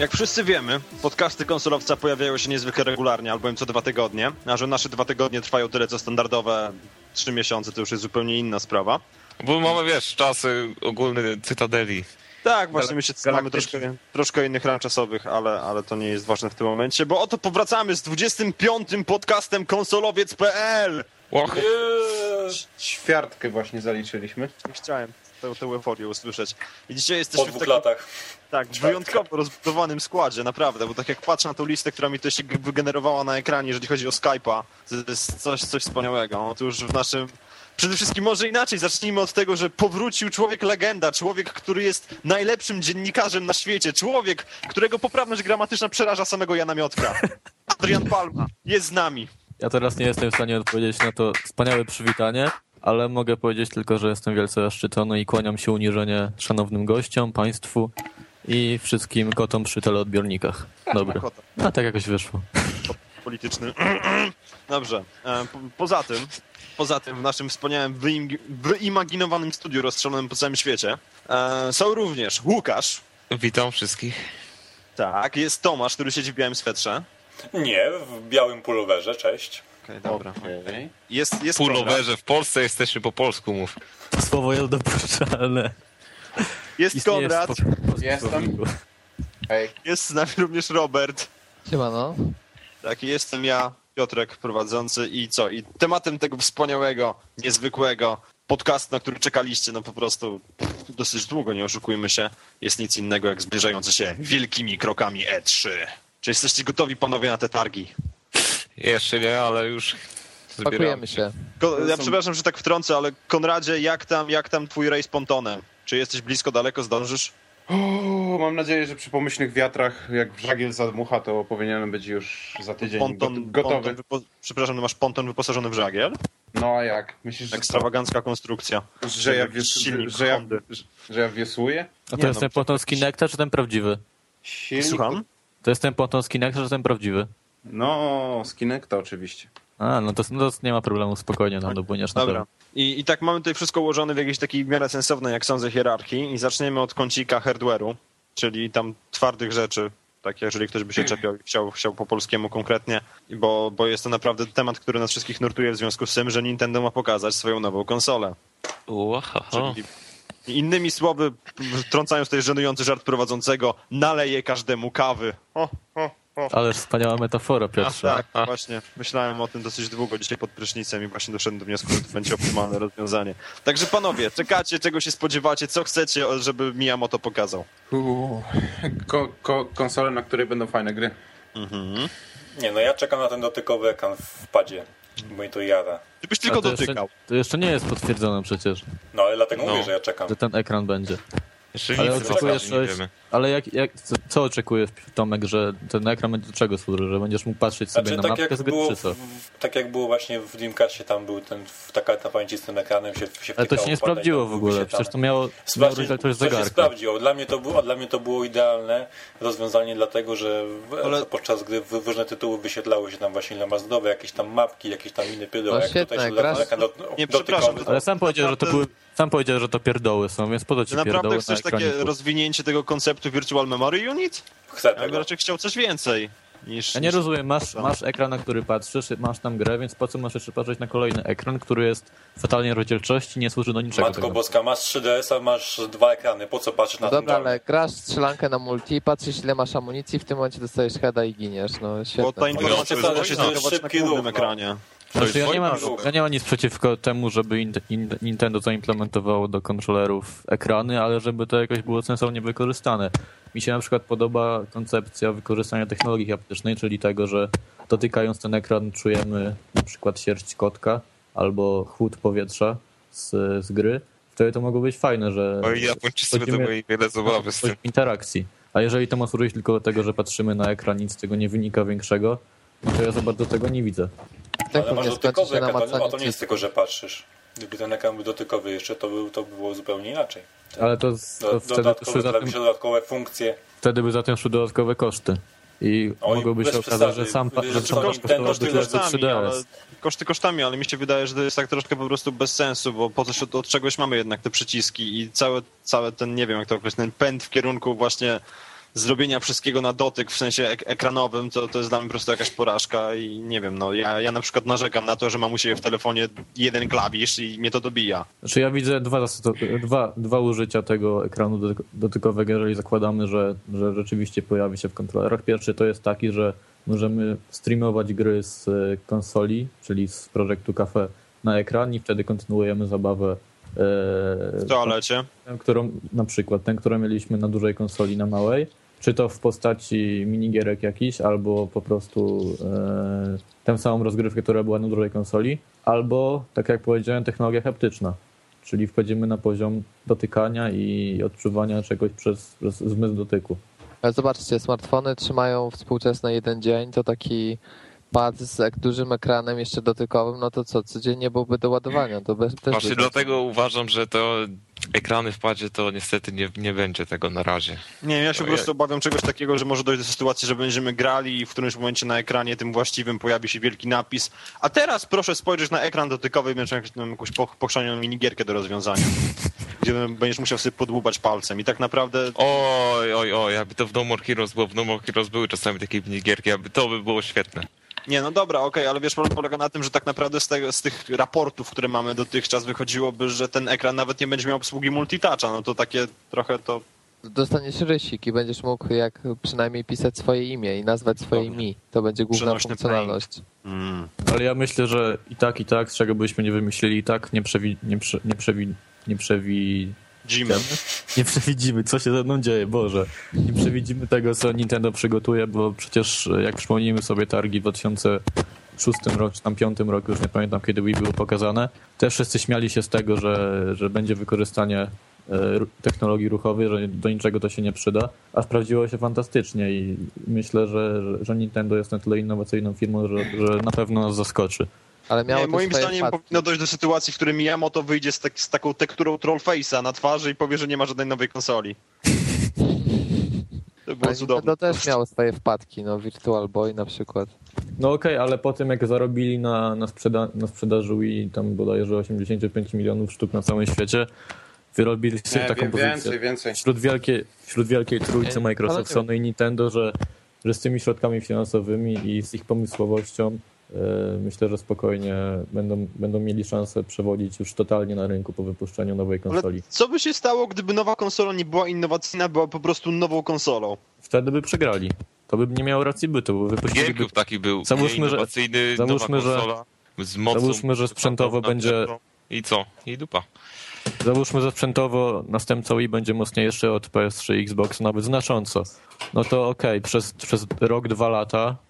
Jak wszyscy wiemy, podcasty konsolowca pojawiają się niezwykle regularnie, albowiem co dwa tygodnie, a że nasze dwa tygodnie trwają tyle co standardowe trzy miesiące, to już jest zupełnie inna sprawa. Bo mamy, wiesz, czasy ogólne Cytadeli. Tak, właśnie my się mamy troszkę, troszkę innych ram czasowych, ale, ale to nie jest ważne w tym momencie, bo oto powracamy z 25. podcastem konsolowiec.pl Och, Ćwiartkę właśnie zaliczyliśmy. Nie chciałem tę, tę euforię usłyszeć. I dzisiaj Po jesteśmy w dwóch takim, latach. tak, wyjątkowo rozbudowanym składzie, naprawdę, bo tak jak patrzę na tą listę, która mi to się wygenerowała na ekranie, jeżeli chodzi o Skype'a, to jest coś, coś wspaniałego. Otóż w naszym Przede wszystkim może inaczej, zacznijmy od tego, że powrócił człowiek legenda, człowiek, który jest najlepszym dziennikarzem na świecie, człowiek, którego poprawność gramatyczna przeraża samego Jana Miotka. Adrian Palma jest z nami. Ja teraz nie jestem w stanie odpowiedzieć na to wspaniałe przywitanie, ale mogę powiedzieć tylko, że jestem wielce zaszczycony i kłaniam się uniżenie szanownym gościom, państwu i wszystkim kotom przy teleodbiornikach. Dobry. Kota No tak jakoś wyszło. polityczny. Dobrze. E, po, poza tym, poza tym w naszym wspaniałym wyim, wyimaginowanym studiu rozstrzelonym po całym świecie e, są również Łukasz, witam wszystkich. tak, jest Tomasz, który siedzi w białym swetrze. Nie, w białym pulloverze, cześć. Okej, dobra. Okej. Jest, jest. Pulloverze, w Polsce jesteśmy po polsku, mów. Słowo jest dopuszczalne. Jest Istnieje Konrad, Jestem. Hej. jest z nami również Robert. Siemano. Tak, jestem ja, Piotrek prowadzący i co? I tematem tego wspaniałego, niezwykłego podcastu, na który czekaliście, no po prostu dosyć długo, nie oszukujmy się, jest nic innego jak zbliżające się wielkimi krokami E3. Czy jesteście gotowi, panowie, na te targi? Jeszcze nie, ale już zbieram. Pakujemy się. Ko- ja przepraszam, że tak wtrącę, ale Konradzie, jak tam, jak tam twój rejs pontonem? Czy jesteś blisko, daleko, zdążysz? O, mam nadzieję, że przy pomyślnych wiatrach, jak żagiel zadmucha, to powinienem być już za tydzień Ponton, got- gotowy. ponton przepraszam, ty masz ponton wyposażony w żagiel? No a jak? Myślisz, że, Ekstrawagancka konstrukcja. to, że, ja, wies, silnik że, ja, że ja wiesłuję? A Nie to jest no, ten pontonski nektar, czy ten prawdziwy? Silnik? Słucham? To jest ten pontonski nektar, czy ten prawdziwy? No, skinek to oczywiście. A, no to, no to nie ma problemu, spokojnie nam dopłyniesz na Dobra. I, I tak mamy tutaj wszystko ułożone w jakiejś takiej w miarę sensownej, jak sądzę, hierarchii i zaczniemy od kącika hardware'u, czyli tam twardych rzeczy, tak jeżeli ktoś by się czepiał i chciał, chciał po polskiemu konkretnie, bo, bo jest to naprawdę temat, który nas wszystkich nurtuje w związku z tym, że Nintendo ma pokazać swoją nową konsolę. Łahaha. Czyli innymi słowy, trącając tutaj żenujący żart prowadzącego, naleje każdemu kawy. O, o, o. Ależ wspaniała metafora, Piotrze. Tak, właśnie. Myślałem o tym dosyć długo dzisiaj pod prysznicem i właśnie doszedłem do wniosku, że to będzie optymalne rozwiązanie. Także panowie, czekacie, czego się spodziewacie, co chcecie, żeby Miyamoto pokazał. Uuu, ko, ko, konsole, na której będą fajne gry. Nie, no ja czekam na ten dotykowy ekran w padzie, bo mi to jada. A tylko to jeszcze, dotykał. to jeszcze nie jest potwierdzone przecież, No ale dlatego No. mówię, że ja czekam. że ten ekran będzie. Jeszcze Ale nic oczekujesz coś, wiemy. ale jak, jak, co, co oczekujesz, Tomek, że ten ekran będzie do czego służy? Że będziesz mógł patrzeć sobie Znaczy, na tak mapkę jak, z gry, było czy co? w, tak jak było właśnie w Dreamcastie, tam był ten, taka ta pamięci z tym ekranem się, się Ale to się nie sprawdziło w ogóle, przecież to miało, miało jak to się zegarka. sprawdziło. Dla mnie, to było, dla mnie to było idealne rozwiązanie, dlatego że w, Ale- podczas gdy w- różne tytuły wyświetlały się tam właśnie lamazdowe, jakieś tam mapki, jakieś tam inne pierdoły. No jak świetne, tutaj się doda- ekran do, Nie, przepraszam, to- Ale sam powiedział, że to były, sam powiedział, że to pierdoły są, więc po to ci Czy pierdoły naprawdę na chcesz takie rozwinięcie tego konceptu Virtual Memory Unit? Chcę Ja bym raczej chciał coś więcej. Niż, Ja nie niż- rozumiem, masz, Co? masz ekran, na który patrzysz, masz tam grę, więc po co masz jeszcze patrzeć na kolejny ekran, który jest fatalnie rozdzielczości, nie służy do niczego. Matko naprawdę. Boska, masz 3DS-a, masz dwa ekrany, po co patrzysz na No ten dobra, dolny? ale grasz strzelankę na multi, patrzysz ile masz amunicji, w tym momencie dostajesz heada i giniesz. No Bo świetne. ta informacja No, wydaje się to jest na szybki głównym ruch, no. ekranie. Znaczy, ja, nie mam, ja nie mam nic przeciwko temu, żeby Int- In- Nintendo zaimplementowało do kontrolerów ekrany, ale żeby to jakoś było sensownie wykorzystane. Mi się na przykład podoba koncepcja wykorzystania technologii haptycznej, czyli tego, że dotykając ten ekran czujemy na przykład sierść kotka albo chłód powietrza z, z gry. Wtedy to mogło być fajne, że Oj, Japończycy będą mieli wiele zabawy z tym. interakcji. A jeżeli to ma służyć tylko do tego, że patrzymy na ekran, nic z tego nie wynika większego, no to ja za bardzo tego nie widzę. Ale Technik masz dotykowy ekran, namacaniu to nie jest tylko, że patrzysz. Gdyby ten ekran był dotykowy jeszcze, to, był, to było zupełnie inaczej. Ale to, z- to Do, wtedy, dodatkowe, za tym, dodatkowe funkcje. wtedy by za tym szły dodatkowe koszty. I Oj, mogłoby się okazać, że sam, Że sam co kosztami, ale, 3DS. koszty kosztami, ale mi się wydaje, że to jest tak troszkę po prostu bez sensu, bo po coś od, od czegoś mamy jednak te przyciski i cały, cały ten, nie wiem jak to określić, ten pęd w kierunku właśnie zrobienia wszystkiego na dotyk, w sensie ek ekranowym, to, to jest dla mnie po prostu jakaś porażka i nie wiem, no ja, ja na przykład narzekam na to, że mam u siebie w telefonie jeden klawisz i mnie to dobija. Znaczy ja widzę dwa, dwa, dwa użycia tego ekranu dotyk- dotykowego, jeżeli zakładamy, że, że rzeczywiście pojawi się w kontrolerach. Pierwszy to jest taki, że możemy streamować gry z e, konsoli, czyli z projektu Cafe na ekran i wtedy kontynuujemy zabawę e, W toalecie. tę, którą, na przykład tę, którą mieliśmy na dużej konsoli, na małej, czy to w postaci minigierek jakichś, albo po prostu e, tę samą rozgrywkę, która była na dużej konsoli, albo, tak jak powiedziałem, technologia haptyczna, czyli wchodzimy na poziom dotykania i odczuwania czegoś przez, przez zmysł dotyku. Ale zobaczcie, smartfony trzymają współczesny jeden dzień, to taki pad z dużym ekranem jeszcze dotykowym, no to co, codziennie byłby do ładowania. To bez, też Właśnie dlatego uważam, że to ekrany w padzie to niestety nie, nie będzie tego na razie. Nie, ja się po Ojej. prostu obawiam czegoś takiego, że może dojść do sytuacji, że będziemy grali i w którymś momencie na ekranie tym właściwym pojawi się wielki napis. A teraz proszę spojrzeć na ekran dotykowy i będziesz miał jakąś- jakąś po- pochrzanioną minigierkę do rozwiązania. Gdzie będziesz musiał sobie podłubać palcem. I tak naprawdę Oj, oj, oj, aby to w No More Heroes było, w No More Heroes były czasami takie minigierki, aby to by było świetne. Nie, no dobra, okej, ale wiesz, problem polega na tym, że tak naprawdę z, tego, z tych raportów, które mamy dotychczas, wychodziłoby, że ten ekran nawet nie będzie miał obsługi multitoucha. No to takie trochę to. Dostaniesz rysik i będziesz mógł jak przynajmniej pisać swoje imię i nazwać swoje mi. To będzie główna Przenośny funkcjonalność. Mm. Ale ja myślę, że i tak, i tak, z czego byśmy nie wymyślili, i tak nie przewi... Nie, prze, nie, przewi, nie przewi... Jimmy. Nie przewidzimy, co się ze mną dzieje, Boże. Nie przewidzimy tego, co Nintendo przygotuje, bo przecież e, jak przypomnimy sobie targi w 2006 roku, czy tam 2005 roku, już nie pamiętam kiedy Wii było pokazane, też wszyscy śmiali się z tego, że, że będzie wykorzystanie e, technologii ruchowej, że do niczego to się nie przyda, a sprawdziło się fantastycznie i myślę, że, że Nintendo jest na tyle innowacyjną firmą, że, że na pewno nas zaskoczy. Ale miało Nie, to moim zdaniem wpadki. powinno dojść do sytuacji, w której Miyamoto wyjdzie z, tak, z taką tekturą Trollface'a na twarzy i powie, że nie ma żadnej nowej konsoli. To było cudowne. Nintendo też miało swoje wpadki, no Virtual Boy na przykład. No okej, ale po tym jak zarobili na, na, sprzeda na sprzedaży Wii tam bodajże 85 milionów sztuk na całym świecie, wyrobili sobie Nie, taką wie- pozycję więcej, więcej. wśród wielkiej, wśród wielkiej trójcy Microsoft, Sony i Nintendo, że, że z tymi środkami finansowymi i z ich pomysłowością myślę, że spokojnie będą, będą mieli szansę przewodzić już totalnie na rynku po wypuszczeniu nowej Ale konsoli. co by się stało, gdyby nowa konsola nie była innowacyjna, była po prostu nową konsolą? Wtedy by przegrali. To by nie miało racji bytu, bo wypuściliby GameCube taki był, Załóżmy, że- innowacyjny, załóżmy, nowa że- konsola z mocą. załóżmy, że sprzętowo będzie- I co? I dupa. Załóżmy, że sprzętowo następca Wii będzie mocniejszy od PS3 i Xbox nawet znacząco. No to okej, przez, przez rok, dwa lata e,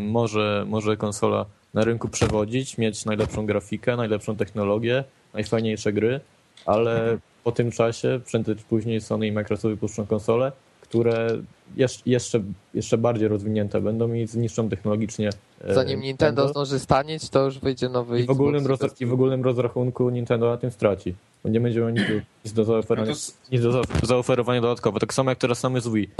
może, może konsola na rynku przewodzić, mieć najlepszą grafikę, najlepszą technologię, najfajniejsze gry, ale po tym czasie, prędzej czy później Sony i Microsoft wypuszczą konsole, które jeszcze, jeszcze, jeszcze bardziej rozwinięte będą i zniszczą technologicznie e, Zanim Nintendo zdąży stanieć, to już wyjdzie nowy i w, ogólnym roz, I w ogólnym rozrachunku Nintendo na tym straci. Bo nie będzie miał nic, do- nic do zaoferowania, No nic do za- zaoferowania dodatkowo. Tak samo jak teraz mamy z Wii.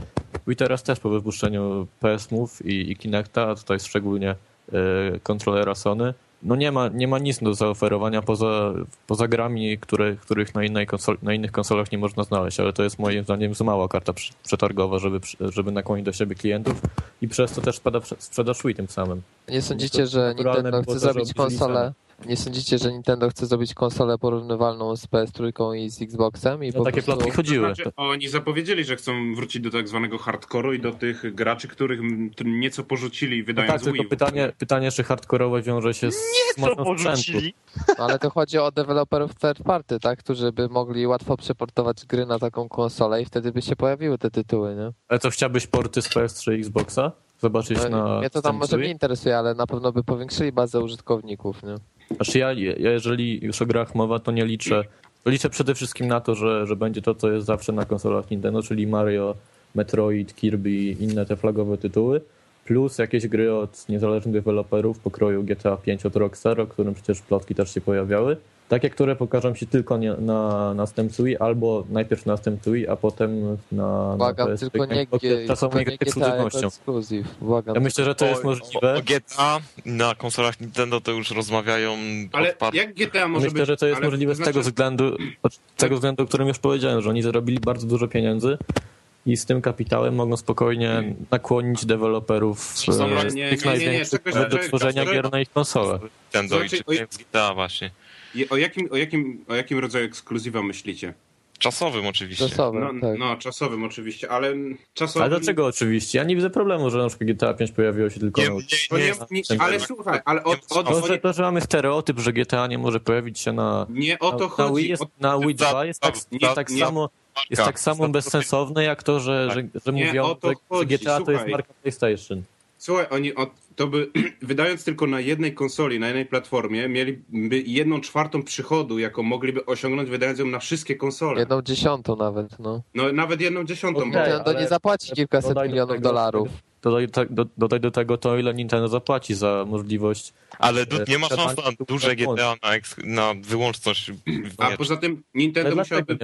Wii teraz też po wypuszczeniu PS Move i, i Kinecta, a tutaj szczególnie e, kontrolera Sony, no nie ma, nie ma nic do zaoferowania poza, poza grami, które, których na, innej konsol, na innych konsolach nie można znaleźć, ale to jest moim zdaniem za mała karta przetargowa, żeby, żeby nakłonić do siebie klientów i przez to też spada prze- sprzedaż Wii tym samym. Nie sądzicie, że naturalne Nintendo chce to, zrobić konsolę? Nie sądzicie, że Nintendo chce zrobić konsolę porównywalną z PS3 i z Xboxem? I No po takie prostu... plotki chodziły. Znaczy, oni zapowiedzieli, że chcą wrócić do tak zwanego hardkoru i do tych graczy, których nieco porzucili No wydając tak, tylko Wii. pytanie, pytanie, czy hardkorowe wiąże się z Co mocą sprzętu. porzucili? No, ale to chodzi o deweloperów third party, tak? Którzy by mogli łatwo przeportować gry na taką konsolę i wtedy by się pojawiły te tytuły, nie? Ale co, chciałbyś porty z PS3 i Xboxa? Zobaczyć No, na... mnie to tam może nie interesuje, ale na pewno by powiększyli bazę użytkowników, nie? Znaczy ja, ja, jeżeli już o grach mowa, to nie liczę. Liczę przede wszystkim na to, że, że będzie to, co jest zawsze na konsolach Nintendo, czyli Mario, Metroid, Kirby i inne te flagowe tytuły. Plus jakieś gry od niezależnych deweloperów pokroju GTA 5 od Rockstar, o którym przecież plotki też się pojawiały. Takie, które pokażą się tylko nie, na następcu Wii, albo najpierw na następcu Wii, a potem na, Błagam, na PS4, tylko nie, o- czasową ekskluzywnością. Ja myślę, że to jest O, możliwe. o GTA na konsolach Nintendo to już rozmawiają Ale jak GTA może Myślę, być... że to jest ale możliwe z znaczy- tego względu, od tego względu, o którym już powiedziałem, że oni zarobili bardzo dużo pieniędzy i z tym kapitałem mogą spokojnie nakłonić deweloperów e, nie, z tych największych do tworzenia gier na ich konsolę. Nintendo i Znaczy, czy z GTA właśnie. O jakim, o, jakim, o jakim rodzaju ekskluzywa myślicie? Czasowym oczywiście. Czasowe, No, tak. no czasowym oczywiście, ale czasowym... Ale dlaczego oczywiście? Ja nie widzę problemu, że na przykład GTA 5 pojawiło się tylko Nie, na... nie, To nie, nie, jest- nie, ale słuchaj, ale od, od, To, od, że, to, że mamy stereotyp, że GTA nie może pojawić się na... nie o to na, na chodzi. Wii, jest, na Wii 2 jest tak, Nie, jest tak nie, samo... Jest tak samo bezsensowne jak to, że, że, że Nie, mówią, o to że, że GTA to jest marka PlayStation. Słuchaj, oni od, to by, wydając tylko na jednej konsoli, na jednej platformie, mieliby jedną czwartą przychodu, jaką mogliby osiągnąć, wydając ją na wszystkie konsole. Jedną dziesiątą nawet, no. No nawet jedną dziesiątą. Bo- Nintendo nie zapłaci kilkaset milionów dolarów. Dodaj, do, do, dodaj do tego to, ile Nintendo zapłaci za możliwość... Ale du- nie ma szans na duże. GTA, na, na wyłączność. A poza tym Nintendo musiałoby,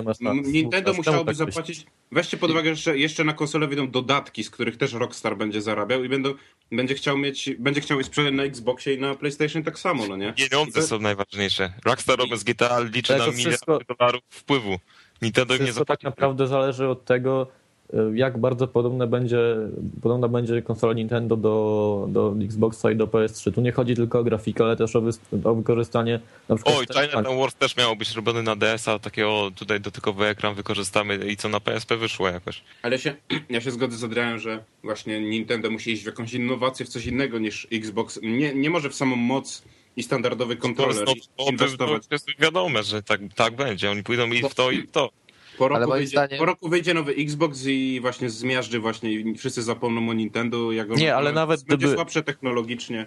Nintendo musiałoby tak zapłacić. Weźcie pod uwagę, że jeszcze na konsolę wyjdą dodatki, z których też Rockstar będzie zarabiał i będą, będzie chciał mieć, będzie chciał je sprzedać na Xboxie i na PlayStation tak samo, no nie? Pieniądze są najważniejsze. Rockstar robiąc GTA liczy na miliardy wszystko- dolarów wpływu. Nintendo nie tak zapłaci. naprawdę zależy od tego, jak bardzo podobne będzie, podobna będzie konsola Nintendo do, do Xboxa i do PS3. Tu nie chodzi tylko o grafikę, ale też o, o wykorzystanie na przykład... Oj, Chinatown Wars też miało być robiony na DS-a, takie o, tutaj dotykowy ekran wykorzystamy i co na PSP wyszło jakoś. Ale się, ja się zgodzę z Adrianem, że właśnie Nintendo musi iść w jakąś innowację, w coś innego niż Xbox. Nie, nie może w samą moc i standardowy kontroler To, to, to, to jest wiadome, że tak, tak będzie. Oni pójdą i w to i w to. Po Ale roku, moim wyjdzie, zdaniem- po roku wyjdzie nowy Xbox i właśnie zmiażdży właśnie i wszyscy zapomną o Nintendo. Jak Nie, ale nawet będzie gdyby- słabsze technologicznie.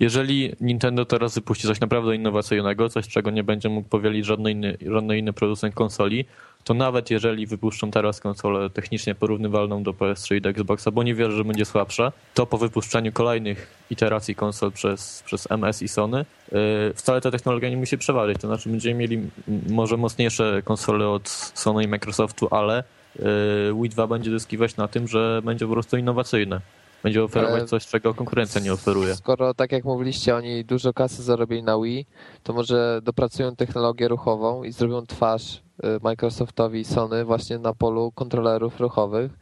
Jeżeli Nintendo teraz wypuści coś naprawdę innowacyjnego, coś czego nie będzie mógł powielić żadny inny, żadny inny producent konsoli, to nawet jeżeli wypuszczą teraz konsolę technicznie porównywalną do PS3 i do Xboxa, bo nie wierzę, że będzie słabsza, to po wypuszczeniu kolejnych iteracji konsol przez, przez MS i Sony, yy, wcale ta technologia nie musi przeważyć. To znaczy będziemy mieli może mocniejsze konsole od Sony i Microsoftu, ale yy, Wii 2 będzie zyskiwać na tym, że będzie po prostu innowacyjne. Będzie oferować Ale- coś, czego konkurencja nie oferuje. Skoro, tak jak mówiliście, oni dużo kasy zarobili na Wii, to może dopracują technologię ruchową i zrobią twarz Microsoftowi i Sony właśnie na polu kontrolerów ruchowych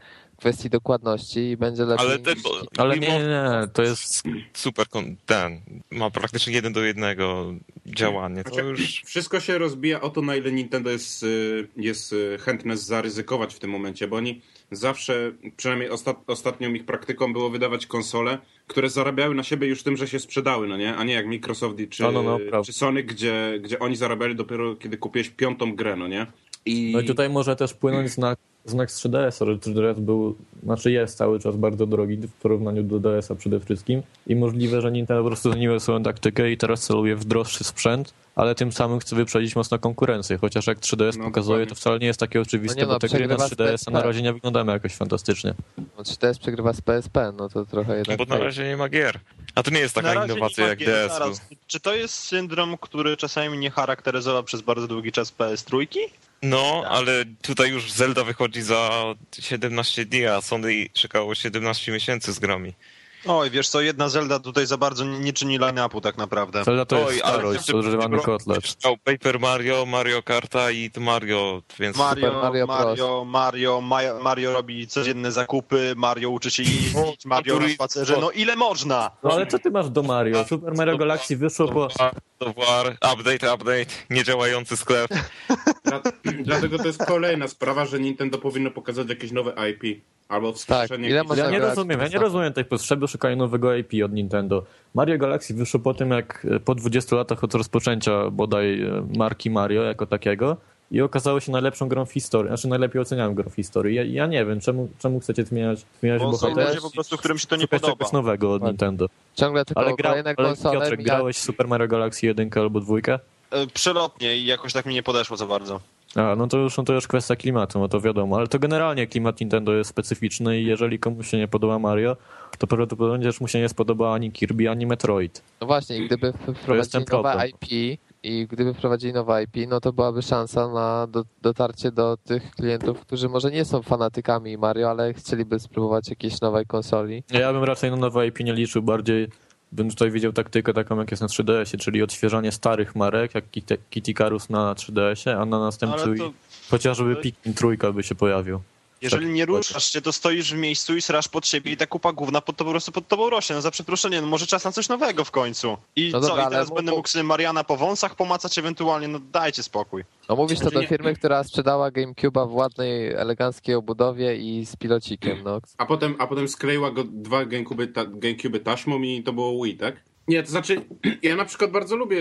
kwestii dokładności i będzie lepiej Ale, niż... te, to, Ale nie, nie, nie, to jest super ten. Ma praktycznie jeden do jednego działanie. To już. Wszystko się rozbija o to, na ile Nintendo jest, y, jest y, chętne zaryzykować w tym momencie, bo oni zawsze, przynajmniej ostat, ostatnią ich praktyką było wydawać konsole, które zarabiały na siebie już tym, że się sprzedały, no nie? A nie jak Microsoft i czy, No, no, no, czy Sony, gdzie, gdzie oni zarabiali dopiero kiedy kupiłeś piątą grę, no nie? I, No i tutaj może też płynąć znak, znak z 3DS, że 3DS był, znaczy jest cały czas bardzo drogi w porównaniu do DS-a przede wszystkim i możliwe, że Nintendo po prostu zmieniło swoją taktykę i teraz celuje w droższy sprzęt, ale tym samym chce wyprzedzić mocno konkurencję, chociaż jak 3DS No, pokazuje, to wcale nie jest takie oczywiste, No nie no, bo te gry na przegrywa z 3DS-a na PSP. razie nie wyglądają jakoś fantastycznie. No, 3DS przegrywa z PSP, no to trochę No jednak... bo na razie nie ma gier. A to nie jest taka innowacja nie jak gier. DS. Zaraz, Czy to jest syndrom, który czasami mnie charakteryzował przez bardzo długi czas PS3? No, ale tutaj już Zelda wychodzi za 17 dni, a Sony czekało 17 miesięcy z grami. Oj, wiesz co, jedna Zelda tutaj za bardzo nie, nie czyni line-upu tak naprawdę. Zelda to jest Oj, ale starość, używany kotlet. Paper Mario, Mario Karta i to Mario, więc... Mario, Super Mario Mario. Mario, Mario, Mario robi codzienne zakupy, Mario uczy się jeździć, Mario na spacerze, no ile można? No ale co ty masz do Mario? Super Mario Galaxy wyszło po... Towar, update, update, niedziałający sklep. Dla, dlatego to jest kolejna sprawa, że Nintendo powinno pokazać jakieś nowe IP. Albo wskrzeszenie... ile jakichś- można Ja nie rozumiem, ja nie rozumiem tej potrzeby szukania nowego IP od Nintendo. Mario Galaxy wyszło po tym, jak e, po 20 latach od rozpoczęcia bodaj e, marki Mario jako takiego i okazało się najlepszą grą w historii, znaczy najlepiej oceniałem grą w historii. Ja, ja nie wiem, czemu, czemu chcecie zmieniać, zmieniać Bo bohatera po prostu, którym się to nie podoba. czegoś nowego od Ładnie. Nintendo. Ciągle tylko Ale, gra, kolejne ale konsole... Piotrek, grałeś Super Mario Galaxy 1 albo 2? E, Przelotnie i jakoś tak mi nie podeszło za bardzo. A, no to już, no to już kwestia klimatu, no to wiadomo, ale to generalnie klimat Nintendo jest specyficzny i jeżeli komuś się nie podoba Mario, to prawdopodobnie też mu się nie spodoba ani Kirby, ani Metroid. No właśnie, i gdyby wprowadzili nowe. IP i gdyby wprowadzili nowe IP, no to byłaby szansa na do, dotarcie do tych klientów, którzy może nie są fanatykami Mario, ale chcieliby spróbować jakiejś nowej konsoli. Ja bym raczej na nowe IP nie liczył, bardziej bym tutaj widział taktykę taką jak jest na 3DS-ie, czyli odświeżanie starych marek, jak Kit- Kitty Icarus na 3DS-ie, a na następcu i to, chociażby Pikmin trójka by się pojawił. Jeżeli nie Przed- ruszasz się, to stoisz w miejscu i srasz pod siebie i ta kupa gówna pod, po prostu pod tobą rośnie. No za przeproszenie, no może czas na coś nowego w końcu. I No co, dobra, i teraz ale będę mógł sobie Mariana po wąsach pomacać ewentualnie, no dajcie spokój. No mówisz to Znaczy do nie- firmy, która sprzedała GameCube'a w ładnej, eleganckiej obudowie i z pilocikiem, no. A potem, a potem skleiła go dwa GameCube, ta, GameCube taśmą i to było Wii, tak? Nie, to znaczy, ja na przykład bardzo lubię,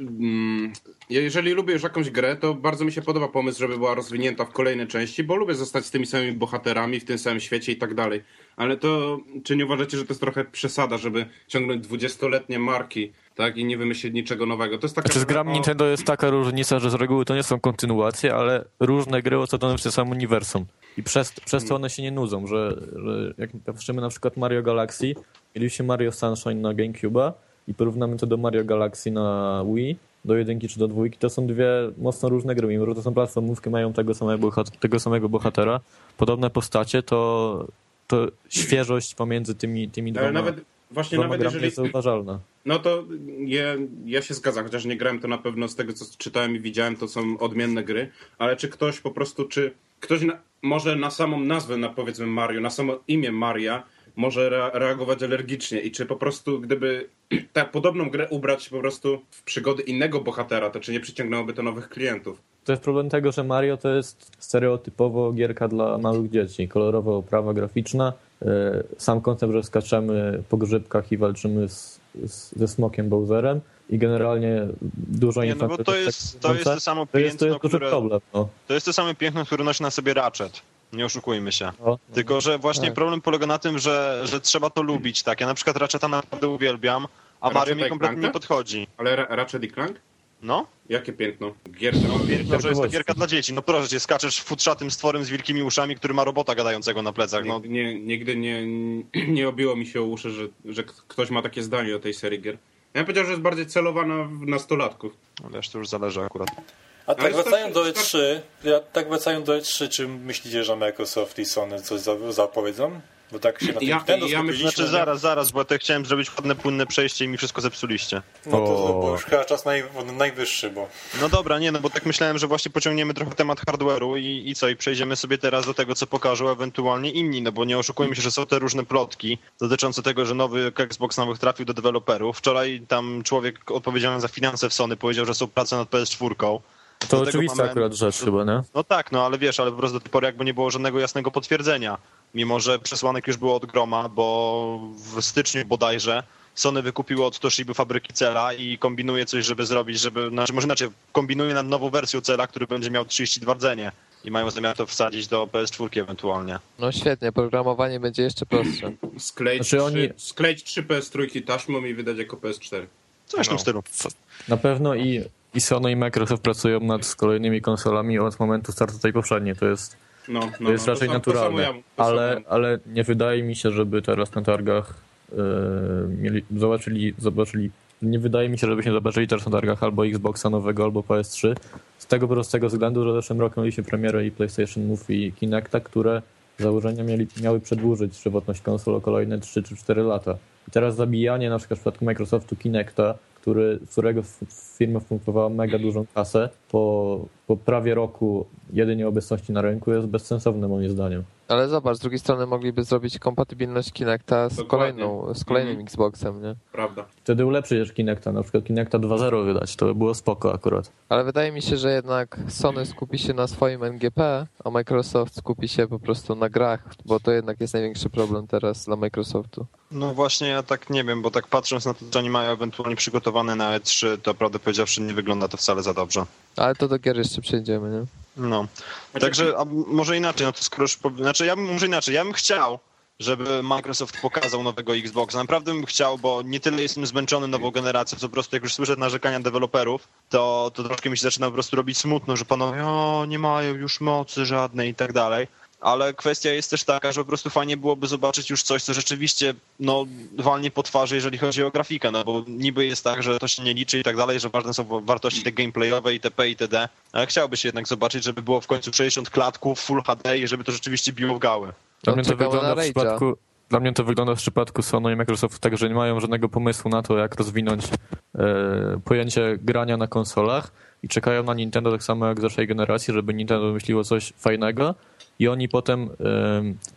mm, jeżeli lubię już jakąś grę, to bardzo mi się podoba pomysł, żeby była rozwinięta w kolejne części, bo lubię zostać z tymi samymi bohaterami w tym samym świecie i tak dalej. Ale to, czy nie uważacie, że to jest trochę przesada, żeby ciągnąć dwudziestoletnie marki, tak, i nie wymyślić niczego nowego? To jest taka... Znaczy z grami o- Nintendo jest taka różnica, że z reguły to nie są kontynuacje, ale różne gry osadzone w tym samym uniwersum. I przez, przez to one się nie nudzą, że, że jak patrzymy na przykład Mario Galaxy, mieliśmy Mario Sunshine na GameCube'a i porównamy to do Mario Galaxy na Wii, do jedynki czy do dwójki, to są dwie mocno różne gry, mimo że to są platformówki, mają tego samego, tego samego bohatera, podobne postacie, to, to świeżość pomiędzy tymi, tymi Ale dwoma, nawet, właśnie dwoma nawet jeżeli... jest zauważalna. No to ja, ja się zgadzam, chociaż nie grałem to na pewno z tego, co czytałem i widziałem, to są odmienne gry, ale czy ktoś po prostu, czy ktoś na, może na samą nazwę, na powiedzmy Mario, na samo imię Maria może rea- reagować alergicznie i czy po prostu gdyby tak podobną grę ubrać po prostu w przygody innego bohatera, to czy nie przyciągnęłoby to nowych klientów? To jest problem tego, że Mario to jest stereotypowo gierka dla małych dzieci. Kolorowa oprawa graficzna, e, sam koncept, że skaczemy po grzybkach i walczymy z, z, ze smokiem Bowserem i generalnie dużo Nie, no bo to jest, to jest to samo to jest, to piętno, jest duży które, problem. No. to jest to samo piękno, które nosi na sobie Ratchet. Nie oszukujmy się. No, Tylko, że właśnie Tak. problem polega na tym, że, że trzeba to lubić, tak? Ja na przykład Ratcheta naprawdę uwielbiam, a Mario mi kompletnie nie Clanka? podchodzi. Ale Ra- Ratchet i Clank? No? Jakie piętno? Gierka. No, że jest to gierka dla dzieci. No proszę cię, skaczesz futrzatym stworem z wielkimi uszami, który ma robota gadającego na plecach. No, Nie, nie, nigdy nie, nie obiło mi się o uszy, że, że ktoś ma takie zdanie o tej serii gier. Ja bym powiedział, że jest bardziej celowana w nastolatków. wiesz, to już zależy akurat. A tak Ale wracając do starszy- E3, ja, tak wracając do E3, czy myślicie, że Microsoft i Sony coś za, zapowiedzą? Bo tak się na tym Ja- Nintendo ja myślę. Znaczy zaraz, zaraz, bo ja tak chciałem zrobić ładne, płynne przejście i mi wszystko zepsuliście. No to O. bo już chyba czas naj, najwyższy, bo... No dobra, nie, no bo tak myślałem, że właśnie pociągniemy trochę temat hardware'u i, i co, i przejdziemy sobie teraz do tego, co pokażą ewentualnie inni, no bo nie oszukujmy się, że są te różne plotki dotyczące tego, że nowy Xbox nowych trafił do deweloperów. Wczoraj tam człowiek odpowiedzialny za finanse w Sony powiedział, że są prace nad PS4. To Do tego oczywista mamy- akurat rzecz chyba, nie? No tak, no ale wiesz, ale po prostu do tej pory jakby nie było żadnego jasnego potwierdzenia. Mimo, że przesłanek już było od groma, bo w styczniu bodajże Sony wykupiło od Toshiby fabryki Cela i kombinuje coś, żeby zrobić, żeby, znaczy może inaczej, kombinuje nad nową wersją Cela, który będzie miał 32 rdzenie i mają zamiar to wsadzić do PS4 ewentualnie. No świetnie, programowanie będzie jeszcze prostsze. Skleić, Znaczy trzy, oni- skleić trzy PS3 taśmą i wydać jako PS4. Coś w tym No. stylu. Na pewno i, i Sony i Microsoft pracują nad kolejnymi konsolami od momentu startu tej poprzedniej. To jest, No, no, to jest no, raczej to, naturalne. ja- ale, ale nie wydaje mi się, żeby teraz na targach e, mieli, zobaczyli, zobaczyli. Nie wydaje mi się, żebyśmy zobaczyli teraz na targach albo Xboxa nowego, albo PS3. Z tego prostego względu, że w zeszłym roku mieliśmy premierę i PlayStation Move i Kinecta, które założenia mieli, miały przedłużyć żywotność konsol o kolejne 3 czy 4 lata. I teraz zabijanie na przykład w przypadku Microsoftu Kinecta, który, z którego firma wpompowała mega dużą kasę, po, po prawie roku jedynie obecności na rynku jest bezsensowne moim zdaniem. Ale zobacz, z drugiej strony mogliby zrobić kompatybilność Kinecta z, Dokładnie. kolejną, z kolejnym Mhm. Xboxem, nie? Prawda. Wtedy ulepszyć jeszcze Kinecta, na przykład Kinecta 2.0 wydać, to by było spoko akurat. Ale wydaje mi się, że jednak Sony skupi się na swoim NGP, a Microsoft skupi się po prostu na grach, bo to jednak jest największy problem teraz dla Microsoftu. No właśnie ja tak nie wiem, bo tak patrząc na to, co oni mają ewentualnie przygotowane na E3, to prawdę powiedziawszy nie wygląda to wcale za dobrze. Ale to do gier jeszcze przejdziemy, nie? No. Także może inaczej, no to skoro już. Znaczy ja bym może inaczej, ja bym chciał, żeby Microsoft pokazał nowego Xboxa. Naprawdę bym chciał, bo nie tyle jestem zmęczony nową generacją, co po prostu jak już słyszę narzekania deweloperów, to, to troszkę mi się zaczyna po prostu robić smutno, że panowie o, nie mają już mocy żadnej i tak dalej. Ale kwestia jest też taka, że po prostu fajnie byłoby zobaczyć już coś, co rzeczywiście no, walnie po twarzy, jeżeli chodzi o grafikę, no bo niby jest tak, że to się nie liczy i tak dalej, że ważne są wartości te gameplayowe itp. itd. Ale chciałby się jednak zobaczyć, żeby było w końcu 60 klatków, Full HD i żeby to rzeczywiście biło w gały. Dla mnie to wygląda w przypadku. Dla mnie to wygląda w przypadku Sony i Microsoft tak, że nie mają żadnego pomysłu na to, jak rozwinąć e, pojęcie grania na konsolach i czekają na Nintendo tak samo jak zeszłej generacji, żeby Nintendo wymyśliło coś fajnego i oni potem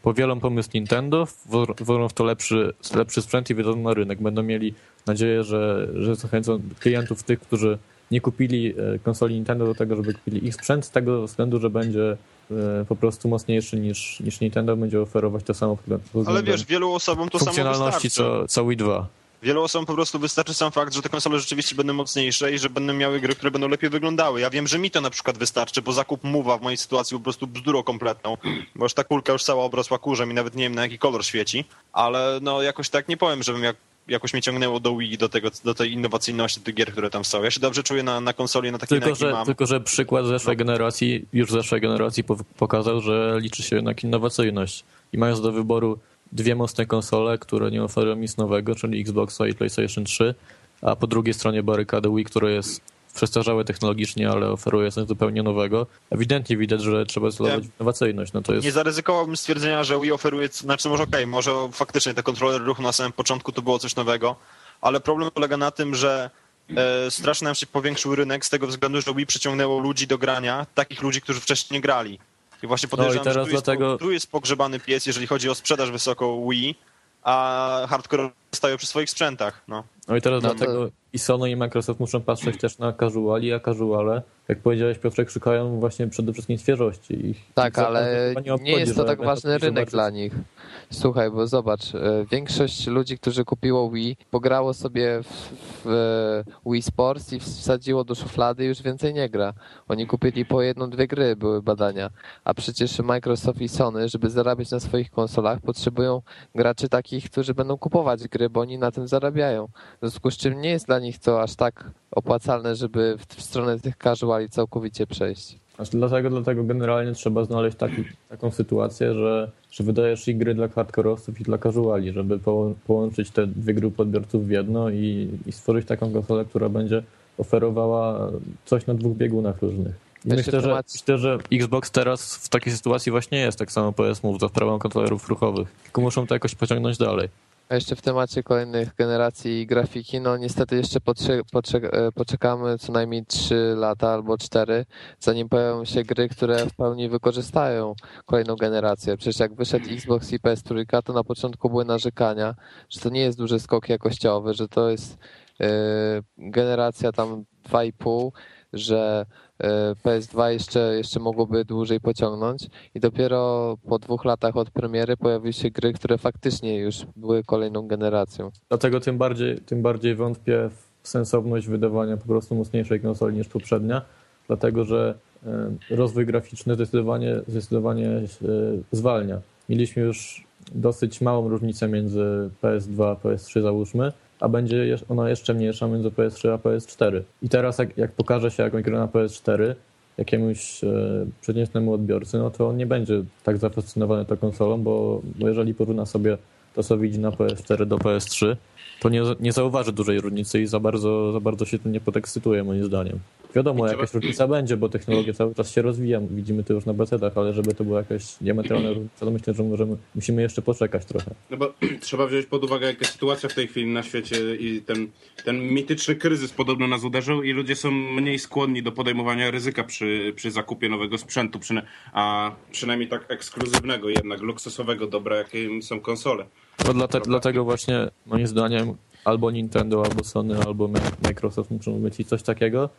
powielą pomysł Nintendo, wło- włożą w to lepszy, lepszy sprzęt i wyjdą na rynek. Będą mieli nadzieję, że, że zachęcą klientów tych, którzy nie kupili e, konsoli Nintendo do tego, żeby kupili ich sprzęt z tego względu, że będzie e, po prostu mocniejszy niż, niż Nintendo, będzie oferować to samo Ale wiesz, wielu osobom to samo funkcjonalności wystarczy. co, co Wii 2. Wielu osobom po prostu wystarczy sam fakt, że te konsole rzeczywiście będą mocniejsze i że będą miały gry, które będą lepiej wyglądały. Ja wiem, że mi to na przykład wystarczy, bo zakup Mowa w mojej sytuacji po prostu bzdurą kompletną, bo już ta kulka już cała obrosła kurzem i nawet nie wiem na jaki kolor świeci, ale no jakoś tak nie powiem, żebym jak, jakoś mnie ciągnęło do Wii, do, tego, do tej innowacyjności tych gier, które tam są. Ja się dobrze czuję na, na konsoli, na takiej, Tylko na że, mam. tylko, że przykład zeszłej generacji, już zeszłej generacji po- pokazał, że liczy się jednak innowacyjność. I mając do wyboru dwie mocne konsole, które nie oferują nic nowego, czyli Xboxa i PlayStation 3, a po drugiej stronie barykady Wii, które jest przestarzałe technologicznie, ale oferuje coś zupełnie nowego, ewidentnie widać, że trzeba celować w innowacyjność. No to jest... Nie zaryzykowałbym stwierdzenia, że Wii oferuje, znaczy może okej, może faktycznie te kontrolery ruchu na samym początku to było coś nowego, ale problem polega na tym, że e, strasznie nam się powiększył rynek z tego względu, że Wii przyciągnęło ludzi do grania, takich ludzi, którzy wcześniej nie grali. I właśnie podejrzewam, teraz że tu, dlatego- jest, tu jest pogrzebany pies, jeżeli chodzi o sprzedaż wysoką Wii, a hardcore stają przy swoich sprzętach. No. No i teraz No to- dlatego i Sony i Microsoft muszą patrzeć też na casuali, a casuale, jak powiedziałeś Piotrek, szukają właśnie przede wszystkim świeżość. Ich, Tak, ich ale nie obchodzi, jest to tak ważny rynek dla nich. Słuchaj, bo zobacz, e, większość ludzi, którzy kupiło Wii, pograło sobie w, w e, Wii Sports i wsadziło do szuflady i już więcej nie gra. Oni kupili po jedną, dwie gry, były badania. A przecież Microsoft i Sony, żeby zarabiać na swoich konsolach, potrzebują graczy takich, którzy będą kupować gry, bo oni na tym zarabiają. W związku z czym nie jest dla nich to aż tak opłacalne, żeby w, w stronę tych casuali całkowicie przejść. Znaczy, dlatego, dlatego generalnie trzeba znaleźć taki, taką sytuację, że, że wydajesz i gry dla hardkorowców i dla casuali, żeby połą- połączyć te dwie grupy odbiorców w jedno i, i stworzyć taką konsolę, która będzie oferowała coś na dwóch biegunach różnych. Myślę, że, myślę, że Xbox teraz w takiej sytuacji właśnie jest, tak samo PS Move za sprawą kontrolerów ruchowych. Tylko muszą to jakoś pociągnąć dalej. A jeszcze w temacie kolejnych generacji grafiki, no niestety jeszcze e, poczekamy co najmniej 3 lata albo 4, zanim pojawią się gry, które w pełni wykorzystają kolejną generację. Przecież jak wyszedł Xbox i PS3, to na początku były narzekania, że to nie jest duży skok jakościowy, że to jest e, generacja tam 2,5, że PS2 jeszcze, jeszcze mogłoby dłużej pociągnąć i dopiero po dwóch latach od premiery pojawiły się gry, które faktycznie już były kolejną generacją. Dlatego tym bardziej, tym bardziej wątpię w sensowność wydawania po prostu mocniejszej konsoli niż poprzednia, dlatego że e, rozwój graficzny zdecydowanie, zdecydowanie e, zwalnia. Mieliśmy już dosyć małą różnicę między PS2 a PS3 załóżmy, a będzie ona jeszcze mniejsza między PS3 a PS4. I teraz jak, jak pokaże się jakąś grę na PS4 jakiemuś e, przeciętnemu odbiorcy, no to on nie będzie tak zafascynowany tą konsolą, bo, bo jeżeli porówna sobie to, co widzi na PS4 do PS3, to nie, nie zauważy dużej różnicy i za bardzo, za bardzo się tym nie podekscytuje, moim zdaniem. Wiadomo, I jakaś różnica będzie, bo technologia cały czas się rozwija, widzimy to już na PC-tach, ale żeby to była jakaś diametralna różnica, to myślę, że możemy, musimy jeszcze poczekać trochę. No bo trzeba wziąć pod uwagę, jaka jest sytuacja w tej chwili na świecie i ten, ten mityczny kryzys podobno nas uderzył i ludzie są mniej skłonni do podejmowania ryzyka przy, przy zakupie nowego sprzętu, przyna- a przynajmniej tak ekskluzywnego jednak, luksusowego dobra, jakim są konsole. No dlate, dlatego właśnie, moim zdaniem, albo Nintendo, albo Sony, albo Mi- Microsoft muszą wymyślić coś takiego,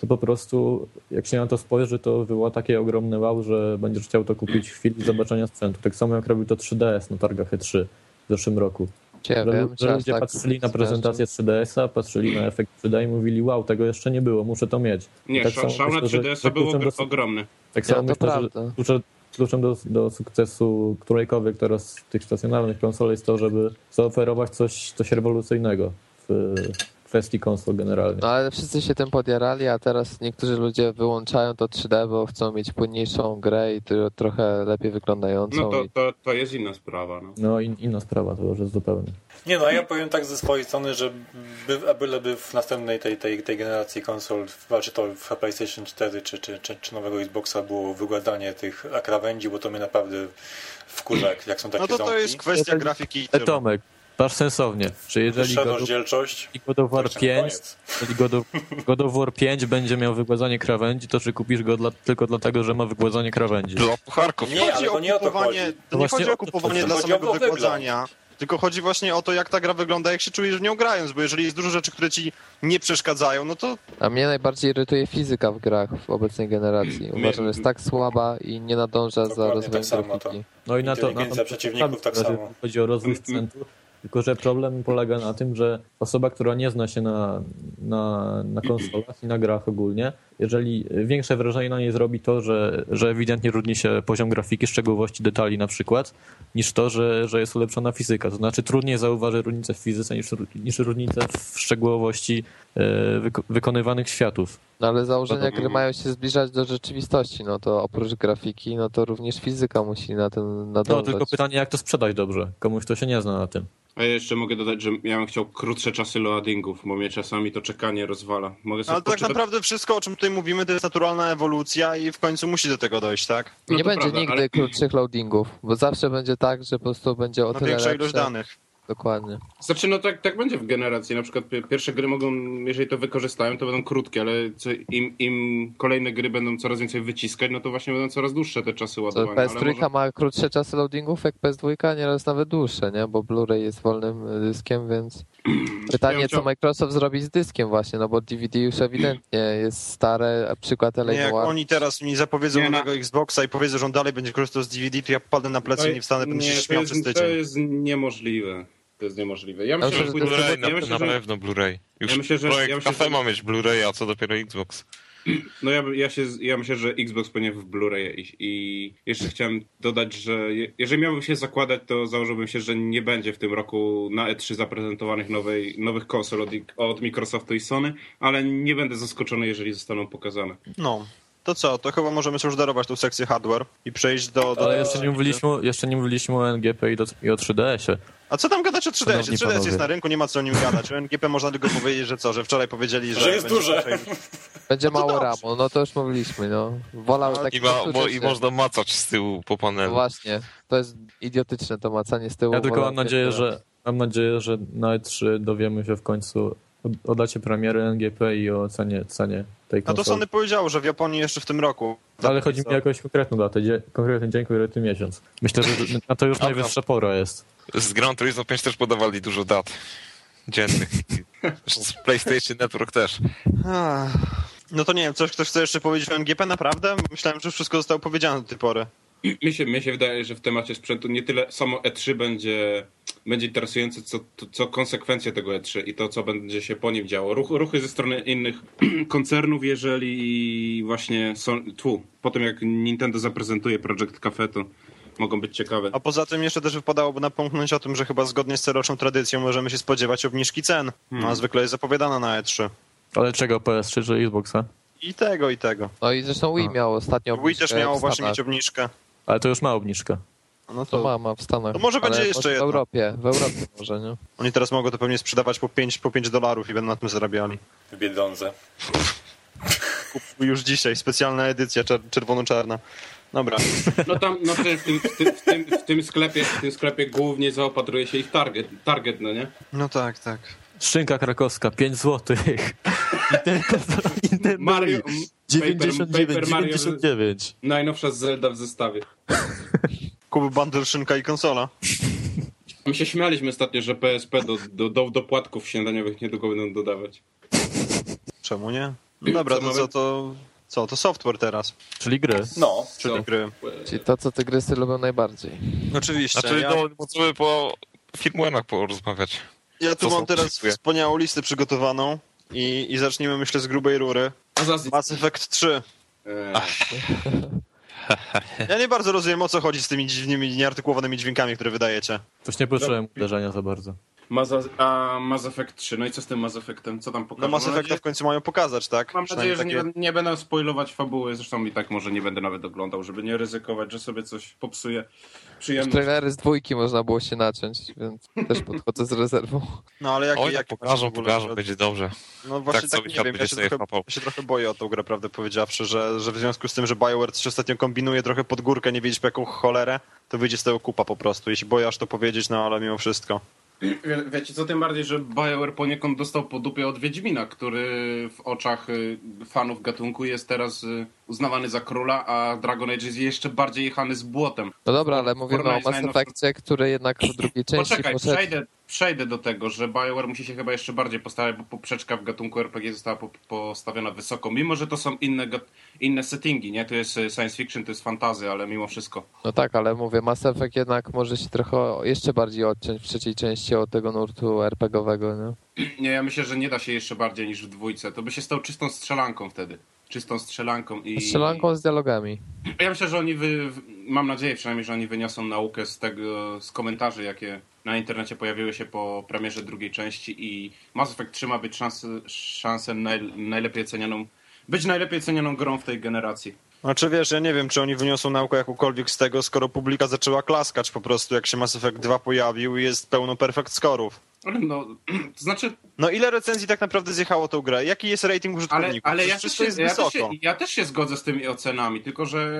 to po prostu, jak się na to spojrzy, to wywoła takie ogromne wow, że będziesz chciał to kupić w chwili zobaczenia sprzętu. Tak samo jak robił to 3DS na targach E3 w zeszłym roku. Ja Że, wiem, że że ludzie tak patrzyli na prezentację 3DS-a, patrzyli na efekt 3D i mówili, wow, tego jeszcze nie było, muszę to mieć. Nie, tak szał, na myślę, że- 3DS-a że był ogromny. Tak Ja, samo to myślę, że prawda. Kluczem, do, do sukcesu którejkolwiek teraz tych stacjonarnych konsol jest to, żeby zaoferować coś, coś rewolucyjnego w kwestii konsol generalnie. No ale wszyscy się tym podjarali, a teraz niektórzy ludzie wyłączają to 3D, bo chcą mieć płynniejszą grę i tro- trochę lepiej wyglądającą. No to, i... to, to jest inna sprawa. No. No in, inna sprawa to już jest zupełnie. Nie no, ja powiem tak ze swojej strony, że by, a byleby w następnej tej, tej, tej generacji konsol, czy to w PlayStation 4 czy, czy, czy, czy nowego Xboxa było wygładanie tych krawędzi, bo to mnie naprawdę wkurza, jak, są takie No to to jest kwestia tak- grafiki i E, tylu. Tomek, Patrz sensownie, czy jeżeli God of, rozdzielczość. i God of War to 5, koniec. jeżeli God of, God of War 5 będzie miał wygładzanie krawędzi, to czy kupisz go dla, tylko dlatego, że ma wygładzanie krawędzi? Dla pucharków. Nie, ale chodzi to o nie o to kupowanie, chodzi. to nie chodzi o kupowanie dla samego wygląd. wygładzania, tylko chodzi właśnie o to, jak ta gra wygląda, jak się czujesz w nią grając, bo jeżeli jest dużo rzeczy, które ci nie przeszkadzają, no to A mnie najbardziej irytuje fizyka w grach w obecnej generacji. Uważam, że jest tak słaba i nie nadąża za Dokładnie rozwojem tak samo grafiki. No i na to, na to przeciwników tak jeżeli samo. chodzi o rozwój sprzętu, tylko że problem polega na tym, że osoba, która nie zna się na, na, na konsolach i na grach ogólnie, jeżeli większe wrażenie na niej zrobi to, że, że ewidentnie różni się poziom grafiki, szczegółowości detali na przykład, niż to, że, że jest ulepszona fizyka. To znaczy trudniej zauważy różnicę w fizyce niż, niż różnicę w szczegółowości e, wyko- wykonywanych światów. No ale założenia gry mają się zbliżać do rzeczywistości, no to oprócz grafiki, no to również fizyka musi na tym No nadążać. tylko pytanie, jak to sprzedać dobrze? Komuś, kto się nie zna na tym. A ja jeszcze mogę dodać, że ja bym chciał krótsze czasy loadingów, bo mnie czasami to czekanie rozwala. Mogę sobie ale tak naprawdę wszystko, o czym tutaj mówimy, to jest naturalna ewolucja i w końcu musi do tego dojść, tak? No nie będzie prawda, nigdy ale- krótszych loadingów, bo zawsze będzie tak, że po prostu będzie o tyle większa ilość danych. Dokładnie. Znaczy, no tak, tak będzie w generacji. Na przykład pi- pierwsze gry mogą, jeżeli to wykorzystają, to będą krótkie, ale co, im, im kolejne gry będą coraz więcej wyciskać, no to właśnie będą coraz dłuższe te czasy ładowania. ale PS3 może- ma krótsze czasy loadingów jak PS2, nieraz nawet dłuższe, nie? Bo Blu-ray jest wolnym y, dyskiem, więc pytanie, co Microsoft zrobi z dyskiem właśnie, no bo DVD już ewidentnie jest stare, a przykład LA Nie, jak oni teraz mi zapowiedzą Nie, na- nowego Xboxa i powiedzą, że on dalej będzie korzystał z DVD, to ja padnę na plecy i nie wstanę, będę się śmiał przez tydzień. to jest niemożliwe. To jest niemożliwe. Ja myślę, że, Blu-ray, na, na pewno Blu-ray. Już Ja myślę, że- ja myślę, kafe że- ma mieć Blu-ray, a co dopiero Xbox. No ja, ja, się, ja myślę, że Xbox powinien w Blu-ray iść. I jeszcze chciałem dodać, że je, jeżeli miałbym się zakładać, to założyłbym się, że nie będzie w tym roku na E3 zaprezentowanych nowej, nowych konsol od, od Microsoftu i Sony, ale nie będę zaskoczony, jeżeli zostaną pokazane. No. To co, to chyba możemy sobie już darować tą sekcję hardware i przejść do... do Ale jeszcze nie mówiliśmy, jeszcze nie mówiliśmy o NGP i, do, i o 3DS-ie. A co tam gadać o 3DS? Szanowni 3DS jest panowie. na rynku, nie ma co o nim gadać. O NGP można tylko powiedzieć, że co, że wczoraj powiedzieli, że... Że jest będzie duże. Będzie No mało ramu, no to już mówiliśmy, no. Wolał No, tak I, ma, mo, I można macać z tyłu po No panelu. właśnie, to jest idiotyczne to macanie z tyłu. Ja tylko mam nadzieję, że mam nadzieję, że na E3 dowiemy się w końcu o, o dacie premiery NGP i o cenie, cenie tej A to konsoli. Sony powiedziało, że w Japonii jeszcze w tym roku. Ale chodzi mi o jakąś konkretną datę, dzie, konkretny dzień, konkretny miesiąc. Myślę, że na to już najwyższa pora jest. Z Gran Turismo 5 też podawali dużo dat dziennych. Z PlayStation Network też. No to nie wiem, coś ktoś chce jeszcze powiedzieć o NGP naprawdę? Myślałem, że już wszystko zostało powiedziane do tej pory. Mi się, mi się wydaje, że w temacie sprzętu nie tyle samo E3 będzie, będzie interesujące, co, to, co konsekwencje tego E3 i to, co będzie się po nim działo. Ruch, ruchy ze strony innych koncernów, jeżeli właśnie są tu, po tym jak Nintendo zaprezentuje Project Cafe, to mogą być ciekawe. A poza tym jeszcze też wypadałoby napomknąć o tym, że chyba zgodnie z coroczną tradycją możemy się spodziewać obniżki cen. No, a zwykle jest zapowiadana na E3. Ale czego, PS3 czy Xboxa? I tego, i tego. No i zresztą Wii A. miał ostatnio Wii obniżkę też miało właśnie mieć obniżkę. Ale to już ma obniżkę. No To to ma, ma w Stanach. To może będzie jeszcze w jedno. Europie, w Europie może, nie? oni teraz mogą to pewnie sprzedawać po 5, po 5 dolarów i będą na tym zarabiali. W Biedronce. Kupuj już dzisiaj, specjalna edycja czer- czerwono-czarna. Dobra. No tam, no w tym, w tym, w tym, w tym, w sklepie, w tym sklepie głównie zaopatruje się ich target, target no nie? No tak, tak. Szynka krakowska, 5 zł. Nintendo Mario, Wii, Paper, 99, Paper Mario, 99. najnowsza Zelda w zestawie. Kup bundle szynka i konsola. My się śmialiśmy ostatnio, że PSP do, do, do dopłatków śniadaniowych niedługo będą dodawać. Czemu nie? No dobra, Co to mamy? co to... Co, to software teraz, Czyli gry. No, czyli Co? gry. Czyli to, co tygrysy lubią najbardziej. Oczywiście. Znaczy, ja, no, możemy po firmware'ach porozmawiać. ja tu co mam teraz przyszłe? wspaniałą listę przygotowaną i, i zacznijmy myślę z grubej rury. A zaraz... Mass Effect 3. Eee, Ja nie bardzo rozumiem o co chodzi z tymi dziwnymi, nieartykułowanymi dźwiękami, które wydajecie. Coś nie poczułem uderzenia za bardzo. Mass, a Mass Effect 3, no i co z tym Mass Effectem? Co tam No pokażą? Mass Mam Effecta w końcu mają pokazać, tak? Mam nadzieję, że nie, takie- będę- nie będę spoilować fabuły, zresztą i tak może nie będę nawet oglądał, żeby nie ryzykować, że sobie coś popsuje przyjemność. trailery z dwójki można było się naciąć, więc też podchodzę z rezerwą. No ale jakie... Oj, jakie jak pokażą, pokażą, będzie dobrze. No właśnie Tak tak, nie wiem, ja się, trochę, ja się trochę boję o tą grę, prawdę powiedziawszy, że, że w związku z tym, że BioWare coś ostatnio kombinuje trochę pod górkę, nie wiedzieć po jaką cholerę, to wyjdzie z tego kupa po prostu. Jeśli boję aż to powiedzieć, no ale mimo wszystko. Wie, wiecie co, tym bardziej, że BioWare poniekąd dostał po dupie od Wiedźmina, który w oczach y, fanów gatunku jest teraz y, uznawany za króla, a Dragon Age jest jeszcze bardziej jechany z błotem. No dobra, ale mówimy o Mass Effectie, który jednak w drugiej części Poczekaj, poszedł... przejdę, przejdę do tego, że BioWare musi się chyba jeszcze bardziej postawić, bo poprzeczka w gatunku RPG została po, postawiona wysoko, mimo że to są inne, inne settingi, nie? To jest y, science fiction, to jest fantazy, ale mimo wszystko. No tak, ale mówię, Mass Effect jednak może się trochę jeszcze bardziej odciąć w trzeciej części od tego nurtu RPGowego, nie? Nie, ja myślę, że nie da się jeszcze bardziej niż w dwójce. To by się stał czystą strzelanką wtedy. Czystą strzelanką i... Strzelanką z dialogami. Ja myślę, że oni wy... mam nadzieję przynajmniej, że oni wyniosą naukę z tego, z komentarzy, jakie na internecie pojawiły się po premierze drugiej części i Mass Effect 3 ma być szansę, szansę naj, najlepiej cenioną, być najlepiej cenioną grą w tej generacji. Znaczy wiesz, ja nie wiem, czy oni wyniosą naukę jakąkolwiek z tego, skoro publika zaczęła klaskać po prostu, jak się Mass Effect 2 pojawił i jest pełno perfect scorów. Ale no, to znaczy, No ile recenzji tak naprawdę zjechało tą grę? Jaki jest rating ale, użytkowników? ale ja, Przecież też wszystko się, jest ja, też się, ja też się zgodzę z tymi ocenami, tylko że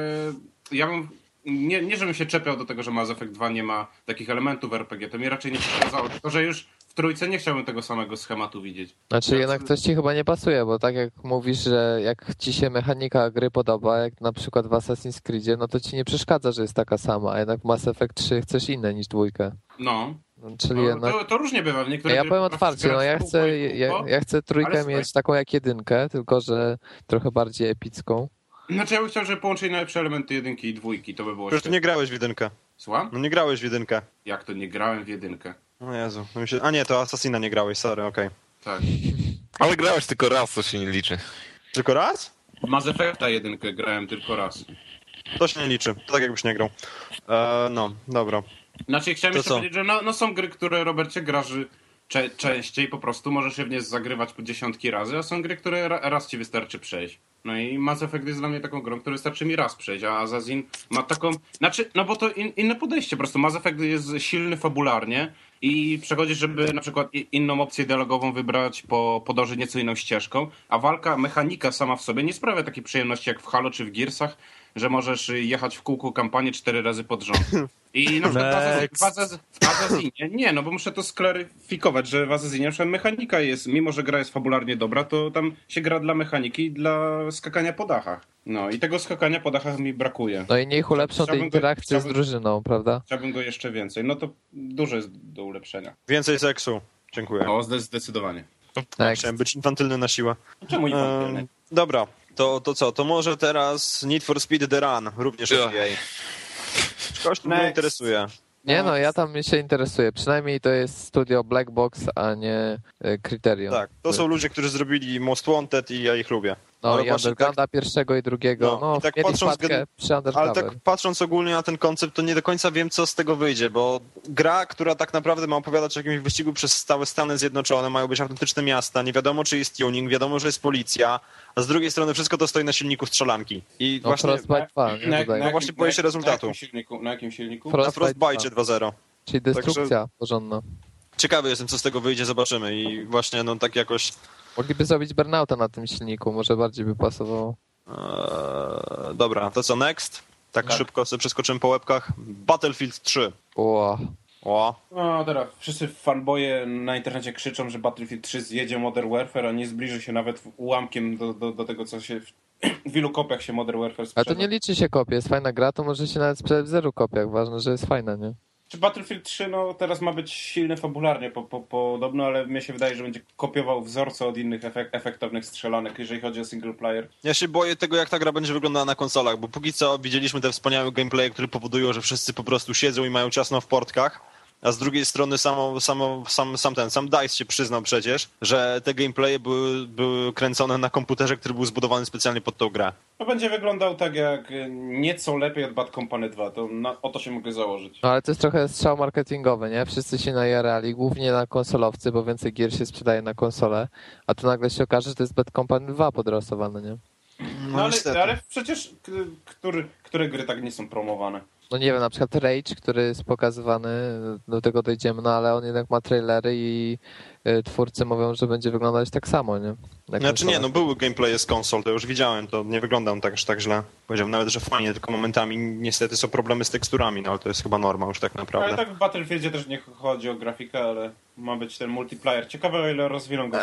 ja bym nie, nie żebym się czepiał do tego, że Mass Effect 2 nie ma takich elementów RPG, to mi raczej nie przeszkadzało, tylko że już w trójce nie chciałbym tego samego schematu widzieć. Znaczy Ja jednak co- coś ci chyba nie pasuje, bo tak jak mówisz, że jak ci się mechanika gry podoba, jak na przykład w Assassin's Creedzie, no to ci nie przeszkadza, że jest taka sama, a jednak w Mass Effect 3 chcesz inne niż dwójkę. No, czyli no jednak... to, to różnie bywa. W niektórych Ja powiem otwarcie, no ja chcę, ja, ja chcę trójkę mieć taką jak jedynkę, tylko że trochę bardziej epicką. Znaczy ja bym chciał, żeby połączyli najlepsze elementy jedynki i dwójki, to by było Przecież nie grałeś w jedynkę. Słucham? No nie grałeś w jedynkę. Jak to nie grałem w jedynkę? O Jezu. No mi się... A nie, to Assassina nie grałeś, sorry, okej. Tak. Ale grałeś tylko raz, to się nie liczy. Tylko raz? Mass Effecta jedynkę grałem tylko raz. To się nie liczy. To tak jakbyś nie grał. E, no, dobra. Znaczy chciałem To jeszcze co? powiedzieć, że no, no są gry, które Robercie grasz cze- częściej, po prostu możesz się w nie zagrywać po dziesiątki razy, a są gry, które ra- raz ci wystarczy przejść. No i Mass Effect jest dla mnie taką grą, która wystarczy mi raz przejść, a Assassin ma taką... Znaczy, no bo to in, inne podejście, po prostu Mass Effect jest silny fabularnie i przechodzisz, żeby na przykład inną opcję dialogową wybrać, po podążyć nieco inną ścieżką, a walka, mechanika sama w sobie nie sprawia takiej przyjemności jak w Halo czy w Gearsach, że możesz jechać w kółku kampanię cztery razy pod rząd. I na przykład w w Assassinie, nie, no bo muszę to sklaryfikować, że w Assassinie na przykład mechanika jest, mimo że gra jest fabularnie dobra, to tam się gra dla mechaniki i dla skakania po dachach. No i tego skakania po dachach mi brakuje. No i niech ulepszą te interakcje z drużyną, prawda? Chciałbym go jeszcze więcej. No to dużo jest do ulepszenia. Więcej seksu. Dziękuję. O, zde- zdecydowanie. Next. Chciałem być infantylny na siłę. Czemu nie Ehm, dobra, to, to co? To może teraz Need for Speed The Run, również. EA. Kogoś to mnie interesuje. Nie no, ja tam się interesuję. Przynajmniej to jest studio Black Box, a nie e, Criterion. Tak, to są ludzie, którzy zrobili Most Wanted i ja ich lubię. No Ale i Undergrounda pierwszego i drugiego. No, No, i tak patrząc przy Ale tak patrząc ogólnie na ten koncept, to nie do końca wiem, co z tego wyjdzie, bo gra, która tak naprawdę ma opowiadać o jakimś wyścigu przez całe Stany Zjednoczone, mają być autentyczne miasta, nie wiadomo, czy jest tuning, wiadomo, że jest policja, a z drugiej strony wszystko to stoi na silniku strzelanki. I No właśnie Frostbite 2, nie tutaj. No właśnie boję się rezultatu. Na jakim silniku? Na jakim silniku? Frost- na Frostbite 2.0. Czyli destrukcja porządna. Ciekawy jestem, co z tego wyjdzie, zobaczymy i właśnie no tak jakoś Mogliby zrobić Burnouta na tym silniku, może bardziej by pasowało. Eee, dobra, to co next? Tak, Tak. szybko sobie przeskoczymy po łebkach. Battlefield 3. Ło. O, No teraz wszyscy fanboje na internecie krzyczą, że Battlefield 3 zjedzie Modern Warfare, a nie zbliży się nawet ułamkiem do, do, do tego, co się w, w ilu kopiach się Modern Warfare Ale sprzeda. to nie liczy się kopie, jest fajna gra, to może się nawet sprzedać w zero kopiach. Ważne, że jest fajna, nie? Czy Battlefield 3 no, teraz ma być silny fabularnie po, po, podobno, ale mnie się wydaje, że będzie kopiował wzorce od innych efek efektownych strzelanek, jeżeli chodzi o single player. ja się boję tego, jak ta gra będzie wyglądała na konsolach, bo póki co widzieliśmy te wspaniałe gameplaye, które powodują, że wszyscy po prostu siedzą i mają ciasno w portkach. A z drugiej strony samo, samo, sam, sam ten, sam DICE się przyznał przecież, że te gameplaye były, były kręcone na komputerze, który był zbudowany specjalnie pod tą grę. No będzie wyglądał tak jak nieco lepiej od Bad Company 2, to na, o to się mogę założyć. No ale to jest trochę strzał marketingowy, nie? Wszyscy się najarali, głównie na konsolowcy, bo więcej gier się sprzedaje na konsole, a tu nagle się okaże, że to jest Bad Company 2 podrasowane, nie? No, ale, niestety. ale przecież który, które gry tak nie są promowane? No nie wiem, na przykład Rage, który jest pokazywany, do tego dojdziemy, no ale on jednak ma trailery i twórcy mówią, że będzie wyglądać tak samo, nie? Na Znaczy nie, no były gameplaye z konsol, to już widziałem, to nie wygląda on tak aż tak źle. Powiedziałbym nawet, że fajnie, tylko momentami niestety są problemy z teksturami, no ale to jest chyba norma już tak naprawdę. Ale tak w Battlefieldzie też nie chodzi o grafikę, ale ma być ten multiplayer. Ciekawe o ile rozwiną go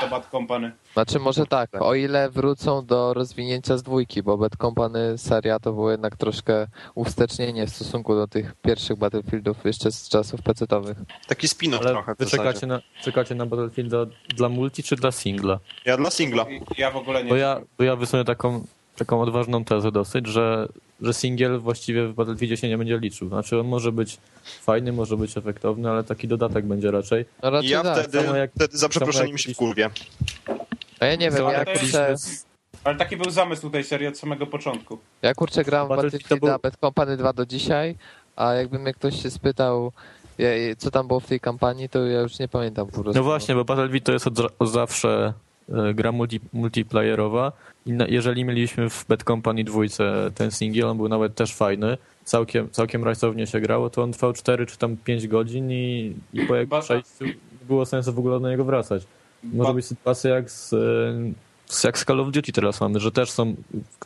do, Bad Company. Znaczy może tak, o ile wrócą do rozwinięcia z dwójki, bo Bad Company seria to było jednak troszkę uwstecznienie w stosunku do tych pierwszych Battlefieldów jeszcze z czasów pecetowych. Taki spin-off trochę wy czekacie na, czekacie na Battlefield dla, dla multi czy dla singla? Ja dla singla. Ja w ogóle nie Bo ja, bo ja wysunę taką, taką odważną tezę dosyć, że, że singiel właściwie w Battlefieldzie się nie będzie liczył. Znaczy on może być fajny, może być efektowny, ale taki dodatek będzie raczej. No raczej ja tak. wtedy, jak- wtedy za przeproszeniem się wkurwię. A ja nie wiem, ja jak kurczę, Ale taki był zamysł tej serii od samego początku. ja kurczę gram w Battlefielda był- Bad Company 2 do dzisiaj, a jakby mnie ktoś się spytał, co tam było w tej kampanii, to ja już nie pamiętam po prostu. No właśnie, bo Battlefield to jest od, od zawsze e, gra multi, multiplayerowa i na, jeżeli mieliśmy w Bad Company dwójce ten singiel, on był nawet też fajny, całkiem, całkiem rajsownie się grało, to on trwał 4 czy tam 5 godzin i, i po jego Ba- przejściu nie było sensu w ogóle do niego wracać. Może Ba- być sytuacja jak z, e, z, jak z Call of Duty teraz mamy, że też są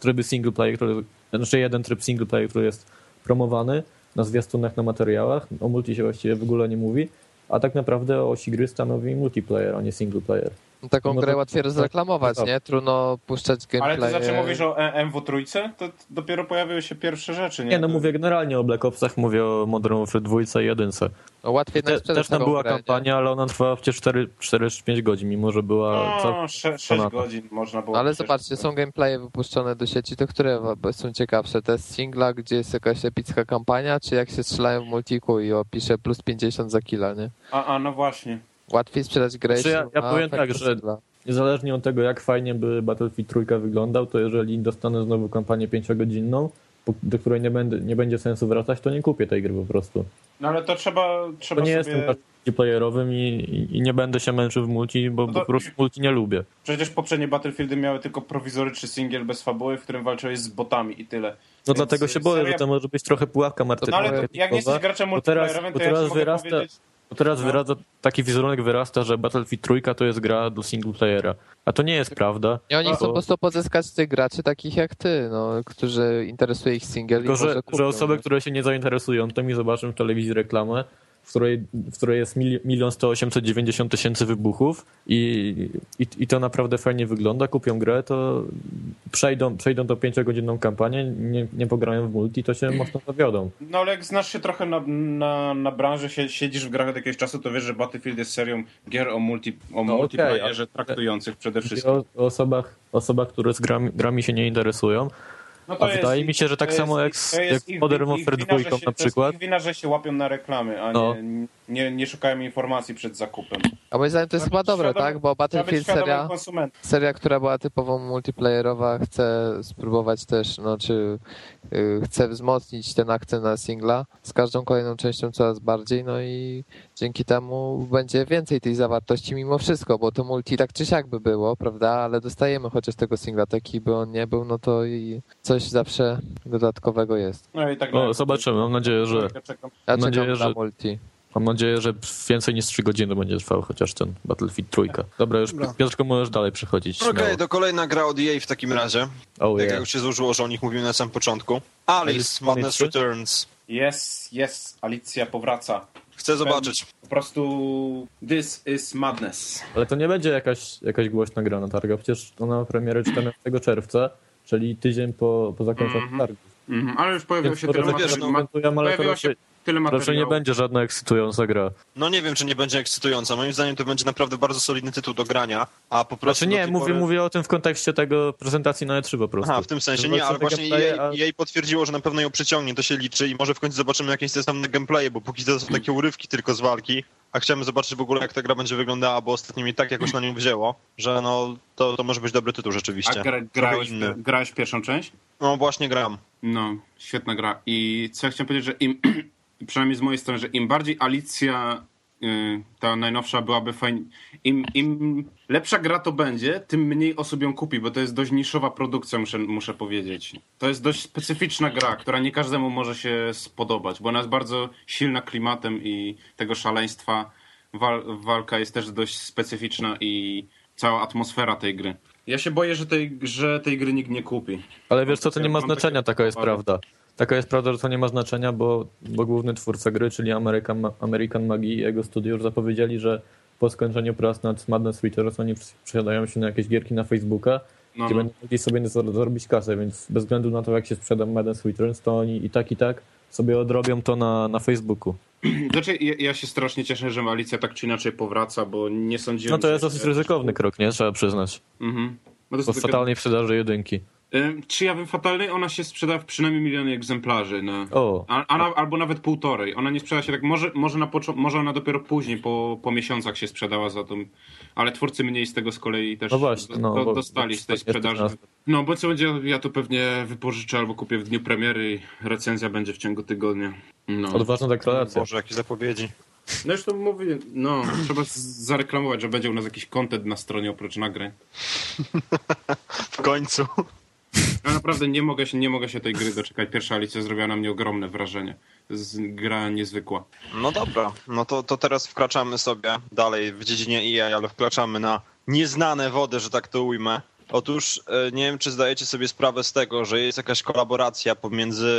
tryby single player, który, znaczy jeden tryb single player, który jest promowany na zwiastunach, na materiałach, o multi się właściwie w ogóle nie mówi, a tak naprawdę osi gry stanowi multiplayer, a nie single player. No, taką Może- grę łatwiej rozreklamować, tak. nie? Trudno puszczać Ale gameplay. to znaczy mówisz o E- MW trójce? To dopiero pojawiły się pierwsze rzeczy, nie? Nie, no mówię generalnie o Black Opsach, mówię o Modern Warfare 2 i 1. No, łatwiej Te, też tam była grę, nie? kampania, ale ona trwała przecież 4, 4 czy 5 godzin, mimo że była No, całkiem 6 ponadto. godzin można było. No, ale zobaczcie, są gameplaye wypuszczone do sieci, to które są ciekawsze? To jest singla, gdzie jest jakaś epicka kampania, czy jak się strzelają w multiku i opisze plus 50 za killa, nie? A, a no właśnie. Łatwiej sprzedać grę, Znaczy ja- ja powiem tak, że- singla. Niezależnie od tego, jak fajnie by Battlefield 3 wyglądał, to jeżeli dostanę znowu kampanię 5-godzinną, po- do której nie, będę, nie będzie sensu wracać, to nie kupię tej gry po prostu. No ale to trzeba, To trzeba nie sobie... jestem graczem multiplayerowym i, i, nie będę się męczył w multi, bo No to- po prostu multi nie lubię. Przecież poprzednie Battlefieldy miały tylko prowizoryczny singiel bez fabuły, w którym walczyłeś z botami i tyle. No Więc dlatego się boję, seria- że to może być trochę pułapka No ale marketingowa. to, jak nie jesteś graczem teraz- multiplayerowym, bo to ja teraz wyrasta- powiedzieć... Bo teraz No. wyraza, taki wizerunek wyrasta, że Battlefield 3 to jest gra do single playera. A to nie jest prawda. I oni chcą po prostu pozyskać tych graczy takich jak ty, no, którzy interesuje ich single Tylko, i że, kupią, że osoby, które się nie zainteresują, to mi zobaczą w telewizji reklamę, w której, w której jest mili- milion sto osiemset dziewięćdziesiąt tysięcy wybuchów i, i, i to naprawdę fajnie wygląda, kupią grę, to przejdą, przejdą tą pięciogodzinną kampanię, nie, nie pograją w multi, to się mocno zawiodą. No ale jak znasz się trochę na, na, na branży, sie- siedzisz w grach od jakiegoś czasu, to wiesz, że Battlefield jest serią gier o, multi, o No, multiplayerze okej, traktujących przede wszystkim. o, o osobach, osobach, które z grami, grami się nie interesują, No A wydaje mi się, że tak samo jak jak Modern Warfare wina, że 2 się- na To jest przykład. ich wina, że się łapią na reklamy, a No. nie, nie, nie szukają informacji przed zakupem. A moim zdaniem to jest chyba dobre, tak? Bo Battlefield seria, seria, która była typowo multiplayerowa, chce spróbować też, no czy y, chce wzmocnić ten akcent na singla z każdą kolejną częścią coraz bardziej, no i dzięki temu będzie więcej tej zawartości mimo wszystko, bo to multi tak czy siak by było, prawda? Ale dostajemy chociaż tego singla, taki by on nie był, no to i coś zawsze dodatkowego jest. No i tak No, zobaczymy. Mam nadzieję, że- Ja czekam. Ja Mam czekam nadzieję, na że- multi. Mam nadzieję, że więcej niż 3 godziny będzie trwał chociaż ten Battlefield trójka. Dobra, już Dobra. Piotrko możesz dalej przechodzić. Okej, śmiało. to kolejna gra od EA w takim razie. Oh, Tak yeah. jak już się złożyło, że o nich mówimy na samym początku. Alice, Madness? Returns. Jest, jest, Alicja powraca. Chcę zobaczyć. Po prostu this is madness. Ale to nie będzie jakaś, jakaś głośna gra na targach. Przecież ona ma premierę 14 czerwca, czyli tydzień po, po zakończeniu Mhm. targu. Mhm, ale już pojawiło Więc się tyle, to wiesz, materi- no, pojawiło się tyle raczej nie będzie żadna ekscytująca gra. No nie wiem, czy nie będzie ekscytująca. Moim zdaniem to będzie naprawdę bardzo solidny tytuł do grania, a po prostu... Znaczy nie, mówię, pory... mówię o tym w kontekście tego prezentacji na E3 po prostu. Aha, w tym sensie nie, ale właśnie a- EA potwierdziło, że na pewno ją przyciągnie, to się liczy i może w końcu zobaczymy jakieś następne gameplaye, bo póki to są takie urywki tylko z walki, a chciałem zobaczyć w ogóle jak ta gra będzie wyglądała, bo ostatnio mi tak jakoś na nią wzięło, że no to, to może być dobry tytuł rzeczywiście. A gra, grałeś, grałeś w pierwszą część? No właśnie gram. No, świetna gra. I co ja chciałem powiedzieć, że im, przynajmniej z mojej strony, że im bardziej Alicja y, ta najnowsza byłaby fajnie. Im, Im lepsza gra to będzie, tym mniej osób ją kupi, bo to jest dość niszowa produkcja, muszę, muszę powiedzieć. To jest dość specyficzna gra, która nie każdemu może się spodobać, bo ona jest bardzo silna klimatem i tego szaleństwa. Wal, walka jest też dość specyficzna i cała atmosfera tej gry. Ja się boję, że tej, że tej gry nikt nie kupi. Ale wiesz co, to nie ma znaczenia, taka jest prawda. Taka jest prawda, że to nie ma znaczenia, bo, bo główny twórca gry, czyli American, American Magi i jego studio już zapowiedzieli, że po skończeniu prac nad Madness Returns oni przesiadają się na jakieś gierki na Facebooka, No, gdzie no. będą mogli sobie zarobić kasę, więc bez względu na to, jak się sprzeda Madness Returns, to oni i tak, i tak sobie odrobią to na, na Facebooku. Znaczy, ja, ja się strasznie cieszę, że Alicja tak czy inaczej powraca, bo nie sądziłem... No to jest dosyć ryzykowny krok, nie? Trzeba przyznać. Mhm. Bo to Po fatalnej sprzedaży jedynki. Czy ja wiem fatalnej? Ona się sprzeda w przynajmniej milionie egzemplarzy. No. O, A, a, na- albo nawet półtorej. Ona nie sprzeda się tak, może, może, na może ona dopiero później, po, po miesiącach się sprzedała za tą, ale twórcy mniej z tego z kolei też No właśnie, no, do, bo- dostali z tej to sprzedaży. No bo co będzie, ja to pewnie wypożyczę albo kupię w dniu premiery i recenzja będzie w ciągu tygodnia. No, odważna deklaracja. Boże, jakie zapowiedzi. no już to mówię, no trzeba zareklamować, że będzie u nas jakiś content na stronie oprócz nagrań. W końcu. Ja naprawdę nie mogę się, nie mogę się tej gry doczekać. Pierwsza Alicja zrobiła na mnie ogromne wrażenie. Gra niezwykła. No dobra, no to, to teraz wkraczamy sobie dalej w dziedzinie EA, ale wkraczamy na nieznane wody, że tak to ujmę. Otóż e, nie wiem, czy zdajecie sobie sprawę z tego, że jest jakaś kolaboracja pomiędzy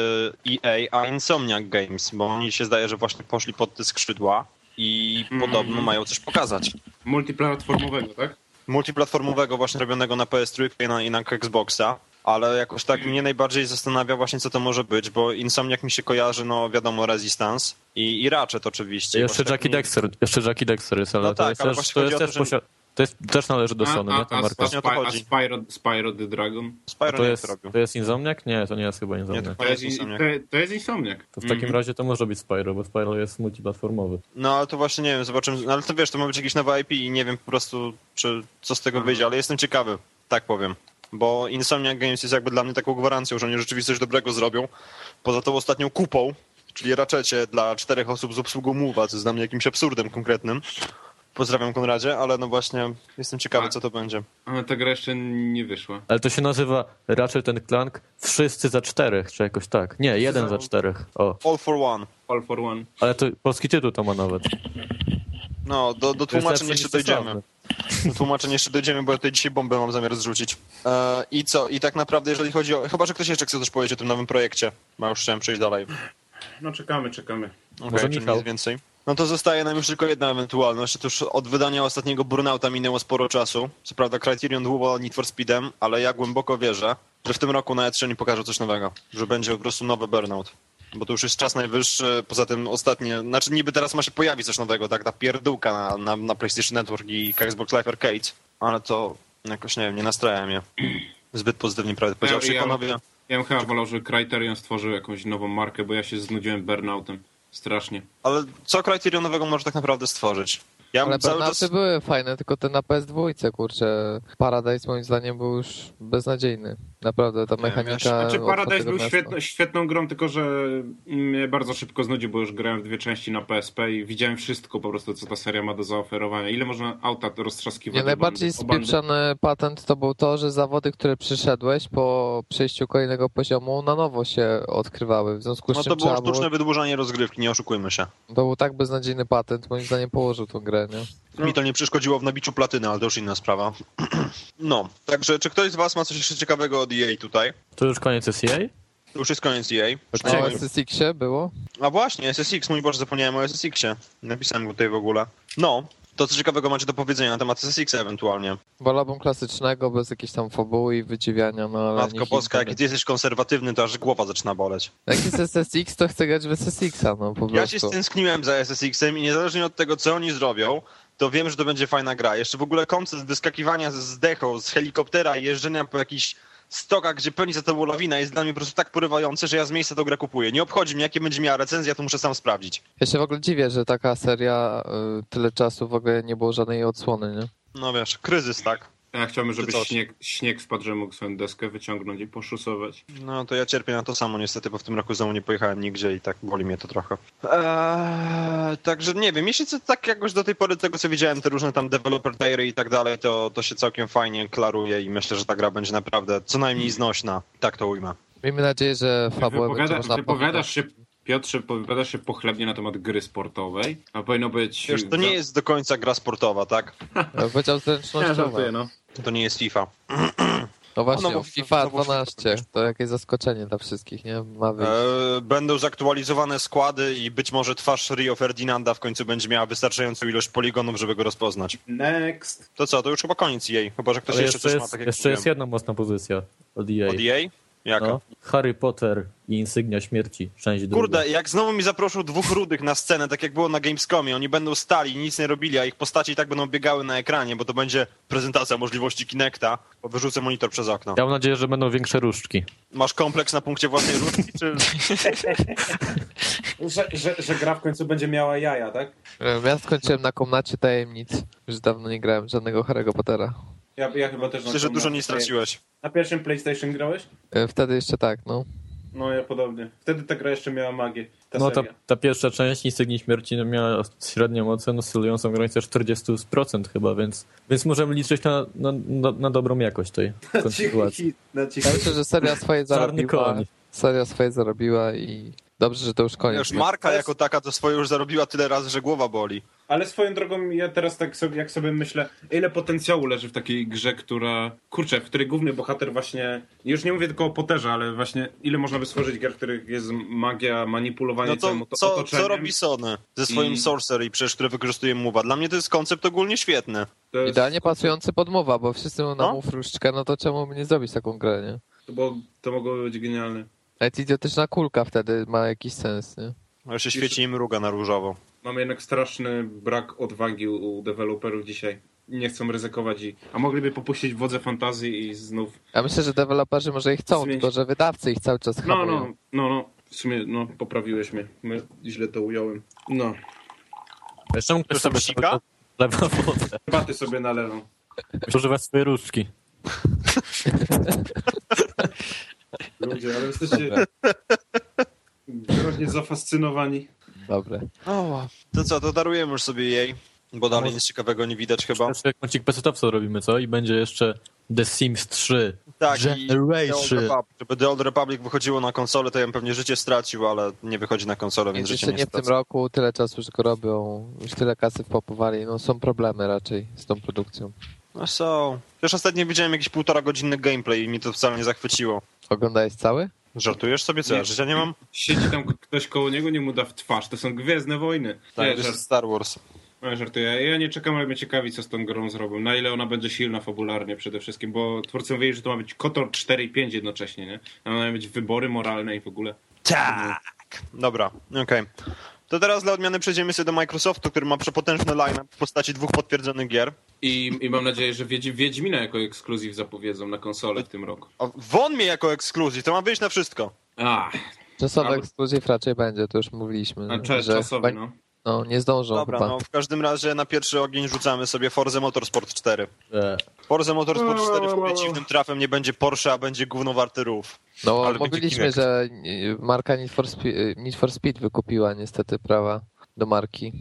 EA a Insomniac Games, bo oni się zdaje, że właśnie poszli pod te skrzydła i podobno mają coś pokazać. Multiplatformowego, tak? Multiplatformowego właśnie robionego na PS3 i na, i na Xboxa, ale jakoś tak mnie najbardziej zastanawia właśnie co to może być, bo Insomniac mi się kojarzy, no wiadomo, Resistance i, i Ratchet oczywiście. Jeszcze Jackie tak mi- Dexter, jeszcze Jackie Dexter jest, ale No to tak, jest ale też, właśnie to jest też to, że- posia- to jest, też należy do Sony, a, nie? Ta a, marka. a, Właśnie o to Spy- a chodzi. Spyro, Spyro the Dragon? Spyro To nie jest, to jest Insomniac? Nie, to nie jest chyba Nie, Insomniac. to To jest Insomniac. to, to jest Insomniak. To w takim Mhm. razie to może być Spyro, bo Spyro jest multiplatformowy. No ale to właśnie nie wiem, zobaczymy. No, ale to wiesz, to ma być jakieś nowe IP i nie wiem po prostu, czy co z tego Mhm. wyjdzie, ale jestem ciekawy, tak powiem. Bo Insomniac Games jest jakby dla mnie taką gwarancją, że oni rzeczywiście coś dobrego zrobią. Poza tą ostatnią kupą, czyli raczecie dla czterech osób z obsługą Move'a, co jest dla mnie jakimś absurdem konkretnym. Pozdrawiam Konradzie, ale no właśnie jestem ciekawy, co to będzie. Ale ta gra jeszcze nie wyszła. Ale to się nazywa Ratchet ten Clank Wszyscy za czterech, czy jakoś tak. Nie, jeden za czterech. O, All for One. All for One. ale to polski tytuł to ma nawet. No, do, do tłumaczeń jeszcze dojdziemy. sensowne. Do tłumaczeń jeszcze dojdziemy, bo ja tutaj dzisiaj bombę mam zamiar zrzucić. E, I co? I tak naprawdę, jeżeli chodzi o... Chyba, że ktoś jeszcze chce coś powiedzieć o tym nowym projekcie. Bo już chciałem przejść dalej. No czekamy, czekamy. Okay, czy nic więcej. No to zostaje nam już tylko jedna ewentualność. Otóż od wydania ostatniego Burnouta minęło sporo czasu. Co prawda Criterion długo Need for Speedem, ale ja głęboko wierzę, że w tym roku na E3 nie pokażą coś nowego. Że będzie po prostu nowy Burnout. Bo to już jest czas najwyższy, poza tym ostatnie, znaczy niby teraz ma się pojawić coś nowego, tak, ta pierdółka na, na, na PlayStation Network i Xbox Live Arcade, ale to jakoś, nie wiem, nie nastraja mnie zbyt pozytywnie, prawdę powiedziawszy, ja- panowie. Ja bym chyba wolał, żeby Criterion stworzył jakąś nową markę, bo ja się znudziłem Burnoutem. Strasznie. Ale co Criterion nowego może tak naprawdę stworzyć? Ja Ale cały Burnouty czas... były fajne, tylko ten na PS2, kurczę. Paradise moim zdaniem był już beznadziejny. Naprawdę, ta mechanika... Znaczy Paradise był miasta. świetną, grą, tylko że mnie bardzo szybko znudził, bo już grałem w dwie części na PSP i widziałem wszystko po prostu, co ta seria ma do zaoferowania. Ile można auta roztrzaskiwać? Nie, najbardziej spieprzony patent to był to, że zawody, które przyszedłeś po przejściu kolejnego poziomu na nowo się odkrywały. W związku z No czym to było trzeba było... sztuczne wydłużanie rozgrywki, nie oszukujmy się. To był tak beznadziejny patent, moim zdaniem położył tą grę, nie? Mi to nie przeszkodziło w nabiciu platyny, ale to już inna sprawa. No, także czy ktoś z was ma coś jeszcze ciekawego od EA tutaj? To już koniec jest EA? To już jest koniec EA. O Przynajmniej- SSX-ie było? A właśnie, SSX, mój Boże, zapomniałem o SSX-ie. Napisałem go tutaj w ogóle. No, to co ciekawego macie do powiedzenia na temat SSX ewentualnie? Wolałbym klasycznego, bez jakiejś tam fabuły i wydziwiania, no ale... Matko Boska, im- jak ty jesteś konserwatywny, to aż głowa zaczyna boleć. Jak jest SSX, to chcę grać w SSX-a, no po Ja się prostu. stęskniłem za SSX-em i niezależnie od tego, co oni zrobią, to wiem, że to będzie fajna gra. Jeszcze w ogóle koncept wyskakiwania z dechą, z helikoptera i jeżdżenia po jakichś stokach, gdzie pełni za tobą lawina jest dla mnie po prostu tak porywający, że ja z miejsca tą grę kupuję. Nie obchodzi mnie, jakie będzie miała recenzja, to muszę sam sprawdzić. Ja się w ogóle dziwię, że taka seria y, tyle czasu w ogóle nie było żadnej odsłony, nie? No wiesz, kryzys, tak? Ja chciałbym, żeby śnieg, śnieg spadł, że mógł swoją deskę wyciągnąć i poszusować. No to ja cierpię na to samo niestety, bo w tym roku znowu nie pojechałem nigdzie i tak boli mnie to trochę. Eee, także nie wiem, jeśli co, tak jakoś do tej pory tego co widziałem, te różne tam developer tiery i tak dalej, to, to się całkiem fajnie klaruje i myślę, że ta gra będzie naprawdę co najmniej znośna. Tak to ujmę. Miejmy nadzieję, że fabułę będzie Wypowiada, można wypowiadasz się, Piotrze, wypowiadasz się pochlebnie na temat gry sportowej, a powinno być... Wiesz, to nie jest do końca gra sportowa, tak? Powiedział Ja zręcznościowa. żartuję, no. To nie jest FIFA. No właśnie, No bo- FIFA no bo- 12 to jakieś zaskoczenie dla wszystkich, nie? Ma wyjść. Eee, będą zaktualizowane składy i być może twarz Rio Ferdinanda w końcu będzie miała wystarczającą ilość poligonów, żeby go rozpoznać. Next. To co, to już chyba koniec jej, chyba że ktoś Ale jeszcze, jeszcze coś ma, jest, tak jak jeszcze jest jedna mocna pozycja od EA. Od EA? Jaka? No, Harry Potter i Insygnia Śmierci, część druga. Kurde, jak znowu mi zaproszą dwóch rudych na scenę, tak jak było na Gamescomie, oni będą stali, nic nie robili, a ich postaci i tak będą biegały na ekranie, bo to będzie prezentacja możliwości Kinecta, bo wyrzucę monitor przez okno. Ja mam nadzieję, że będą większe różdżki. Masz kompleks na punkcie własnej różki, czy... Że, że, że gra w końcu będzie miała jaja, tak? Ja skończyłem na komnacie tajemnic. Już dawno nie grałem żadnego Harry'ego Pottera. Ja, ja chyba też... Myślę, że dużo nie straciłeś. Na pierwszym PlayStation grałeś? E, Wtedy jeszcze tak, no. No ja podobnie. Wtedy ta gra jeszcze miała magię. Ta No ta, ta pierwsza część Insygnii Śmierci no, miała średnią ocenę oscylującą w granicy 40% chyba, więc, więc możemy liczyć na, na, na, na dobrą jakość tej kontynuacji. Na cichy. Ja myślę, że seria swoje Czarny zarobiła. koń. Seria swoje zarobiła i dobrze, że to już koniec. Już marka Ale- jako taka to swoje już zarobiła tyle razy, że głowa boli. Ale swoją drogą, ja teraz tak sobie, jak sobie myślę, ile potencjału leży w takiej grze, która, kurczę, w której główny bohater właśnie, już nie mówię tylko o Potterze, ale właśnie ile można by stworzyć gier, w których jest magia, manipulowanie No to całym oto- co, otoczeniem. co robi Sony ze swoim I- Sorcery, przecież które wykorzystuje Mowa? Dla mnie to jest koncept ogólnie świetny. Jest- Idealnie pasujący podmowa, bo wszyscy na No. różdżkę, no to czemu by nie zrobić taką grę, nie? To, było, to mogło być genialne. Nawet idiotyczna kulka wtedy ma jakiś sens, nie? Ale się świeci im ruga na różowo. Mamy jednak straszny brak odwagi u, deweloperów dzisiaj. Nie chcą ryzykować i... A mogliby popuścić wodze fantazji i znów... Ja myślę, że deweloperzy może ich chcą, Zmienić. tylko że wydawcy ich cały czas No, hamują. no, no, no. W sumie, no, poprawiłeś mnie. My, źle to ująłem. No. Jeszcze mógł ktoś sobie sika? lewa wodę. Baty sobie nalewam. Używać swojej różdżki. Ludzie, ale jesteście groźnie zafascynowani. Dobre. To co, to darujemy już sobie jej, bo dalej nic ciekawego nie widać chyba. Jeszcze kącik pesetowca robimy, co? I będzie jeszcze The Sims 3. Tak, i The Old, Generation. Republic. Żeby The Old Republic wychodziło na konsolę, to ja bym pewnie życie stracił, ale nie wychodzi na konsolę, więc życie nie nie w tym roku, tyle czasu już go robią, już tyle kasy wpopowali, no są problemy raczej z tą produkcją. No są. Też ostatnio widziałem jakiś półtora godzinny gameplay i mi to wcale nie zachwyciło. Oglądałeś cały? Żartujesz sobie, co ja Nie. życia nie mam? Siedzi tam ktoś koło niego, nie mu da w twarz. To są Gwiezdne Wojny. Tak, nie, to żart, jest Star Wars. no, żartuję. Ja nie czekam, ale mnie ciekawi, co z tą grą zrobią. Na ile ona będzie silna fabularnie przede wszystkim, bo twórcy mówili, że to ma być KOTOR 4 i 5 jednocześnie, nie? Tam mają być wybory moralne i w ogóle. Tak! Dobra, okej. To teraz dla odmiany przejdziemy sobie do Microsoftu, który ma przepotężny line w postaci dwóch potwierdzonych gier. I, i mam nadzieję, że Wiedź, Wiedźmina jako ekskluzyw zapowiedzą na konsolę w tym roku. O, won mnie jako ekskluzyw, to ma wyjść na wszystko. A, Czasowy Albo- ekskluzyw raczej będzie, to już mówiliśmy. a cze, że czasowy, chyba- no. No nie zdążą Dobra, chyba. no w każdym razie na pierwszy ogień rzucamy sobie Forza Motorsport 4. E, Forza Motorsport 4 w dziwnym trafem nie będzie Porsche, a będzie gówno warty rów. No ale mówiliśmy, że y, marka Need for, Speed, Need for Speed wykupiła niestety prawa do marki.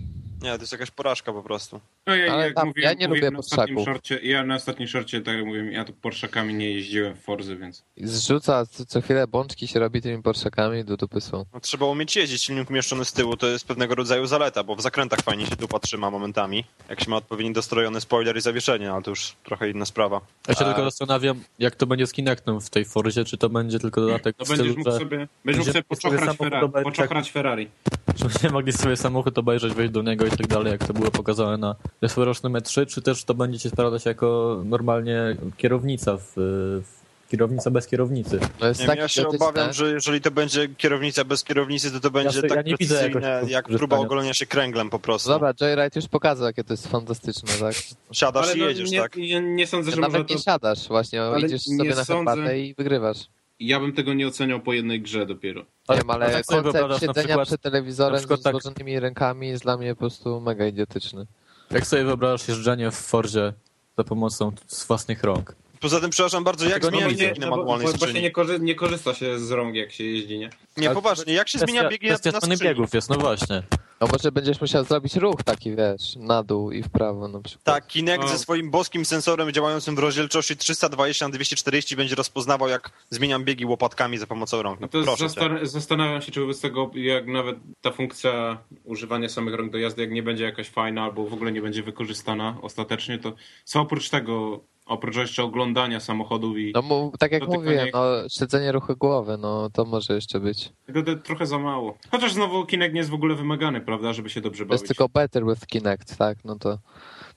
Nie, to jest jakaś porażka po prostu. No ja, Ale jak tam- mówiłem, ja nie mówiłem lubię na ostatnim postrzaków. szorcie, Ja na ostatnim szorcie, tak jak mówiłem, ja tu Porszakami nie jeździłem w Forzy, więc... Zrzuca co, co chwilę bączki się robi tymi Porszakami do dupy są. No, trzeba umieć jeździć, silnik umieszczony z tyłu to jest pewnego rodzaju zaleta, bo w zakrętach fajnie się dupa trzyma momentami, jak się ma odpowiednio dostrojony spoiler i zawieszenie, ale to już trochę inna sprawa. ja się A- tylko zastanawiam, jak to będzie z Kinectem w tej Forzie, czy to będzie tylko dodatek No będziesz stylu, mógł sobie, będziesz mógł sobie poczochrać, Ferrari, Ferrari. Że będziemy mogli sobie samochód obejrzeć, wejść do niego i tak dalej, jak to było pokazane na zeszłorocznym E3, czy też to będzie się sprawdzać jako normalnie kierownica w, w kierownica bez kierownicy. No jest Nie, tak ja się obawiam, że jeżeli to będzie kierownica bez kierownicy, to to będzie sobie- tak ja nie widzę jakoś jak próba ogolenia się kręglem po prostu. Dobra, Joyride już pokazał, jakie to jest fantastyczne, tak? Siadasz Ale i no, jedziesz, nie, tak? nie, nie sądzę, że Nawet to... nie siadasz właśnie, Ale idziesz nie sobie na sądzę- herbatę i wygrywasz. Ja bym tego nie oceniał po jednej grze dopiero. Nie wiem, ale tak sobie koncept siedzenia przykład- przed telewizorem z tak- złożonymi rękami jest dla mnie po prostu mega idiotyczny. Jak sobie wyobrażasz jeżdżenie w Forzie za pomocą z własnych rąk. Poza tym, przepraszam bardzo, jak Tego nie na no, bo- manualnej bo- Właśnie nie, korzy nie korzysta się z rąk, jak się jeździ, nie? Nie, Ale- poważnie, jak się zmienia biegi na, kwestia skrzyni? biegów jest, no właśnie. No może będziesz musiał zrobić ruch taki, wiesz, na dół i w prawo na przykład. Tak, Kinect No. ze swoim boskim sensorem działającym w rozdzielczości 320 na 240 będzie rozpoznawał, jak zmieniam biegi łopatkami za pomocą rąk. No, No to proszę cię. zastan zastanawiam się, czy wobec tego, jak nawet ta funkcja używania samych rąk do jazdy, jak nie będzie jakaś fajna, albo w ogóle nie będzie wykorzystana ostatecznie, to co oprócz tego, oprócz jeszcze oglądania samochodów i No mu, tak jak mówiłem, no, śledzenie ruchu głowy, no to może jeszcze być. tego to trochę za mało. Chociaż znowu Kinect nie jest w ogóle wymagany, prawda, żeby się dobrze To jest bawić. tylko better with Kinect, tak, no to...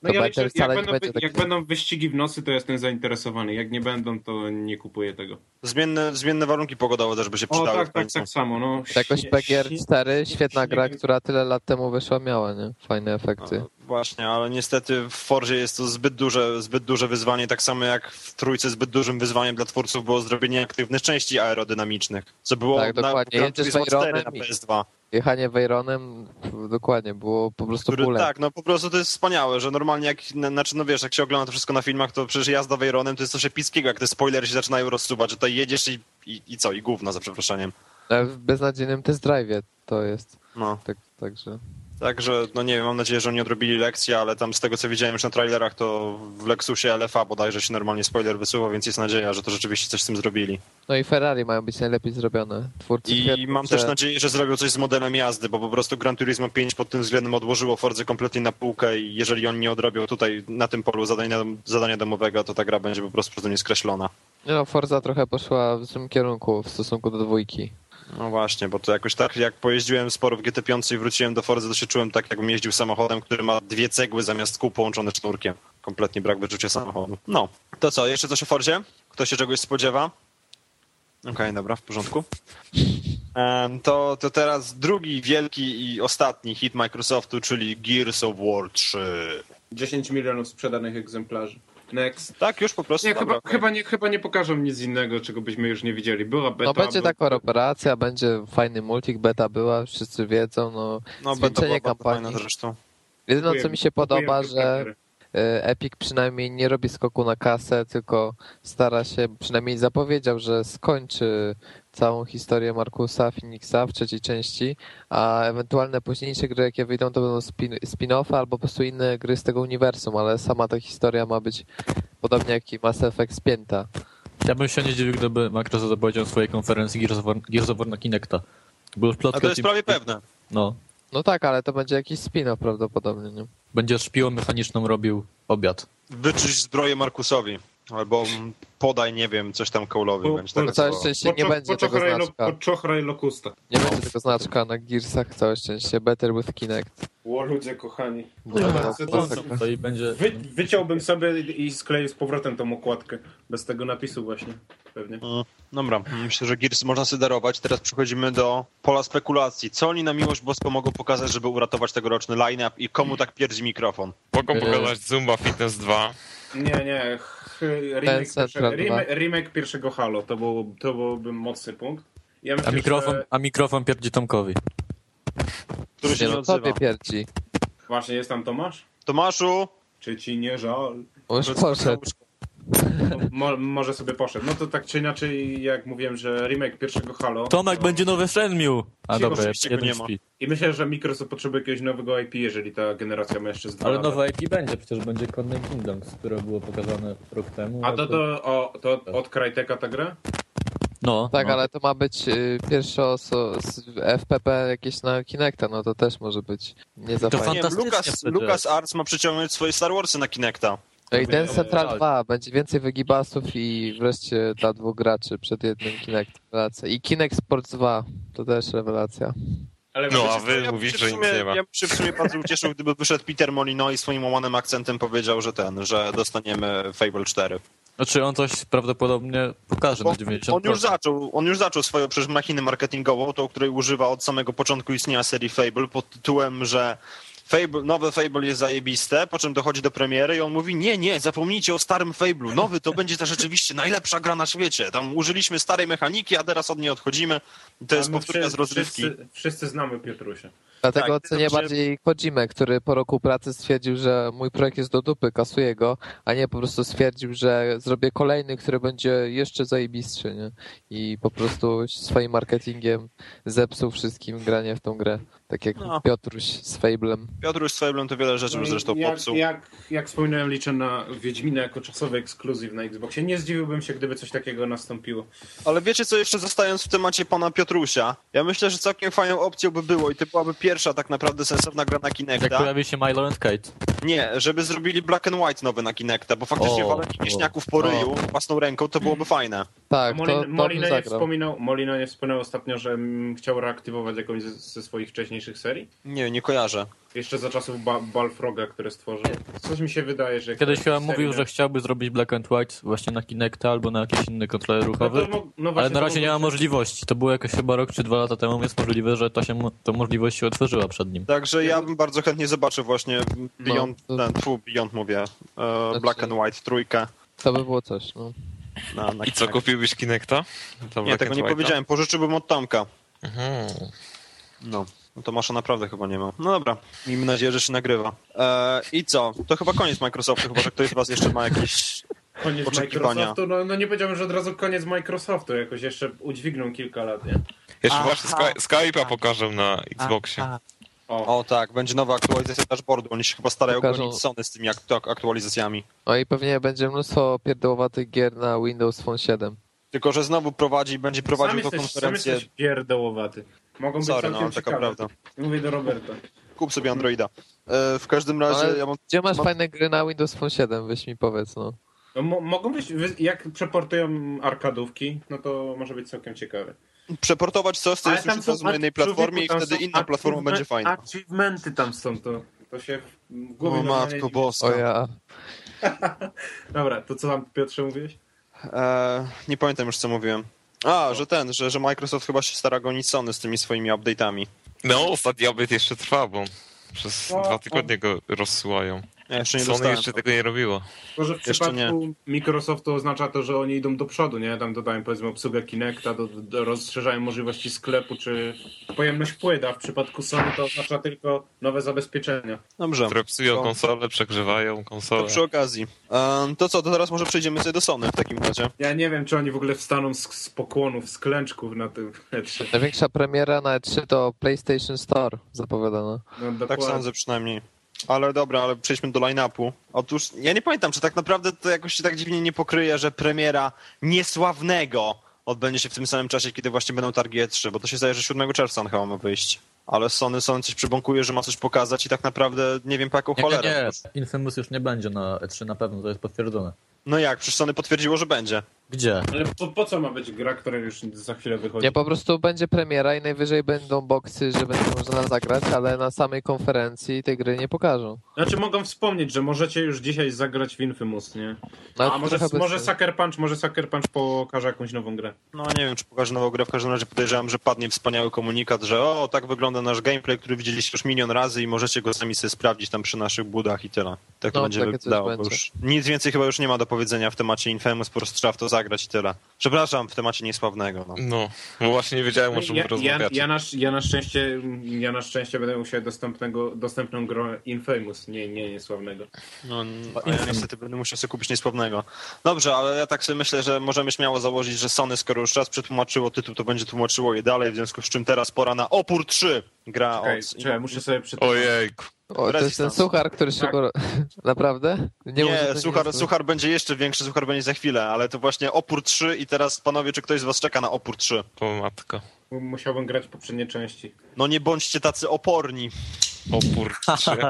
No to ja better liczę, jak, będą, jak będą wyścigi w nocy, to jestem zainteresowany. Jak nie będą, to nie kupuję tego. Zmienne, zmienne warunki pogodowe też by się O przydały. tak, w tak, końcu. tak samo. No. Jakoś Śnie- PGR4, świetna gra, która tyle lat temu wyszła, miała, nie? Fajne efekty. No, Właśnie, ale niestety w Forzie jest to zbyt duże, zbyt duże wyzwanie, tak samo jak w trójce zbyt dużym wyzwaniem dla twórców było zrobienie aktywnych części aerodynamicznych, co było Tak, na dokładnie. Gran Jedziesz Turismo 4 na Veyronem i- PS2. Jechanie Veyronem, dokładnie, było po prostu Który, bólem. tak, no po prostu to jest wspaniałe, że normalnie jak, na- znaczy no wiesz, jak się ogląda to wszystko na filmach, to przecież jazda Veyronem to jest coś epickiego, jak te spoilery się zaczynają rozsuwać, że tutaj jedziesz i, i, i co, i gówno za przeproszeniem. Ale w beznadziejnym test drive to jest. No, Tak, także. Także, no nie wiem, mam nadzieję, że oni odrobili lekcję, ale tam z tego co widziałem już na trailerach, to w Lexusie LFA bodajże się normalnie spoiler wysuwa, więc jest nadzieja, że to rzeczywiście coś z tym zrobili. No i Ferrari mają być najlepiej zrobione. Twórcy I twierdzą, mam że- też nadzieję, że zrobią coś z modelem jazdy, bo po prostu Gran Turismo 5 pod tym względem odłożyło Fordzę kompletnie na półkę i jeżeli oni nie odrobią tutaj na tym polu zadania, zadania domowego, to ta gra będzie po prostu, po prostu nieskreślona. Nie no, Forza trochę poszła w złym kierunku w stosunku do dwójki. No właśnie, bo to jakoś tak, jak pojeździłem sporo w GT5 i wróciłem do Forzy, to się czułem tak, jakbym jeździł samochodem, który ma dwie cegły zamiast kół połączone sznurkiem. Kompletnie brak wyczucia samochodu. No, to co, jeszcze coś o Fordzie? Kto się czegoś spodziewa? Okej, dobra, w porządku. To, to teraz drugi wielki i ostatni hit Microsoftu, czyli Gears of War 3. 10 milionów sprzedanych egzemplarzy. Next. Tak, już po prostu. Nie, dobra, chyba, okej. chyba, nie, chyba nie pokażą nic innego, czego byśmy już nie widzieli. Była beta. No będzie taka operacja, będzie fajny multik, beta była, wszyscy wiedzą, no No, beta była bardzo fajna kampanii. zresztą. Jedyne co mi się podoba, że Epic przynajmniej nie robi skoku na kasę, tylko stara się, przynajmniej zapowiedział, że skończy całą historię Markusa Phoenixa w trzeciej części, a ewentualne późniejsze gry, jakie wyjdą, to będą spin- spin-offy albo po prostu inne gry z tego uniwersum, ale sama ta historia ma być podobnie jak i Mass Effect spięta. Ja bym się nie dziwił, gdyby Microsoft zapowiedział w swojej konferencji Gears of War, Gears of War na Kinecta. Już A plotka to jest prawie pewne. No. No tak, ale to będzie jakiś spin-off prawdopodobnie, nie? Będzie szpiłą mechaniczną robił obiad. Wyczyść zbroję Markusowi. Albo mm, podaj, nie wiem, coś tam kołlowi. Po- będzie po- Całe szczęście nie będzie tego znaczka. Poczochraj Locusta. Nie będzie tego znaczka na Gearsach, całe szczęście. Better with Kinect. Ło, ludzie kochani. Dobra, to- i będzie... Wy, wyciąłbym sobie i skleił z powrotem tą okładkę. Bez tego napisu właśnie. Pewnie. Mm, Dobra, myślę, że Gears można sobie darować. Teraz przechodzimy do pola spekulacji. Co oni na miłość boską mogą pokazać, żeby uratować tegoroczny line-up i komu tak pierdzi mikrofon? Mogą pokazać Zumba Fitness 2. Nie, nie. Ch- Remake, Central pierwsze, dwa. remake, remake pierwszego Halo. To, było, to byłby mocny punkt. Ja myślę, A mikrofon, Że a mikrofon pierdzi Tomkowi. Który się Nie nie no, odzywa. tobie pierdzi. właśnie jest tam Tomasz? Tomaszu! Czy ci nie żal? Już poszedł. Mo, może sobie poszedł. No to tak czy inaczej, jak mówiłem, że remake pierwszego Halo. Tomek to... będzie nowy Shenmue! A Cicho, dobra, jeden nie ma. śpi. I myślę, że Microsoft potrzebuje jakiegoś nowego IP, jeżeli ta generacja ma jeszcze z dwa Ale lata. nowe IP będzie, przecież będzie Codename Kingdoms, które było pokazane rok temu. A to, to, o, to od Crytek'a ta gra? No, Tak, no. ale to ma być y, pierwsze oso- z FPP jakieś na Kinecta, no to też może być nie za To fajnie. Lucas. Lucas Arts ma przyciągnąć swoje Star Warsy na Kinecta. No i ten. Central 2 będzie więcej wygibasów i wreszcie dla dwóch graczy przed jednym Kinect. Rewelacja. I Kinect Sports 2 to też rewelacja. Ale No, a wy Ja mówisz, że w nic sumie- nie ma. Ja bym się w sumie bardzo ucieszył, gdyby wyszedł Peter Molino i swoim łamanym akcentem powiedział, że ten, że dostaniemy Fable 4. Znaczy on coś prawdopodobnie pokaże Bo na 90%. on już zaczął, on już zaczął swoją przecież machinę marketingową, tą, której używa od samego początku istnienia serii Fable pod tytułem, że Fable, nowe Fable jest zajebiste, po czym dochodzi do premiery i on mówi, nie, nie, zapomnijcie o starym Fable'u, nowy to będzie ta rzeczywiście najlepsza gra na świecie. Tam użyliśmy starej mechaniki, a teraz od niej odchodzimy. I to jest a my powtórka z rozrywki. Wszyscy, wszyscy znamy Piotrusia. Dlatego Tak, cenię dobrze. bardziej Kojimę, który po roku pracy stwierdził, że mój projekt jest do dupy, kasuje go, a nie po prostu stwierdził, że zrobię kolejny, który będzie jeszcze zajebistszy, nie? I po prostu swoim marketingiem zepsuł wszystkim granie w tą grę. Tak jak No. Piotruś z Fablem. Piotruś z Fablem to wiele rzeczy już zresztą jak, popsuł. jak, jak wspominałem, liczę na Wiedźmina jako czasowy ekskluzyw na Xboxie. Nie zdziwiłbym się, gdyby coś takiego nastąpiło. Ale wiecie co, jeszcze zostając w temacie pana Piotrusia, ja myślę, że całkiem fajną opcją by było i to byłaby pierwsza tak naprawdę sensowna gra na Jak Kinecta. pojawi się Milo and Kate. Nie, żeby zrobili Black and White nowy na Kinecta, bo faktycznie O, walenie wieśniaków po ryju własną ręką to byłoby fajne. Tak, Molin, to bym Molina, nie wspominał, Molina nie wspominał ostatnio, że chciał reaktywować jakąś ze, ze swoich wcześniejszych serii? Nie, nie kojarzę. Jeszcze za czasów ba Balfroga, które stworzył. Coś mi się wydaje, że... Kiedyś chyba serii mówił, że chciałby zrobić Black and White właśnie na Kinecta albo na jakiś inny kontroler No ruchowy. to, mo- no Ale na razie nie ma możliwości. To było jakoś chyba rok czy dwa lata temu, więc możliwe, że to się to możliwość się otworzyła przed nim. Także ja bym bardzo chętnie zobaczył właśnie Beyond, No, to- ten, tfu, Beyond mówię, e, Znaczy- Black and White trójkę To by było coś, no. Na, na I co, kupiłbyś Kinecta? To Nie, tego nie White'a? powiedziałem, pożyczyłbym od Tomka. Mhm. No. No Tomasza naprawdę chyba nie ma. No dobra, miejmy nadzieję, że się nagrywa. E, I co? To chyba koniec Microsoftu, chyba że ktoś z was jeszcze ma jakieś... Koniec oczekiwania. Microsoftu? No, no nie powiedziałbym, że od razu koniec Microsoftu. Jakoś jeszcze udźwigną kilka lat, nie? Jeszcze właśnie Sky, Skype'a pokażę na Xboxie. O, O tak, będzie nowa aktualizacja dashboardu, oni się chyba starają Pokażą- gonić Sony z tymi ak- aktualizacjami. No i pewnie będzie mnóstwo pierdołowatych gier na Windows Phone 7. Tylko, że znowu prowadzi, będzie prowadził sam tą jesteś, sam konferencję... jesteś pierdołowaty. Mogą być Sorry, no, taka ciekawe. prawda. Mówię do Roberta. Kup sobie Androida. E, w każdym razie Ale ja mam... Gdzie masz mam- fajne gry na Windows Phone 7? Weź mi powiedz, no. No, mo mogą być, jak przeportują arkadówki, no to może być całkiem ciekawe. Przeportować coś, co jest już na jednej platformie i wtedy inna platforma będzie fajna. Achievementy tam są, to, to się w głowie O matko boska. O ja. Dobra, to co tam Piotrze mówiłeś? E, nie pamiętam już co mówiłem. A, że ten, że, że Microsoft chyba się stara gonić Sony z tymi swoimi update'ami. No, ostatni update jeszcze trwa, bo przez O, dwa tygodnie go rozsyłają. Ja jeszcze nie Sony dostałem. jeszcze tego nie robiło. Może w Jeszcze przypadku Microsoftu oznacza to, że oni idą do przodu, nie? Tam dodają powiedzmy obsługę Kinecta, do, do, rozszerzają możliwości sklepu, czy pojemność płyt, a w przypadku Sony to oznacza tylko nowe zabezpieczenia. Dobrze. Które psują To- konsolę, przegrzewają To konsolę. przy okazji. Um, to co, to teraz może przejdziemy sobie do Sony w takim razie. Ja nie wiem, czy oni w ogóle wstaną z, z pokłonów, z klęczków na tym E3. Największa premiera na E3 to PlayStation Store zapowiadano. No, Tak sądzę przynajmniej. Ale dobra, ale przejdźmy do line-upu. Otóż ja nie pamiętam, czy tak naprawdę to jakoś się tak dziwnie nie pokryje, że premiera niesławnego odbędzie się w tym samym czasie, kiedy właśnie będą targi E3, bo to się zdaje, że 7 czerwca on chyba ma wyjść. Ale Sony, Sony coś przybąkuje, że ma coś pokazać i tak naprawdę nie wiem po jaką Nie, nie, cholerę. nie. Infamous już nie będzie na E3 na pewno, to jest potwierdzone. No jak, przecież Sony potwierdziło, że będzie. Gdzie? Ale po, po co ma być gra, która już za chwilę wychodzi? Nie, po prostu będzie premiera i najwyżej będą boksy, że będzie można zagrać, ale na samej konferencji tej gry nie pokażą. Znaczy mogą wspomnieć, że możecie już dzisiaj zagrać w Infamous, nie? No, A może, może. Sucker Punch, może Sucker Punch pokaże jakąś nową grę. No nie wiem, czy pokaże nową grę, w każdym razie podejrzewam, że padnie wspaniały komunikat, że o, tak wygląda nasz gameplay, który widzieliście już milion razy i możecie go sami sobie sprawdzić tam przy naszych budach i tyle. Tak to No, będzie takie coś wyglądało, będzie. już nic więcej chyba już nie ma do powiedzenia w temacie Infamous, po prostu trzeba w to zagrać tyle. Przepraszam, w temacie niesławnego, no. No, bo właśnie nie wiedziałem, o czym Ja, ja, rozmawiacie. ja, na, ja, na szczęście, ja na szczęście będę musiał dostępnego, dostępną grę Infamous, nie, nie niesławnego. no a ja niestety będę musiał sobie kupić niesławnego. Dobrze, ale ja tak sobie myślę, że możemy śmiało założyć, że Sony, skoro już raz przetłumaczyło tytuł, to będzie tłumaczyło je dalej, w związku z czym teraz pora na Opór 3. Gra Czekaj, od... czekaj muszę sobie. Ojejku. O, to jest ten suchar, który Tak. szybko... Naprawdę? Nie, to suchar, jest- suchar będzie jeszcze większy, suchar będzie za chwilę, ale to właśnie opór 3 i teraz panowie, czy ktoś z was czeka na opór 3? O matko. Musiałbym grać poprzednie części. No nie bądźcie tacy oporni. Opór 3.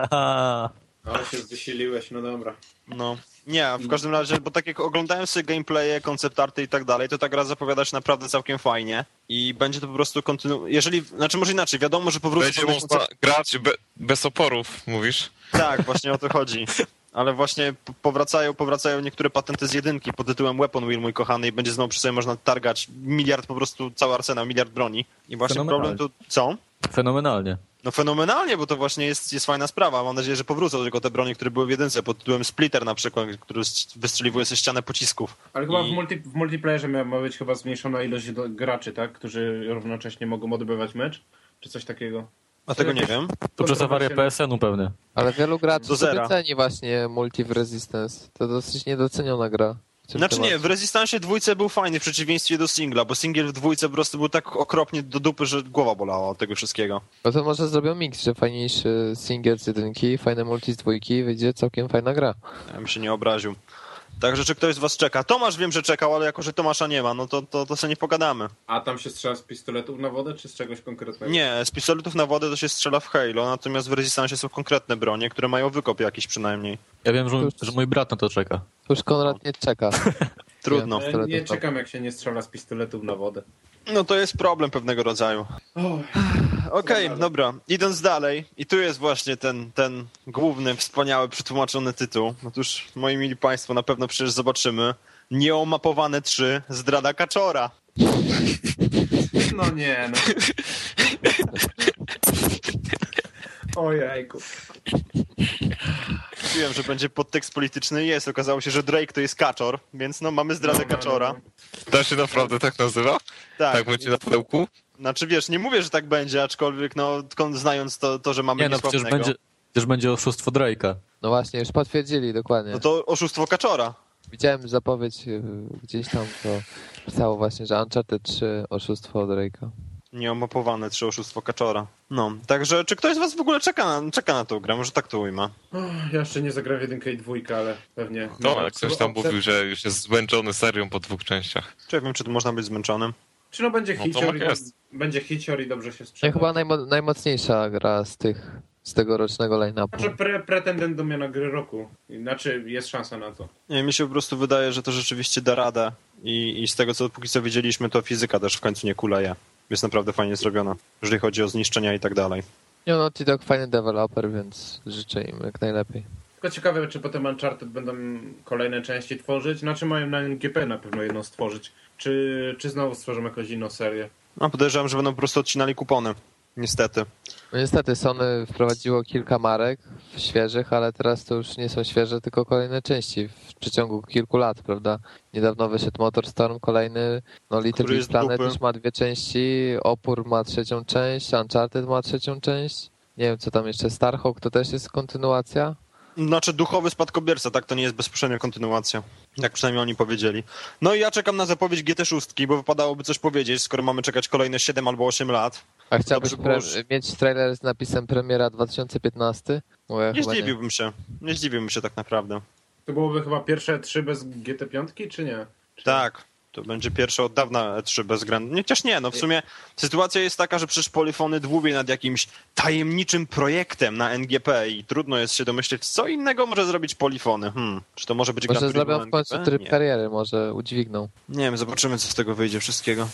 Ale się wysiliłeś, no dobra. No. Nie, w każdym razie, bo tak jak oglądałem sobie gameplaye, koncept arty i tak dalej, to ta gra zapowiada się naprawdę całkiem fajnie i będzie to po prostu kontynu... Jeżeli, znaczy może inaczej, wiadomo, że powrócą Będzie pewne można koncepty- grać be, bez oporów, mówisz? Tak, właśnie o to chodzi. Ale właśnie powracają, powracają niektóre patenty z jedynki pod tytułem Weapon Wheel, mój kochany, i będzie znowu przy sobie można targać miliard, po prostu cały arsenał, miliard broni. I właśnie problem tu... Co? Fenomenalnie. No fenomenalnie, bo to właśnie jest, jest fajna sprawa. Mam nadzieję, że powrócą tylko te broni, które były w jedynce, pod tytułem Splitter na przykład, który wystrzeliwuje ze ścianę pocisków. Ale chyba I- w, multi, w multiplayerze ma, ma być chyba zmniejszona ilość do, graczy, tak? Którzy równocześnie mogą odbywać mecz? Czy coś takiego? A tego nie wiem. To przez awarię PSN-u pewnie. Ale wielu graczy Do sobie zera. ceni właśnie multi w Resistance. To dosyć niedoceniona gra. Znaczy nie, w Resistance dwójce był fajny w przeciwieństwie do singla, bo singiel w dwójce po prostu był tak okropnie do dupy, że głowa bolała od tego wszystkiego. No to może zrobią mix, że fajniejszy single z jedynki, fajne multi z dwójki, wyjdzie całkiem fajna gra. Ja bym się nie obraził. Także czy ktoś z was czeka? Tomasz wiem, że czekał, ale jako, że Tomasza nie ma, no to, to, to sobie nie pogadamy. A tam się strzela z pistoletów na wodę, czy z czegoś konkretnego? Nie, z pistoletów na wodę to się strzela w Halo, natomiast w Resistance są konkretne bronie, które mają wykop jakiś przynajmniej. Ja wiem, że, że mój brat na to czeka. To już Konrad nie czeka. Trudno. Ja nie czekam, jak się nie strzela z pistoletów na wodę. No to jest problem pewnego rodzaju. Okej, dobra. Idąc dalej, i tu jest właśnie ten, ten główny, wspaniały, przetłumaczony tytuł. Otóż, moi mili państwo, na pewno przecież zobaczymy Nieomapowane 3 Zdrada Kaczora. No nie, no. Ojejku. Mówiłem, że będzie podtekst polityczny jest. Okazało się, że Drake to jest Kaczor, więc no mamy Zdradę No, no, no, Kaczora. To się naprawdę tak nazywa? Tak, Tak będzie na pudełku? znaczy wiesz, nie mówię, że tak będzie, aczkolwiek no, znając to, to że mamy Nie no, przecież będzie, przecież będzie oszustwo Drake'a. No właśnie, już potwierdzili dokładnie. no to oszustwo Kaczora. Widziałem zapowiedź y, gdzieś tam, to pisało właśnie, że Uncharted 3 oszustwo Drake'a. Nieomapowane 3 oszustwo Kaczora. No, także czy ktoś z was w ogóle czeka na, czeka na tą grę? Może tak to ujmę. Ja jeszcze nie zagrałem w jedynkę i dwójkę, ale pewnie... No, jak ktoś tam mówił, że już jest zmęczony serią po dwóch częściach. Czy ja wiem, czy to można być zmęczonym? Czy no będzie No hicior, i tak będzie hicior i dobrze się No sprzeda. chyba najmo- najmocniejsza gra z tych, z tegorocznego line-upu. Znaczy pre pretendent do miana gry roku. Znaczy jest szansa na to. Nie, mi się po prostu wydaje, że to rzeczywiście da radę i, i z tego, co póki co widzieliśmy, to fizyka też w końcu nie kuleje. Jest naprawdę fajnie zrobiona, jeżeli chodzi o zniszczenia i tak dalej. No, Tidok fajny deweloper, więc życzę im jak najlepiej. Tylko ciekawe, czy potem Uncharted będą kolejne części tworzyć. Znaczy mają na NGP na pewno jedną stworzyć. Czy, czy znowu stworzą jakąś inną serię? No, podejrzewam, że będą po prostu odcinali kupony. Niestety. No niestety Sony wprowadziło kilka marek świeżych, ale teraz to już nie są świeże, tylko kolejne części w przeciągu kilku lat, prawda? Niedawno wyszedł Motorstorm, kolejny, no Little Big Planet już ma dwie części, Opór ma trzecią część, Uncharted ma trzecią część. Nie wiem, co tam jeszcze, Starhawk to też jest kontynuacja? Znaczy duchowy spadkobierca, tak? To nie jest bezpośrednia kontynuacja. Jak przynajmniej oni powiedzieli. No i ja czekam na zapowiedź GT6, bo wypadałoby coś powiedzieć, skoro mamy czekać kolejne 7 albo 8 lat. A chciałbyś pre- mieć trailer z napisem premiera 2015? Bo ja Nie zdziwiłbym się. Nie zdziwiłbym się tak naprawdę. To byłoby chyba pierwsze trzy bez GT5, czy nie? Czy... Tak. To będzie pierwsze od dawna E3 bezwzględne. Nie, chociaż nie, no w sumie sytuacja jest taka, że przecież Polyfony dłubiej nad jakimś tajemniczym projektem na NGP i trudno jest się domyśleć, co innego może zrobić Polyfony. Hmm. Czy to może być Może Gran Turismo zrobią w końcu tryb Nie. kariery, może udźwigną. nie wiem, zobaczymy, co z tego wyjdzie wszystkiego.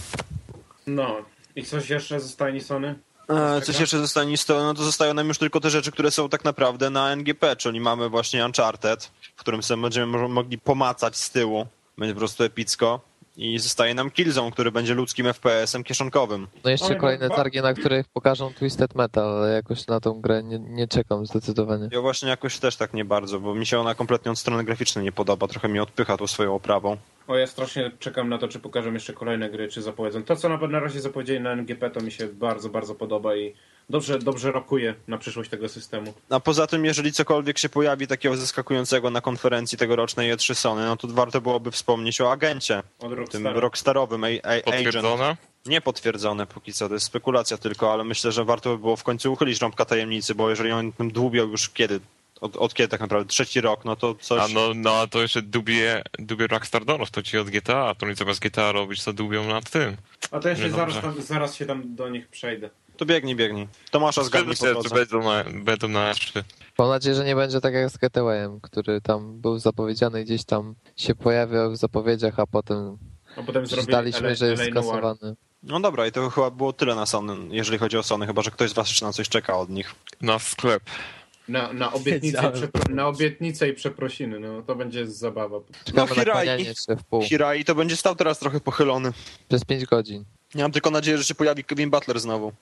No. I coś jeszcze zostanie Sony? E, coś jeszcze zostanie z to, no to zostają nam już tylko te rzeczy, które są tak naprawdę na NGP, czyli mamy właśnie Uncharted, w którym sobie będziemy mo- mogli pomacać z tyłu. Będzie po prostu epicko. I zostaje nam Killzone, który będzie ludzkim FPS-em kieszonkowym. No jeszcze no, kolejne targi, na których pokażą Twisted Metal, ale jakoś na tą grę nie, nie czekam zdecydowanie. Ja właśnie jakoś też tak nie bardzo, bo mi się ona kompletnie od strony graficznej nie podoba. Trochę mnie odpycha tą swoją oprawą. O, ja strasznie czekam na to, czy pokażą jeszcze kolejne gry, czy zapowiedzą. To, co na, na razie zapowiedzieli na NGP, to mi się bardzo, bardzo podoba i dobrze, dobrze rokuje na przyszłość tego systemu. A poza tym, jeżeli cokolwiek się pojawi takiego zaskakującego na konferencji tegorocznej E3 Sony, no to warto byłoby wspomnieć o agencie, Od tym rockstarowym a- a- agent. Potwierdzone? Nie potwierdzone póki co, to jest spekulacja tylko, ale myślę, że warto by było w końcu uchylić rąbka tajemnicy, bo jeżeli oni tym dłubią już kiedy, od, od kiedy tak naprawdę, trzeci rok, no to coś... A no, no a to jeszcze dubie, dubie Rockstar Donów, to ci od GTA, to oni zamiast GTA robić, to dubią nad tym. A to ja się Nie, zaraz, tam, zaraz się tam do nich przejdę. To biegnij, biegnij. Tomasza zgadnij po drodze. będą na, będą na E3. Mam nadzieję, że nie będzie tak jak z Getawayem, który tam był zapowiedziany, gdzieś tam się pojawiał w zapowiedziach, a potem A potem zdaliśmy, że jest skasowany. No dobra, i to chyba było tyle na Sony, jeżeli chodzi o Sony, chyba że ktoś z was jeszcze na coś czeka od nich. Na sklep. Na, na, obietnicę na obietnicę i przeprosiny, no to będzie zabawa. Czekamy No, Hirai. Hirai to będzie stał teraz trochę pochylony. przez 5 godzin. Ja mam tylko nadzieję, że się pojawi Kevin Butler znowu.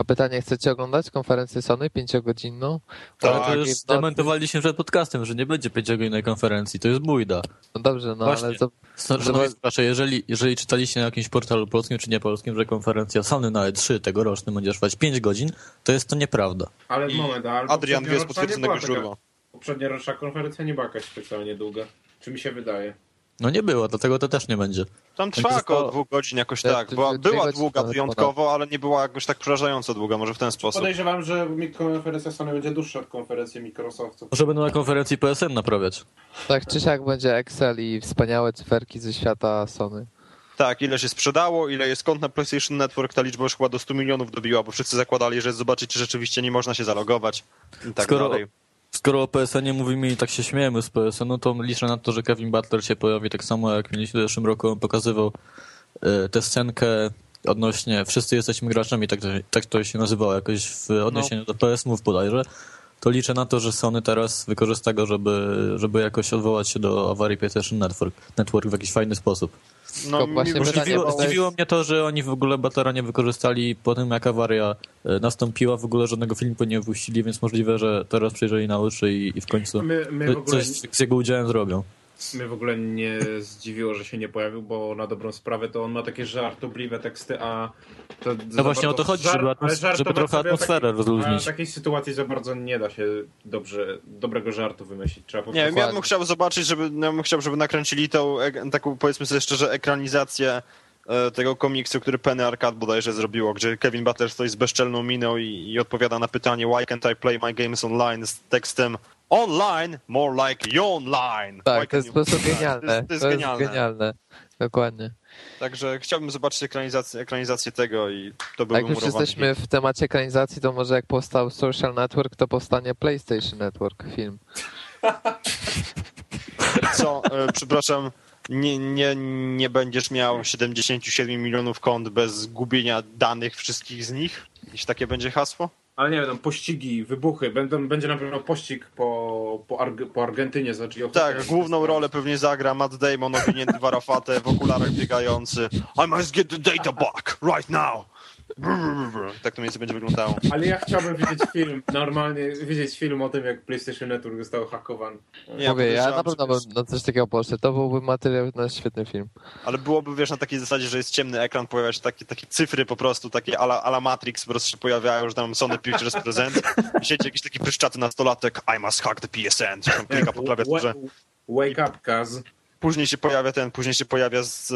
A pytanie, chcecie oglądać konferencję Sony pięciogodzinną? Ale Tak, to już Game dementowaliśmy przed podcastem, że nie będzie pięciogodzinnej konferencji. To jest bójda. No dobrze, no Właśnie. ale to, Szanowni słuchacze, jeżeli, jeżeli czytaliście na jakimś portalu polskim czy niepolskim, że konferencja Sony na E3 tegoroczny będzie trwać 5 godzin, to jest to nieprawda. Ale I moment, ale Adrian wie z potwierdzonego źródła. Poprzednia roczna konferencja nie była jakaś specjalnie długa. Czy mi się wydaje? No nie było, dlatego to też nie będzie. Tam To trwa zostało- około dwóch godzin jakoś Tak, tak. Była, była długa wyjątkowo, ale nie była jakoś tak przerażająco długa, może w ten sposób. Podejrzewam, że konferencja Sony będzie dłuższa od konferencji Microsoftu. Może będą na konferencji PSN naprawiać. tak czy siak będzie Excel i wspaniałe cyferki ze świata Sony. Tak, ile się sprzedało, ile jest kont na PlayStation Network, ta liczba już chyba do 100 milionów dobiła, bo wszyscy zakładali, że zobaczyć, czy rzeczywiście nie można się zalogować i tak Skoro- dalej. Skoro o PSN-ie mówimy i tak się śmiejemy z PSN, no to liczę na to, że Kevin Butler się pojawi tak samo jak w zeszłym roku on pokazywał e, tę scenkę odnośnie wszyscy jesteśmy graczami, tak, to- tak to się nazywało jakoś w odniesieniu do PS Move bodajże. To liczę na to, że Sony teraz wykorzysta go, żeby, żeby jakoś odwołać się do awarii PlayStation Network, Network w jakiś fajny sposób. No, właśnie mi pytanie, Zdziwiło, to zdziwiło jest- mnie to, że oni w ogóle Butlera nie wykorzystali po tym, jak awaria e, nastąpiła, w ogóle żadnego filmu nie wypuścili, więc możliwe, że teraz przejrzeli na uszy i, i w końcu My, my, w ogóle, coś z jego udziałem zrobią. Mnie w ogóle nie zdziwiło, że się nie pojawił, bo na dobrą sprawę to on ma takie żartobliwe teksty, a to No właśnie o to chodzi, żeby atmos- żeby trochę atmosferę rozluźnić. W takiej sytuacji za bardzo nie da się dobrze, dobrego żartu wymyślić. Trzeba po Nie wiem, ja bym chciał zobaczyć, żeby, ja bym chciał, żeby nakręcili tą ek- taką, powiedzmy sobie szczerze, ekranizację e, tego komiksu, który Penny Arcade bodajże zrobiło, gdzie Kevin Butler stoi z bezczelną miną i, i odpowiada na pytanie Why can't I play my games online z tekstem Online, more like you online. Why Tak, to jest po prostu genialne. To jest, to jest genialne. genialne. Dokładnie. Także chciałbym zobaczyć ekranizację, ekranizację tego i to byłby Jak już jesteśmy w temacie ekranizacji, to może jak powstał Social Network, to powstanie PlayStation Network film. Co, e, przepraszam, nie, nie, nie będziesz miał 77 milionów kont bez zgubienia danych wszystkich z nich? Jeśli takie będzie hasło? Ale nie wiem, pościgi, wybuchy, będą, będzie na pewno pościg po, po, Arg po Argentynie. Znaczy Tak, główną rolę pewnie zagra Matt Damon, owinięty w arafatę, w okularach biegający. I must get the data back, right now! Tak to mniej więcej będzie wyglądało. Ale ja chciałbym widzieć film, normalnie widzieć film o tym, jak PlayStation Network został hakowany. Nie, Mówię, ja na pewno bym na coś takiego poszedł. To byłby materiał na świetny film. Ale byłoby, wiesz, na takiej zasadzie, że jest ciemny ekran, pojawiają się takie, takie cyfry po prostu, takie ala, ala Matrix po prostu się pojawiają, że tam Sony Pictures Present i siedzi jakiś taki pryszczaty nastolatek I must hack the PSN, coś tam klika po klawiaturze. Wake up, Kaz. Później się pojawia ten, później się pojawia z,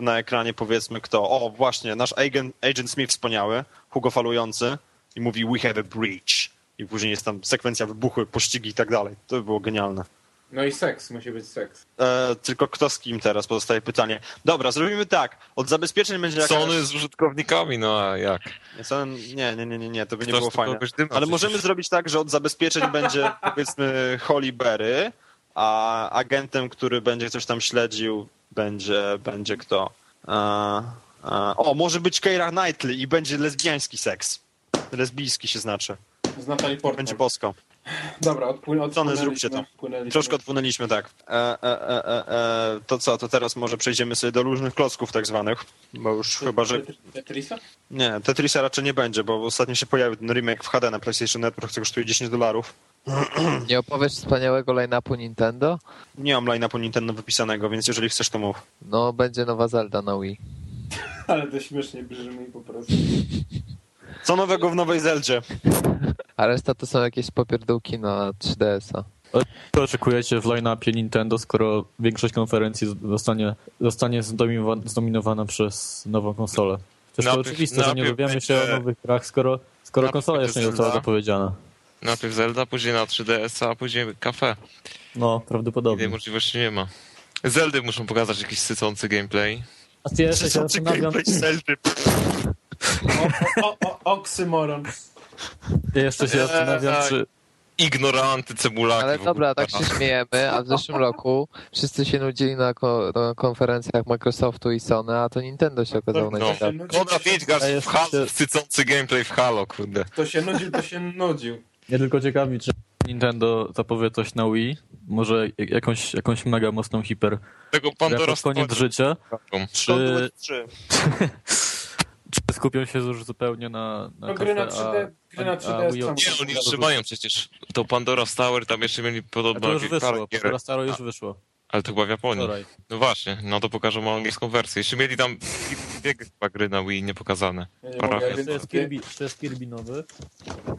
na ekranie powiedzmy kto. O, właśnie, nasz agent, agent Smith wspaniały, Hugo falujący i mówi we have a breach. I później jest tam sekwencja wybuchły, pościgi i tak dalej. To by było genialne. No i seks, musi być seks. E, tylko kto z kim teraz? Pozostaje pytanie. Dobra, zrobimy tak. Od zabezpieczeń będzie jakaś... Sony z użytkownikami, no a jak? Nie, Sony... nie, nie, nie, nie, nie, to by nie Ktoś było tu fajne. Ale możemy zrobić tak, że od zabezpieczeń będzie powiedzmy Holly Berry, a agentem, który będzie coś tam śledził, będzie, będzie kto? A, a, o, może być Keira Knightley i będzie lesbiański seks. Lesbijski się znaczy. Z Natalie Portman. Będzie bosko. Dobra, odpłynęliśmy. zróbcie to. Troszkę odpłynęliśmy, tak. E, e, e, e, e, to co, to teraz może przejdziemy sobie do różnych klocków tak zwanych, bo już chyba, że... Tetrisa? Nie, Tetrisa raczej nie będzie, bo ostatnio się pojawił ten remake w HD na PlayStation Network, który kosztuje 10 dolarów. Nie opowiesz wspaniałego line-upu Nintendo? Nie mam line-upu Nintendo wypisanego, więc jeżeli chcesz, to mów. No, będzie nowa Zelda na Wii. Ale to śmiesznie brzmi po prostu. Co nowego w nowej Zeldzie? A reszta to są jakieś popierdółki na 3DS-a. Co oczekujecie w line-upie Nintendo, skoro większość konferencji zostanie, zostanie zdominowa- zdominowana przez nową konsolę? Przecież to oczywiste, że nie dowiemy się o nowych grach, skoro, skoro konsola jeszcze nie została zapowiedziana. Najpierw Zelda, później na 3DS, a później kafe. No, prawdopodobnie. możliwości nie ma. Zeldy muszą pokazać jakiś sycący gameplay. A ty jeszcze się zastanawiam, gameplay Zeldy? O, o, o, oksymoron. ja jeszcze się zastanawiam, Eee, czy... Ignoranty, cebulaki. Ale dobra, tak się śmiejemy, a w zeszłym roku wszyscy się nudzili na, ko- na konferencjach Microsoftu i Sony, a to Nintendo się okazało No. najciekawsze. Koda A w Halo, się- sycący gameplay w Halo, kurde. To się nudził, to się nudził. Mnie tylko ciekawi, czy Nintendo zapowie coś na Wii, może jakąś, jakąś mega mocną hiper. Tego Pandora pod koniec życia, Czy... czy, 3. czy skupią się już zupełnie na, na No, gry na kafe, 3D, gry na a, 3D a Wii U- są- Nie, oni jeszcze mają przecież. To Pandora's Tower, tam jeszcze mieli A podobno to już wyszło, teraz staro już wyszło. Ale to chyba w Japonii. Wczoraj. No właśnie, no to pokażą angielską wersję. Jeszcze mieli tam dwie chyba gry na Wii nie-pokazane. Ja nie mogę, To jest Kirby, to jest Kirby nowy,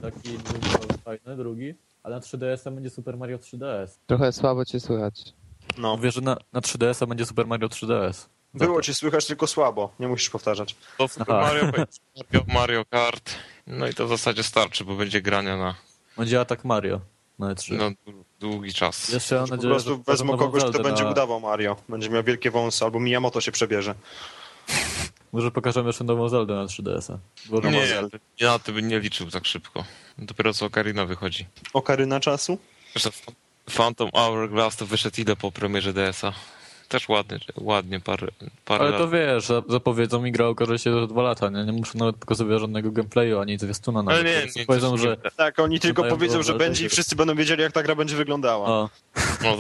taki drugi, fajny, drugi, a na 3DS-a będzie Super Mario 3DS. Trochę słabo cię słychać. No. Mówię, że na, na 3DS-a będzie Super Mario 3DS. Było cię słychać tylko słabo, nie musisz powtarzać. To Super Aha. Mario, Mario, Mario Kart, no i to w zasadzie starczy, bo będzie grania na Będzie atak Mario na E3. no, długi czas. Jeszcze mam Po nadzieję, prostu że wezmą kogoś, kto będzie na... udawał Mario. Będzie miał wielkie wąsy, albo Miyamoto się przebierze. Może pokażemy jeszcze nową Zeldę na 3DS-a. Bo Nie, Zelda. ja na to bym nie liczył tak szybko. Dopiero co Ocarina wychodzi. Okaryna czasu? Zresztą Phantom Hourglass to wyszedł ile po premierze DS-a? Też ładnie, ładnie parę, parę Ale lat. to wiesz, za- zapowiedzą mi gra okaże się za dwa lata, nie? Nie muszę nawet pokazywać żadnego gameplayu, ani zwiastuna nawet. Ale nie, nie, Powiedzą, nie, że... Tak, oni tylko powiedzą, że będzie i wszyscy będą wiedzieli, jak ta gra będzie wyglądała. O, No,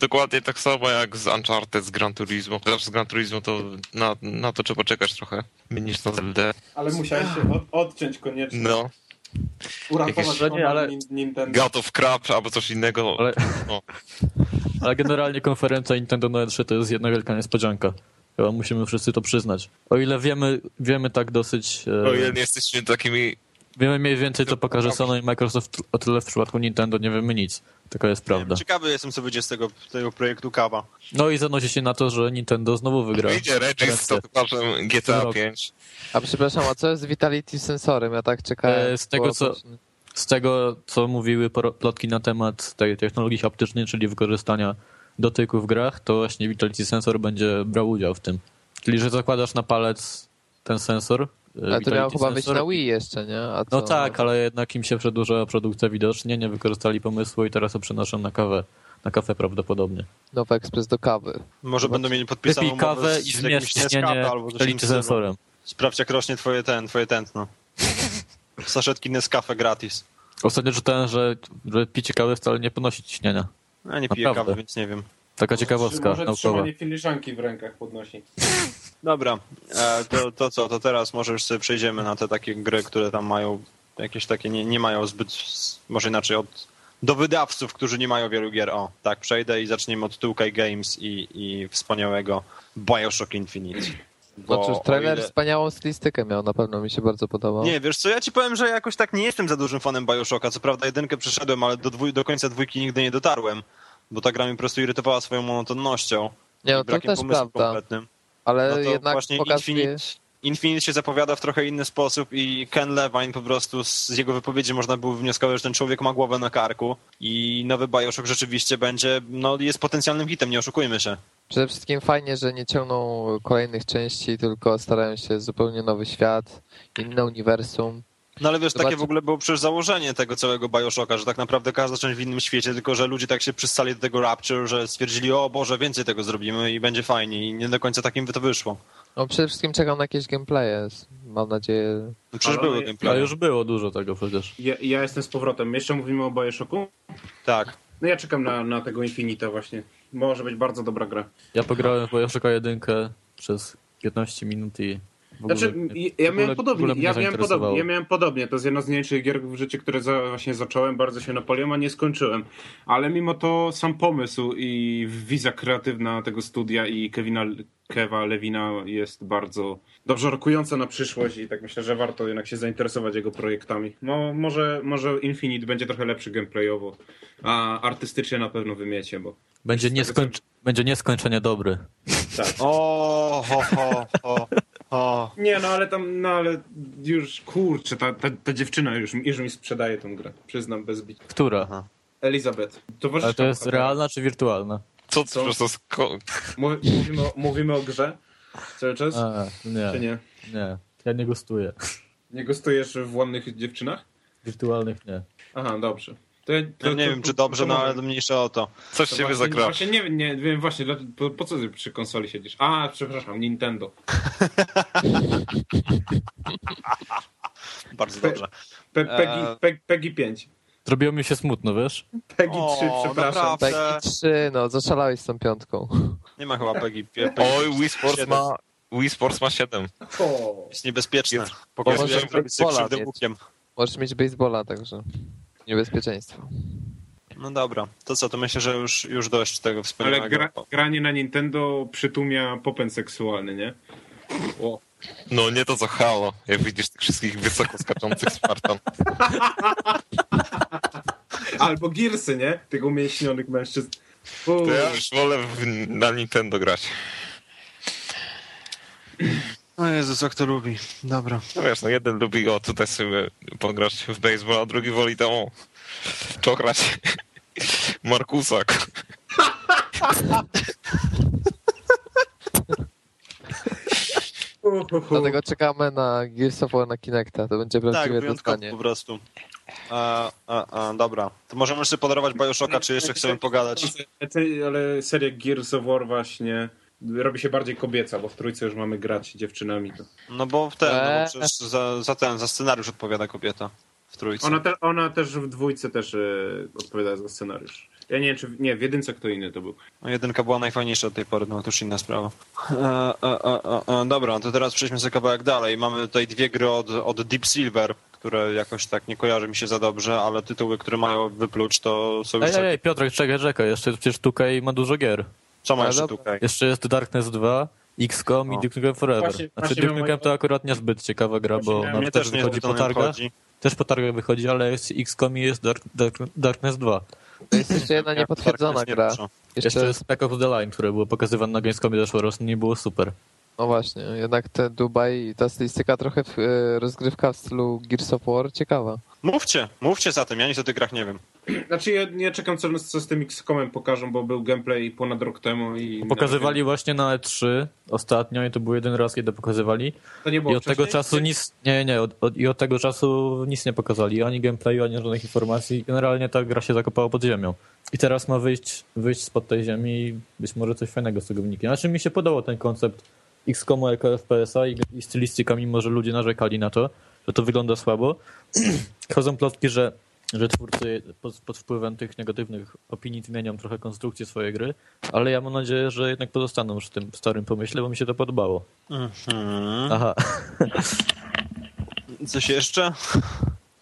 dokładnie tak samo jak z Uncharted, z Gran Turismo. Chociaż z Gran Turismo to na, na to trzeba czekać trochę. Niż na Zeldę. Ale musiałeś się od, odciąć koniecznie. No. Uratować jakieś- Nie, ale- Nintendo. God of Crab albo coś innego. ale... No. ale generalnie konferencja Nintendo na E3 to jest jedna wielka niespodzianka. Chyba musimy wszyscy to przyznać. O ile wiemy, wiemy tak dosyć... e, O ile nie jesteśmy takimi... Wiemy mniej więcej, co pokaże Sony i Microsoft, o tyle w przypadku Nintendo nie wiemy nic. Taka jest prawda. Ciekawy jestem, co wyjdzie z tego, tego projektu Kawa. No i zanosi się na to, że Nintendo znowu wygra. Wyjdzie Regis z tatuażem GTA rok. 5. A przepraszam, a co jest z Vitality sensorem? Ja tak czekałem. E, z tego, co- Z tego, co mówiły plotki na temat tej technologii haptycznej, czyli wykorzystania dotyku w grach, to właśnie Vitality Sensor będzie brał udział w tym. Czyli, że zakładasz na palec ten sensor. e, Ale to miało chyba być Sensor na Wii jeszcze, nie? A co? No tak, ale jednak im się przedłuża produkcja widocznie, nie wykorzystali pomysłu i teraz to przenoszą na kawę. Na kawę prawdopodobnie. Nowy ekspres do kawy. Może będą mieli podpisaną Wypij kawę i z zmierz ciśnienie albo stylu. sensorem. Sprawdź, jak rośnie twoje, ten, twoje tętno. Saszetki Nescafe gratis. Ostatnio czytałem, że, że picie kawy wcale nie podnosi ciśnienia. Ja nie piję Naprawdę. kawy, więc nie wiem. Taka ciekawostka Może naukowa. trzymanie filiżanki w rękach podnosi. Dobra, e, to, to co, to teraz może już sobie przejdziemy na te takie gry, które tam mają jakieś takie, nie, nie mają zbyt, może inaczej od, do wydawców, którzy nie mają wielu gier. O, tak, przejdę i zaczniemy od 2K Games i, i wspaniałego Bioshock Infinite. Bo Znaczy, o trailer ile- wspaniałą stylistykę miał, na pewno mi się bardzo podobał. Nie, wiesz co, ja ci powiem, że jakoś tak nie jestem za dużym fanem Bioshocka. Co prawda jedynkę przeszedłem, ale do, dwój, do końca dwójki nigdy nie dotarłem, bo ta gra mnie po prostu irytowała swoją monotonnością nie no to brakiem też pomysłu prawda, kompletnym. ale No to jednak właśnie pokazuje... Infinite, Infinite się zapowiada w trochę inny sposób i Ken Levine po prostu z jego wypowiedzi można było wnioskować, że ten człowiek ma głowę na karku i nowy Bioshock rzeczywiście będzie, no jest potencjalnym hitem, nie oszukujmy się. Przede wszystkim fajnie, że nie ciągną kolejnych części, tylko starają się zupełnie nowy świat, inne uniwersum. No ale wiesz, takie w ogóle było przecież założenie tego całego Bioshocka, że tak naprawdę każda część w innym świecie, tylko że ludzie tak się przystali do tego Rapture, że stwierdzili, o Boże, więcej tego zrobimy i będzie fajnie i nie do końca takim by to wyszło. No przede wszystkim czekam na jakieś gameplaye. Mam nadzieję. No przecież Ale- były Ale już było dużo tego przecież. Ja, ja jestem z powrotem. Jeszcze mówimy o Bioshocku? Tak. No ja czekam na, na tego Infinita właśnie. Może być bardzo dobra gra. Ja pograłem w Bioshocka jedynkę przez 15 minut i ogóle, Znaczy, ja, miałem podobnie, ja miałem podobnie, ja miałem podobnie. To jest jedno z największych gier w życiu, które za, właśnie zacząłem, bardzo się napaliłem, a nie skończyłem. Ale mimo to sam pomysł i wiza kreatywna tego studia i Kevina, Keva Lewina jest bardzo dobrze rokująca na przyszłość i tak myślę, że warto jednak się zainteresować jego projektami. No, może, może Infinite będzie trochę lepszy gameplayowo, a artystycznie na pewno wymiecie, bo Będzie, nieskończ... Będzie nieskończenie dobry. tak. O, ho, ho, ho, ho. Nie, no ale tam, no ale już, kurczę, ta, ta, ta dziewczyna już, już mi sprzedaje tą grę, przyznam bez bicia. Która? Aha. Elizabeth. Towarzyszka Ale to jest realna czy wirtualna? Co Co? po prostu sko- Mówi- Mówimy o, mówimy o grze cały czas, A, nie, czy nie? nie. Ja nie gustuję. Nie gostujesz w ładnych dziewczynach? Wirtualnych nie. Aha, dobrze. To, to, Ja nie to- wiem, to- czy dobrze, no ale mniejsza o to. coś To ciebie właśnie, nie, nie wiem właśnie, po, po co ty przy konsoli siedzisz? A, przepraszam, Nintendo. Bardzo Pe- dobrze. Pe, Peggy, Eee. Pe, Peggy 5. Zrobiło mi się smutno, wiesz? Peggy O, 3, przepraszam. naprawdę? Peggy 3, no zaszalałeś z tą piątką. Nie ma chyba Peggy. Peggy Oj, Wii Sports ma Wii Sports ma 7. O, Jest niebezpieczne. Może jak zrobić sobie krzywdę. Możesz mieć baseballa, także niebezpieczeństwo. No dobra, to co, to myślę, że już, już dość tego wspaniałego. ale gra, granie na Nintendo przytłumia popęd seksualny, nie? O. No nie to co Halo, jak widzisz tych wszystkich wysoko skaczących Spartan. Albo Gearsy, nie? Tych umięśnionych mężczyzn. To ja już wolę w, na Nintendo grać. O Jezus, jak to lubi. Dobra. No wiesz, no jeden lubi o tutaj sobie pograć w baseball, a drugi woli tam o czochrać Markusak. Dlatego czekamy na Gears of War na Kinecta. To będzie Tak, prawdziwe wyjątkowo dostanie. po prostu. A, a, a, dobra. To możemy jeszcze podarować Bioshocka, czy jeszcze chcemy pogadać? Ale- Ale seria Gears of War właśnie robi się bardziej kobieca, bo w trójce już mamy grać dziewczynami. To. No bo w ten, no bo Eee. przecież za, za ten, za scenariusz odpowiada kobieta w trójce. Ona, te, ona też w dwójce też e, odpowiada za scenariusz. Ja nie wiem, czy... Nie, w jedynce kto inny to był. No, jedynka była najfajniejsza od tej pory, no to już inna sprawa. E, e, e, dobra, to teraz przejdźmy sobie kawałek dalej. Mamy tutaj dwie gry od, od Deep Silver, które jakoś tak nie kojarzy mi się za dobrze, ale tytuły, które mają wypluć, to są już... Ej, ej, ej, Piotrek, czekaj, czekaj, jeszcze przecież tutaj ma dużo gier. Co ma Ale jeszcze tutaj? Jeszcze jest Darkness 2, XCOM i. Duke Nukem Forever. Właśnie- znaczy właśnie Duke Nukem to akurat niezbyt ciekawa gra, Właśnie bo ona też wychodzi po targach. Też po targach wychodzi, ale jest XCOM i jest Dark, Dark, Darkness 2. To jest jeszcze jedna niepotwierdzona nie gra. Jeszcze Jeszcze, jest Spec Ops The Line, które było pokazywane na Gamescomie zeszłorocznym nie było super. no właśnie, jednak te Dubaj i ta stylistyka trochę w, e, rozgrywka w stylu Gears of War ciekawa. Mówcie, mówcie za tym, ja nic o tych grach nie wiem. Znaczy ja, ja czekam co, co z tym X-Comem pokażą, bo był gameplay ponad rok temu i... Pokazywali właśnie na E3 ostatnio i to był jeden raz, kiedy pokazywali. To nie było I od tego czasu nic, nie, nie, od, od, i od tego czasu nic nie pokazali, ani gameplayu, ani żadnych informacji. Generalnie ta gra się zakopała pod ziemią. I teraz ma wyjść, wyjść spod tej ziemi i być może coś fajnego z tego wyniknie. Znaczy mi się podobał ten koncept XCOMu jako FPS-a i, i stylistyka, mimo że ludzie narzekali na to, że to wygląda słabo. Chodzą plotki, że, że twórcy pod, pod wpływem tych negatywnych opinii zmienią trochę konstrukcję swojej gry, ale ja mam nadzieję, że jednak pozostaną przy tym starym pomyśle, bo mi się to podobało. Mhm. Aha. Coś jeszcze?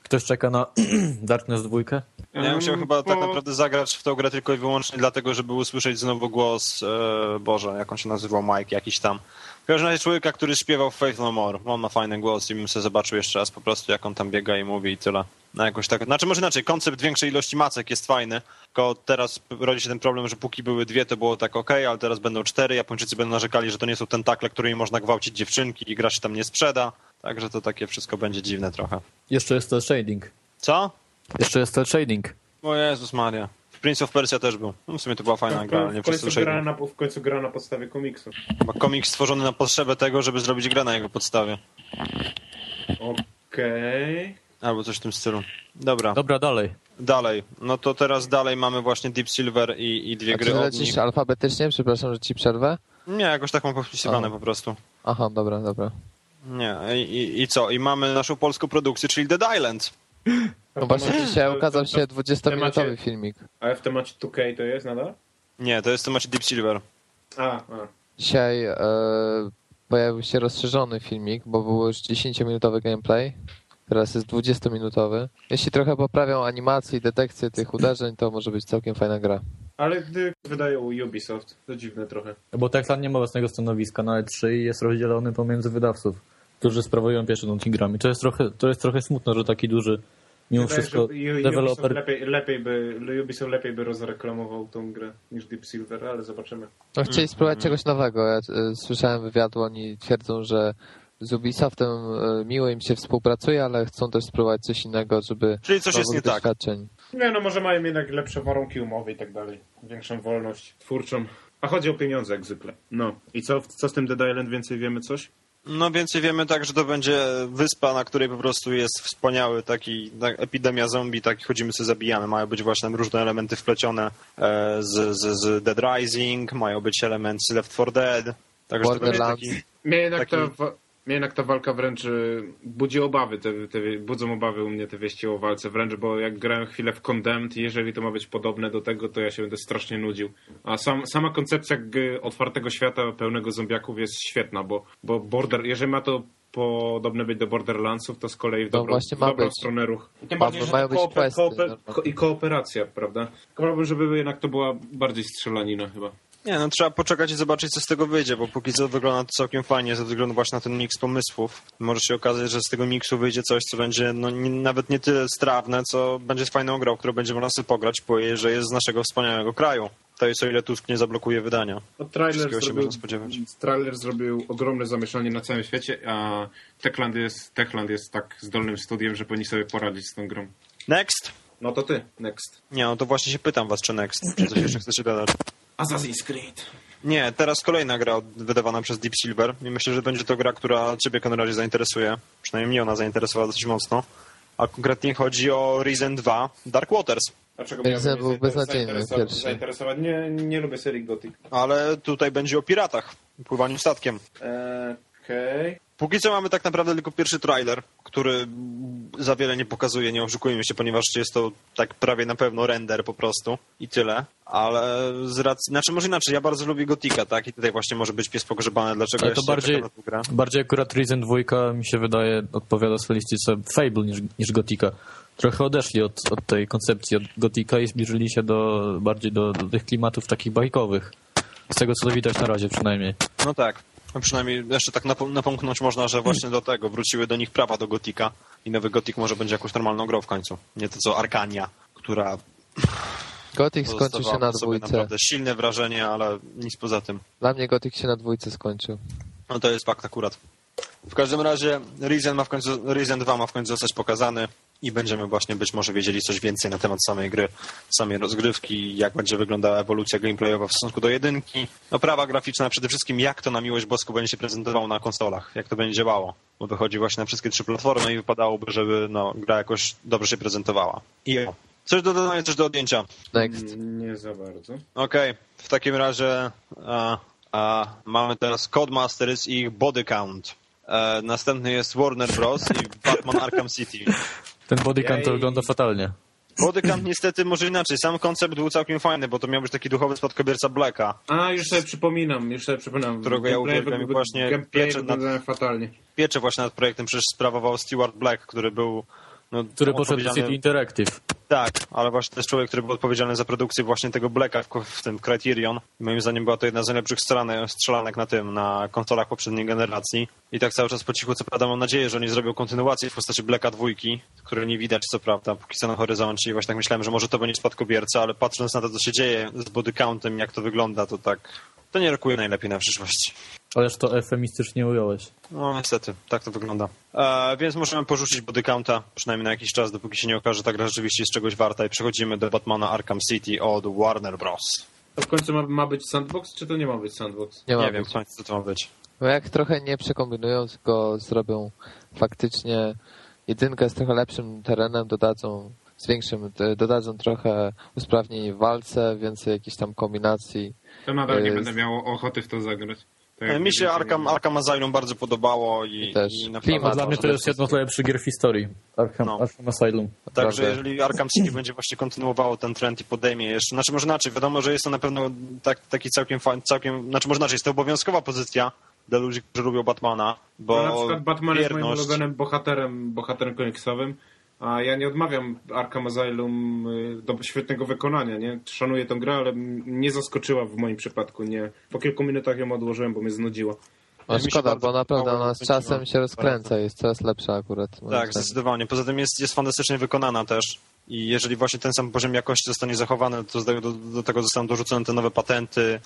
Ktoś czeka na Darkness 2? Ja bym chciał chyba tak naprawdę zagrać w tą grę tylko i wyłącznie dlatego, żeby usłyszeć znowu głos, e, Boże, jak on się nazywał, Mike jakiś tam. Każdym razie człowieka, który śpiewał Faith No More. On ma fajny głos i bym sobie zobaczył jeszcze raz po prostu, jak on tam biega i mówi i tyle. No jakoś tak. Znaczy może inaczej, koncept większej ilości macek jest fajny, tylko teraz rodzi się ten problem, że póki były dwie, to było tak ok, ale teraz będą cztery. Japończycy będą narzekali, że to nie są tentakle, którymi można gwałcić dziewczynki i gra się tam nie sprzeda. Także to takie wszystko będzie dziwne trochę. Jeszcze jest cel shading. Co? Jeszcze jest cel shading. O Jezus Maria. W Prince of Persia też był. No, w sumie to była fajna gra, ale nie w, końcu przez gra na, w końcu gra na podstawie komiksu. Chyba komiks stworzony na potrzebę tego, żeby zrobić grę na jego podstawie. Okej. Albo coś w tym stylu. Dobra, Dobra, dalej. dalej. No to teraz dalej mamy właśnie Deep Silver i, i dwie A czy gry od nich. alfabetycznie? Przepraszam, że ci przerwę. Nie, jakoś tak mam popisywane po prostu. Aha, dobra, dobra. Nie, I, i, i co? I mamy naszą polską produkcję, czyli Dead Island. No właśnie dzisiaj ukazał się 20-minutowy temacie- filmik. A w temacie 2K to jest nadal? Nie, to jest w temacie Deep Silver. A, a. Dzisiaj e, pojawił się rozszerzony filmik, bo był już 10-minutowy gameplay. Teraz jest 20-minutowy. Jeśli trochę poprawią animację i detekcję tych uderzeń, to może być całkiem fajna gra. Ale gdy wydają Ubisoft, to dziwne trochę. Bo Techland nie ma własnego stanowiska na E3 i jest rozdzielony pomiędzy wydawców, którzy sprawują pierwsze nad grami. To jest trochę, to jest trochę smutne, że taki duży, mimo Wydaje, wszystko, deweloper... lepiej, lepiej, by, Ubisoft lepiej by rozreklamował tą grę niż Deep Silver, ale zobaczymy. No, chcieli spróbować czegoś nowego. Ja e, słyszałem wywiadu, oni twierdzą, że z Ubisoftem e, miło im się współpracuje, ale chcą też spróbować coś innego, żeby Czyli coś jest nie tak. Nie, no może mają jednak lepsze warunki umowy i tak dalej. Większą wolność twórczą. A chodzi o pieniądze jak zwykle. No. I co, co z tym Dead Island więcej wiemy coś? No więcej wiemy tak, że to będzie wyspa, na której po prostu jest wspaniały taki tak, epidemia zombie, tak chodzimy sobie zabijamy. Mają być właśnie różne elementy wplecione e, z, z, z Dead Rising, mają być elementy z Left 4 Dead. Także to będzie taki... Mnie jednak, Taki- ta, wa- Mnie jednak ta walka wręcz y, budzi obawy, te, te, budzą obawy u mnie te wieści o walce wręcz, bo jak grałem chwilę w Condemned i jeżeli to ma być podobne do tego, to ja się będę strasznie nudził. A sam, sama koncepcja otwartego świata pełnego zombiaków jest świetna, bo, bo border, jeżeli ma to podobne być do Borderlandsów, to z kolei w No dobrą, właśnie w dobrą być. stronę ruch. Tym bardziej, że mają to być kooper, questy, kooper, normalnie. ko, i kooperacja, prawda? Tylko problem, żeby jednak to była bardziej strzelanina chyba. Nie, no trzeba poczekać i zobaczyć, co z tego wyjdzie, bo póki co wygląda to całkiem fajnie ze względu właśnie na ten miks pomysłów. Może się okazać, że z tego miksu wyjdzie coś, co będzie no, nie, nawet nie tyle strawne, co będzie fajną grą, którą będzie można sobie pograć, bo że jest z naszego wspaniałego kraju. To jest o ile Tusk nie zablokuje wydania. No, trailer, zrobił, trailer zrobił ogromne zamieszanie na całym świecie, a Techland jest, Techland jest tak zdolnym studiem, że powinni sobie poradzić z tą grą. Next? No to ty, next. Nie, no to właśnie się pytam was, czy Next, czy coś jeszcze chcecie dodać. Assassin's Creed. Nie, teraz kolejna gra wydawana przez Deep Silver i myślę, że będzie to gra, która ciebie na razie zainteresuje. Przynajmniej mnie ona zainteresowała dosyć mocno. A konkretnie chodzi o Risen 2 Dark Waters. Dlaczego miałbym był beznadziejny. Zainteresować? Nie, nie lubię serii Gothic. Ale tutaj będzie o piratach, pływaniu statkiem. Eee, Okej. Póki co mamy tak naprawdę tylko pierwszy trailer, który za wiele nie pokazuje, nie oszukujmy się, ponieważ jest to tak prawie na pewno render po prostu i tyle. Ale z racji, znaczy może inaczej, ja bardzo lubię Gotika, tak? I tutaj właśnie może być pies pogrzebany, dlaczego Ale to bardziej- grę. Bardziej akurat Risen 2 mi się wydaje odpowiada stylistyce Fable niż, niż Gotika. Trochę odeszli od, od tej koncepcji od Gotika i zbliżyli się do, bardziej do, do tych klimatów takich bajkowych. Z tego co to widać na razie przynajmniej. No tak. No przynajmniej jeszcze tak nap- napomknąć można, że właśnie do tego wróciły do nich prawa do Gotika i nowy Gotik może będzie jakąś normalną grą w końcu. Nie to co Arkania, która Gothic skończył się na dwójce. naprawdę silne wrażenie, ale nic poza tym. Dla mnie Gothic się na dwójce skończył. No to jest fakt akurat. W każdym razie Risen, ma w końcu, Risen 2 ma w końcu zostać pokazany i będziemy właśnie być może wiedzieli coś więcej na temat samej gry, samej rozgrywki, jak będzie wyglądała ewolucja gameplayowa w stosunku do jedynki. Oprawa graficzna, a przede wszystkim jak to na miłość boską będzie się prezentowało na konsolach, jak to będzie działało. Bo wychodzi właśnie na wszystkie trzy platformy i wypadałoby, żeby no, gra jakoś dobrze się prezentowała. I o. Coś do dodania, coś do odjęcia. Next. Mm, Nie za bardzo. Okej, w takim razie a, a, mamy teraz Codemasters i ich Body Count. E, następny jest Warner Bros. i Batman Arkham City. Ten bodycam to wygląda fatalnie. Body Count niestety może inaczej. Sam koncept był całkiem fajny, bo to miał być taki duchowy spadkobierca Blacka. A, już sobie przypominam, już sobie przypominam. Którego ja uwielbiam i właśnie pieczę nad- fatalnie. Pieczę właśnie nad projektem przecież sprawował Stewart Black, który był... No, Który poszedł do City Interactive. Tak, ale właśnie to jest człowiek, który był odpowiedzialny za produkcję właśnie tego Blacka w, tym Criterion. Moim zdaniem była to jedna z najlepszych strzelanek, strzelanek na tym, na konsolach poprzedniej generacji. I tak cały czas po cichu, co prawda mam nadzieję, że oni zrobią kontynuację w postaci Blacka dwójki, której nie widać, co prawda, póki co na horyzoncie. I właśnie tak myślałem, że może to będzie spadkobierca, ale patrząc na to, co się dzieje z body countem, jak to wygląda, to tak... To nie rokuje najlepiej na przyszłość. Ależ to eufemistycznie ująłeś. No niestety, tak to wygląda. E, więc możemy porzucić body counta, przynajmniej na jakiś czas, dopóki się nie okaże, że ta gra rzeczywiście jest czegoś warta i przechodzimy do Batmana Arkham City od Warner Bros. To w końcu ma, ma być sandbox, czy to nie ma być sandbox? Nie ma Nie wiem, być. w końcu co to ma być. Bo jak trochę nie przekombinują, tylko zrobią faktycznie jedynkę z trochę lepszym terenem, dodadzą z większym, dodadzą trochę usprawnień w walce, więcej jakichś tam kombinacji. To nadal nie Jest- będę miał ochoty w to zagrać. Tak Mi się Arkham, Arkham Asylum bardzo podobało i, I też. i naprawdę dla mnie to jest jedno z lepszych gier w historii. Arkham, No. Arkham Asylum. Także jeżeli Arkham City będzie właśnie kontynuowało ten trend i podejmie jeszcze, znaczy może inaczej, wiadomo, że jest to na pewno tak, taki całkiem, całkiem, znaczy może inaczej, jest to obowiązkowa pozycja dla ludzi, którzy lubią Batmana, bo No, na przykład Batman jest moim ulubionym bohaterem, bohaterem komiksowym, a ja nie odmawiam Arkham Asylum y, do świetnego wykonania, nie? Szanuję tę grę, ale nie zaskoczyła w moim przypadku, nie. Po kilku minutach ją odłożyłem, bo mnie znudziła. No szkoda, bo naprawdę ona z czasem się rozkręca, jest coraz lepsza akurat. Tak, zdecydowanie. Poza tym jest, jest fantastycznie wykonana też. I jeżeli właśnie ten sam poziom jakości zostanie zachowany, to do, do, do tego zostaną dorzucone te nowe patenty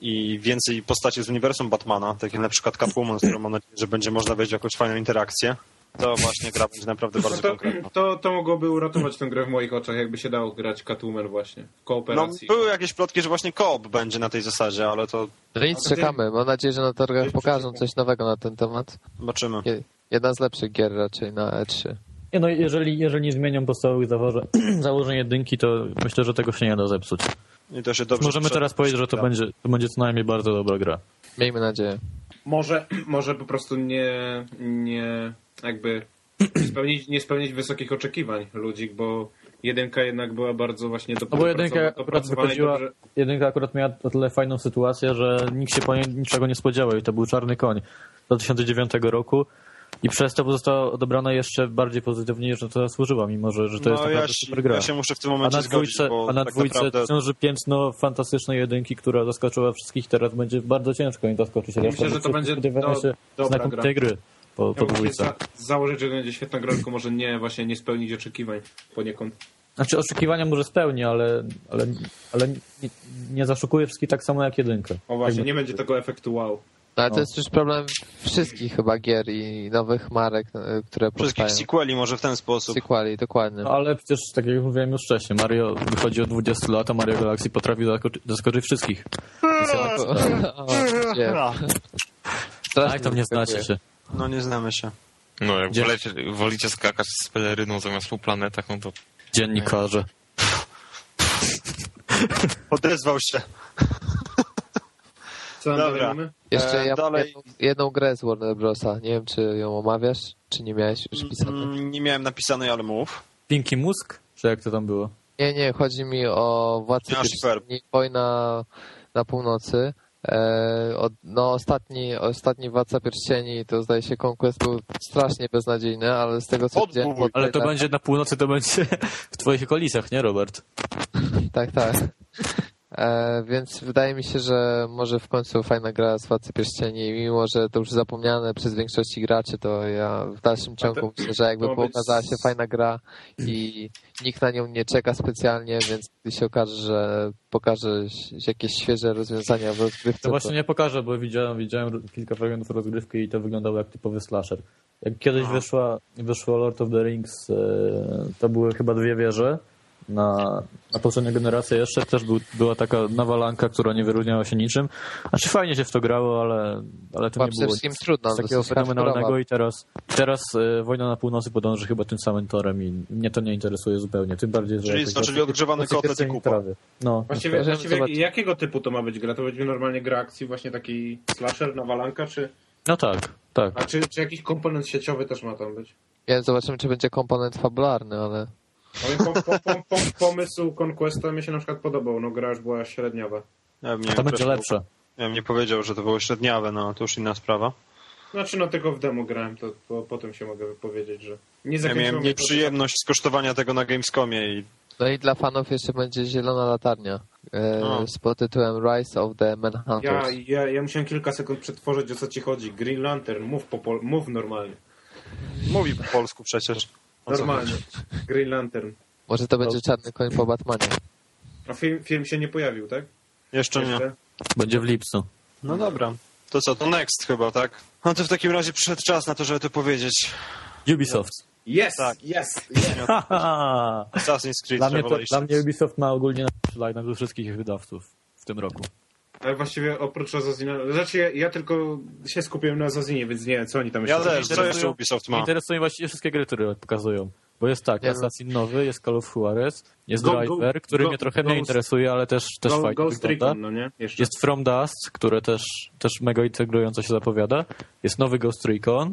i więcej postaci z uniwersum Batmana, tak jak na przykład Catwoman, z którą mam nadzieję, że będzie można wejść w jakąś fajną interakcję, to właśnie gra będzie naprawdę No bardzo to, konkretna. to, to mogłoby uratować tę grę w moich oczach, jakby się dało grać Catwoman właśnie, w No, kooperacji. były jakieś plotki, że właśnie koop będzie na tej zasadzie, ale to No nic, czekamy. Mam nadzieję, że na targach pokażą coś nowego na ten temat. zobaczymy. Je- Jedna z lepszych gier raczej na E E3. Nie no, jeżeli, jeżeli nie zmienią podstawowych założeń, założeń jedynki, to myślę, że tego się nie da zepsuć. I to się dobrze Możemy teraz powiedzieć, że to będzie, to będzie co najmniej bardzo dobra gra. Miejmy nadzieję. Może, może po prostu nie, nie jakby spełnić, nie spełnić wysokich oczekiwań ludzi, bo jedynka jednak była bardzo właśnie do, No bo jedynka akurat dopracowana wychodziła, dobrze- jedynka akurat miała o tyle fajną sytuację, że nikt się po niej niczego nie spodziewał i to był Czarny Koń. Z 2009 roku i przez to została odebrana jeszcze bardziej pozytywnie, że to zasłużyła, mimo że, że to jest no ja, naprawdę się- super gra. ja się muszę w tym A momencie na zgodzić, dwójce, bo a na tak dwójce naprawdę... ciąży piętno fantastycznej jedynki, która zaskoczyła wszystkich, teraz będzie bardzo ciężko im zaskoczyć. Myślę, resztę, że to będzie do- się dobra znakomitej gry po, po Ja dwójce. za, założyć, że to będzie świetna gra, tylko może nie właśnie nie spełnić oczekiwań poniekąd. Znaczy oczekiwania może spełni, ale, ale, ale nie, nie zaszukuje wszystkich tak samo jak jedynkę. O właśnie, Jakby- nie będzie tego efektu wow. No, ale No. to jest już problem wszystkich chyba gier i nowych marek, e, które Wszystkich powstają. sequeli może w ten sposób. Sequeli, dokładnie. No, ale przecież, tak jak mówiłem już wcześniej, Mario wychodzi od 20 lat, a Mario Galaxy potrafi zaskoczy, zaskoczyć wszystkich. O, gdzie? Strasznie Tak, to nie zaskakuje. znacie się. No nie znamy się. No, jak Gdzie- wolicie, wolicie skakać z peleryną zamiast po planetach, no to Dziennikarze. Odezwał się. Co nam Dobra. mamy? Jeszcze E, ja mam dalej- jedną, jedną grę z Warner Brosa. Nie wiem, czy ją omawiasz, czy nie miałeś już pisane. Mm, Nie miałem napisanej, ale mów. Pinky Musk? Czy jak to tam było? Nie, nie, chodzi mi o Władcę Miałeś Pierścieni, Wojna na północy. E, od, no ostatni, ostatni Władca Pierścieni to zdaje się Conquest był strasznie beznadziejny, ale z tego co widziałem... Ale to będzie na północy, to będzie w twoich okolicach, nie Robert? Tak, tak. E, więc wydaje mi się, że może w końcu fajna gra z Władcy Pierścieni, mimo że to już zapomniane przez większości graczy, to ja w dalszym ciągu myślę, że jakby to ma być- pokazała się fajna gra i nikt na nią nie czeka specjalnie, więc gdy się okaże, że pokaże jakieś świeże rozwiązania w rozgrywce, To właśnie nie pokażę, bo widziałem, widziałem kilka fragmentów rozgrywki i to wyglądało jak typowy slasher. Jak kiedyś wyszła, wyszło Lord of the Rings, e, to były chyba dwie wieże. Na, na poprzednią generację jeszcze też był, była taka nawalanka, która nie wyróżniała się niczym. Znaczy fajnie się w to grało, ale, ale to Była nie było nic trudna, takiego fenomenalnego i teraz, teraz e, Wojna na Północy podąży chyba tym samym torem i mnie to nie interesuje zupełnie. Tym bardziej, że... Czyli znaczy tacy kotlet i kupa. trawy. No, Właściwie, Możemy właściwie jakiego typu to ma być gra? To będzie normalnie gra akcji, właśnie taki slasher, nawalanka, czy, no tak, tak. a czy, czy jakiś komponent sieciowy też ma tam być? Wiem, zobaczymy, czy będzie komponent fabularny, ale Ale pom, pom, pom, pom, pomysł Conquesta mi się na przykład podobał, no gra już była średniawa. Ja bym nie, To będzie lepsze. Ja bym nie powiedział, że to było średniawe, no to już inna sprawa. Znaczy no tylko w demo grałem, to po, potem się mogę wypowiedzieć, że nie Ja miałem mnie to- nieprzyjemność skosztowania tego na Gamescomie i no i dla fanów jeszcze będzie Zielona Latarnia e, No. z pod tytułem Rise of the Ja, Manhunters. ja, ja musiałem kilka sekund przetworzyć o co ci chodzi. Green Lantern, mów, po pol, mów normalnie. mówi po polsku przecież. O Normalnie. Green Lantern. Może to będzie Czarny Koń po Batmanie. A film, film się nie pojawił, tak? Jeszcze nie. Będzie w lipcu. No dobra. To co, to next chyba, tak? No to w takim razie przyszedł czas na to, żeby to powiedzieć. Ubisoft. Yes, Tak. yes, yes. Haha! Assassin's Creed Dla mnie, to, dla mnie Ubisoft ma ogólnie ze wszystkich wydawców w tym roku. Ale właściwie oprócz Azazina, znaczy ja, ja tylko się skupiłem na Azazinie, więc nie wiem, co oni tam Ja jeszcze też, co jeszcze Ubisoft ma? Interesują właściwie wszystkie gry, które pokazują. Bo jest tak, no. Assassin nowy, jest Call of Juarez, jest Go- Driver, go- który go- mnie trochę nie interesuje, ale też, też Go, fajnie Ghost. Recon, no nie? Jeszcze. Jest From Dust, które też, też mega integrująco się zapowiada. Jest nowy Ghost Recon.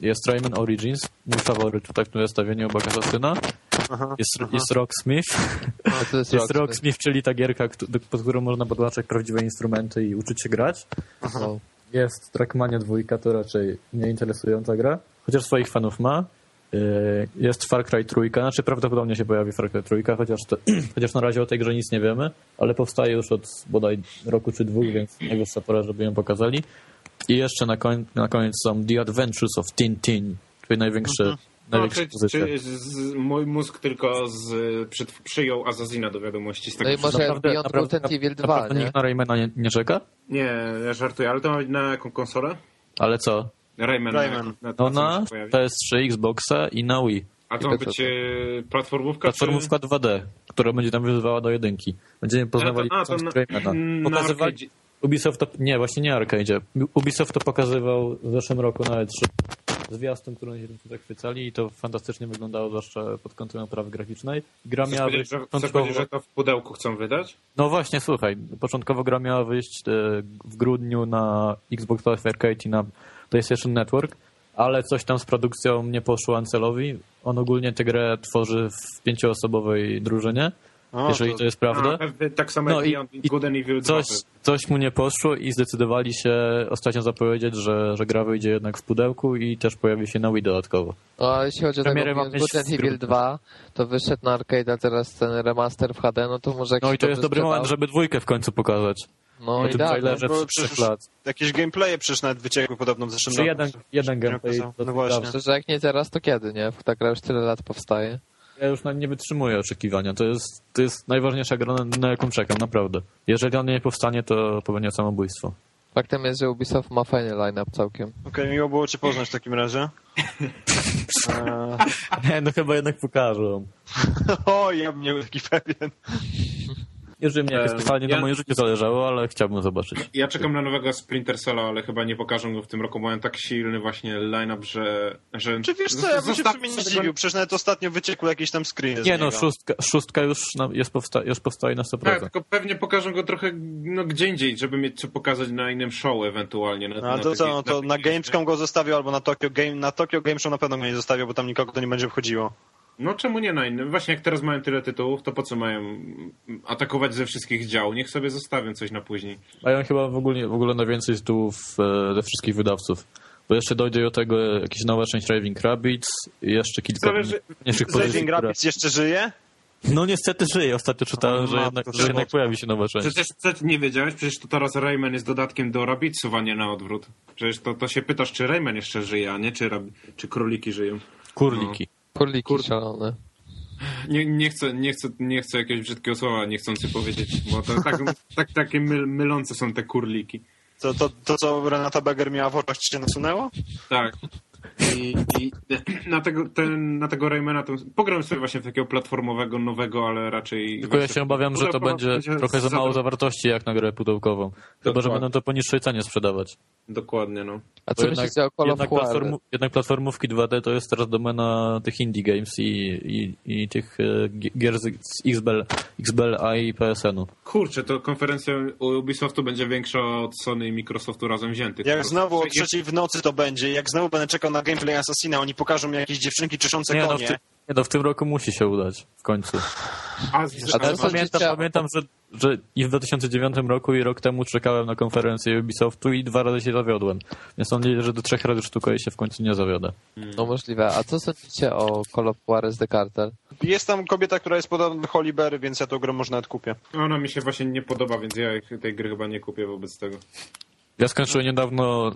Jest Rayman Origins, mój faworyt tutaj w tym zestawieniu obok Assassina. Aha. Jest, Aha. jest Rocksmith. To jest, Jest Rocksmith. Rocksmith, czyli ta gierka, pod którą można podłączać prawdziwe instrumenty i uczyć się grać. No. Jest Trackmania 2, to raczej nie interesująca gra, chociaż swoich fanów ma. Yy, Jest Far Cry 3, znaczy prawdopodobnie się pojawi Far Cry 3, chociaż, to, chociaż na razie o tej grze nic nie wiemy, ale powstaje już od bodaj roku czy dwóch, więc najwyższa pora, żeby ją pokazali. I jeszcze na, koń, na koniec są The Adventures of Tintin, czyli największe, no, największe czy, pozycje. czy z, mój mózg tylko z, przed, przyjął Azazina do wiadomości z tego No i może wszystkiego. Beyond Good and Evil 2, naprawdę nie? nikt na Raymana nie, nie czeka? Nie, ja żartuję, ale to ma być na jaką konsolę? Ale co? Rayman. Rayman. Na, na, No na co ma na się pojawić? PS3, Xboxa i na Wii. A to ma być e, platformówka? Platformówka 2D, która będzie nawiązywała do jedynki. Będziemy poznawali A, to- a, to na- Raymana. na Pokazywali... Ubisoft to... Nie, właśnie nie Arcade. Ubisoft to pokazywał w zeszłym roku na E3. zwiastun, którym się tym zachwycali i to fantastycznie wyglądało, zwłaszcza pod kątem oprawy graficznej. Gra Chcesz miała wyjść że, chcesz początkowo... powiedzieć, że to w pudełku chcą wydać? No właśnie, słuchaj, początkowo gra miała wyjść e, w grudniu na Xbox Live Arcade i na PlayStation Network, ale coś tam z produkcją nie poszło Ancelowi. On ogólnie tę grę tworzy w pięcioosobowej drużynie, O, jeżeli to jest prawda. Pewnie tak samo No jak i- i Good and Evil 2. Coś, coś mu nie poszło i zdecydowali się ostatnio zapowiedzieć, że, że gra wyjdzie jednak w pudełku i też pojawi się na Wii dodatkowo. No, a jeśli chodzi o Premierę tego Good and Evil grudniu. 2, to wyszedł na arcade, a teraz ten remaster w HD, no to może No i to jest dobry moment, żeby dwójkę w końcu pokazać. No Po tym idealnie. trailerze trzech lat. Jakieś gameplaye przecież nawet wyciekły podobno w zeszłym Czy roku. jeden, jeden gameplay. to No właśnie. Myślę, że jak nie teraz, to kiedy, nie? Ta gra już tyle lat powstaje. Ja już na- nie wytrzymuję oczekiwania. To jest, to jest najważniejsza gra, na, na jaką czekam, naprawdę. Jeżeli on nie powstanie, to popełnia samobójstwo. Faktem jest, że Ubisoft ma fajny line-up całkiem. Okej, miło było cię poznać w takim razie. Eee, Nie, no chyba jednak pokażą. o, ja bym nie był taki pewien. Jeżeli mnie jakoś Eee, totalnie ja- na moje życie zależało, ale chciałbym zobaczyć. Ja czekam na nowego Splinter Cella, ale chyba nie pokażą go w tym roku, bo mają tak silny właśnie line-up, że... że Czy wiesz co, ja bym się w sumie nie zdziwił. Przecież nawet ostatnio wyciekły jakieś tam screeny z Nie no, szóstka, szóstka już, na, jest powsta, już powstaje na 100%. Tak, tylko pewnie pokażą go trochę no, gdzie indziej, żeby mieć co pokazać na innym show ewentualnie. Na, No, na to co, no to na takiej- Gamescom go zostawił albo na Tokyo Game, na Tokyo Game Show na pewno go nie zostawił, bo tam nikogo to nie będzie wchodziło. No czemu nie na innym? Właśnie jak teraz mają tyle tytułów, to po co mają atakować ze wszystkich dział? Niech sobie zostawią coś na później. Mają chyba w ogóle, w ogóle najwięcej tytułów e, ze wszystkich wydawców. Bo jeszcze dojdzie do tego jakaś nowa część Raving Rabbids i jeszcze kilka Zależy- mniejszych które... Rabbids jeszcze żyje? No niestety żyje. Ostatnio czytałem, że jednak, że jednak pojawi się nowa część. Przecież co ty nie wiedziałeś? Przecież to teraz Rayman jest dodatkiem do Rabbidsów, a nie na odwrót. Przecież to, to się pytasz, czy Rayman jeszcze żyje, a nie czy, czy króliki żyją. Kurliki. Kurliki Kurde. szalone. Nie, nie, chcę, nie, chcę, nie chcę jakiegoś brzydkiego słowa niechcący powiedzieć, bo to tak, tak, takie myl, mylące są te kurliki. To, to, to co Renata Beger miała w oczach, ci się nasunęło? Tak. I, i na, tego, ten, na tego Raymana to pogram sobie właśnie w takiego platformowego, nowego, ale raczej... Tylko ja się obawiam, że to będzie trochę za mało zawartości jak na grę pudełkową. Chyba, że będą to po niższej cenie sprzedawać. Dokładnie, no. A co myślicie o Call of jednak, War? platformu, jednak platformówki 2D to jest teraz domena tych indie games i, i, i tych e, gi- gier z XBL, XBLA i PSN-u. Kurczę, to konferencja u Ubisoftu będzie większa od Sony i Microsoftu razem wziętych. Jak znowu o trzeciej w nocy to będzie, jak znowu będę czekał na gameplay Assassina, oni pokażą mi jakieś dziewczynki czyszące Nie no, w konie. ty, nie no, w tym roku musi się udać. W końcu. A, A teraz Pamiętam, pamiętam że, że i w 2009 roku i rok temu czekałem na konferencję Ubisoftu i dwa razy się zawiodłem. Więc mam nadzieję, że do trzech razy sztuka i się w końcu nie zawiodę. No możliwe. A co sądzicie o Call of Juarez The Cartel? Jest tam kobieta, która jest podobna do Holly Berry, więc ja tą grę może nawet kupię. ona mi się właśnie nie podoba, więc ja tej gry chyba nie kupię wobec tego. Ja skończyłem niedawno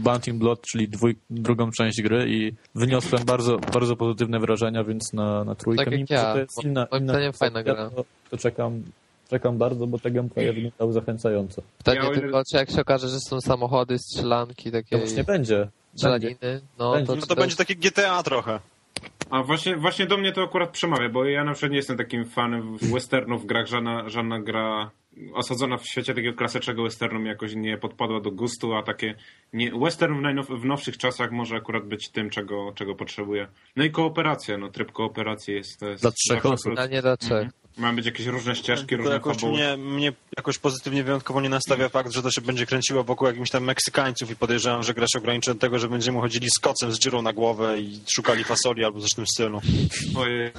Bounty Blood, czyli dwój, drugą część gry i wyniosłem bardzo, bardzo pozytywne wrażenia, więc na, na trójkę. Tak Mimo, ja. to jest inna, Moim inna fajna gra. To, to czekam, czekam bardzo, bo te gameplaye wyglądały zachęcająco. Pytanie Ja tylko, czy jak się okaże, że są samochody, strzelanki, To takie właśnie będzie. będzie. strzelaniny, no Będzie. to, No czy to będzie takie GTA trochę. A właśnie, właśnie do mnie to akurat przemawia, bo ja na przykład nie jestem takim fanem westernów w grach, żadna, żadna gra osadzona w świecie takiego klasycznego westernu mi jakoś nie podpadła do gustu, a takie nie, western w, najnow, w nowszych czasach może akurat być tym, czego, czego potrzebuję. No i kooperacja, no tryb kooperacji jest... Jest Dla trzech osób. A nie dla trzech. Mają być jakieś różne ścieżki, To różne jakoś fabuły. mnie, mnie jakoś pozytywnie wyjątkowo nie nastawia fakt, że to się będzie kręciło wokół jakimś tam Meksykańców i podejrzewam, że gra się ograniczy do tego, że będziemy chodzili z kocem z dziurą na głowę i szukali fasoli albo coś w tym stylu. Ojej.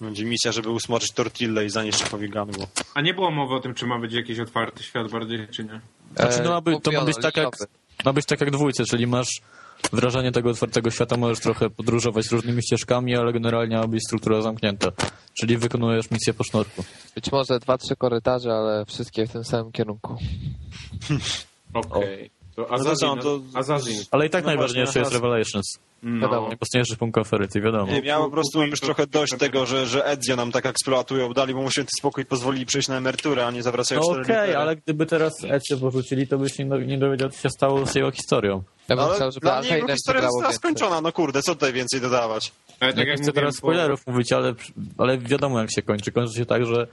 Będzie misja, żeby usmażyć tortillę i zanieść szefowi gangu. A nie było mowy o tym, czy ma być jakiś otwarty świat bardziej, czy nie? Znaczy, no, ma być, to ma być tak jak, ma być tak jak dwójce, czyli masz wrażenie tego otwartego świata, możesz trochę podróżować różnymi ścieżkami, ale generalnie ma być struktura zamknięta. Czyli wykonujesz misję po sznurku. Być może dwa, trzy korytarze, ale wszystkie w tym samym kierunku. Okej. No to Azazin, co, to- Azazin. Ale i tak No najważniejsze właśnie, jest. Revelations. Wiadomo. Najmocniejszy punkt konferencji, wiadomo. Nie, ja po prostu mam już trochę dość tego, że, że Edzio nam tak eksploatują, dali mu święty spokój i pozwolili przejść na emeryturę, a nie zawracają No okej, litery. ale gdyby teraz Ecie porzucili, to byś nie, nie dowiedział, co się stało z jego historią. Ja bym Ale chciał, żeby dla mnie jego historia została skończona, no kurde, co tutaj więcej dodawać? Ale tak nie chcę teraz spoilerów mówić, ale, ale wiadomo jak się kończy. Kończy się tak, że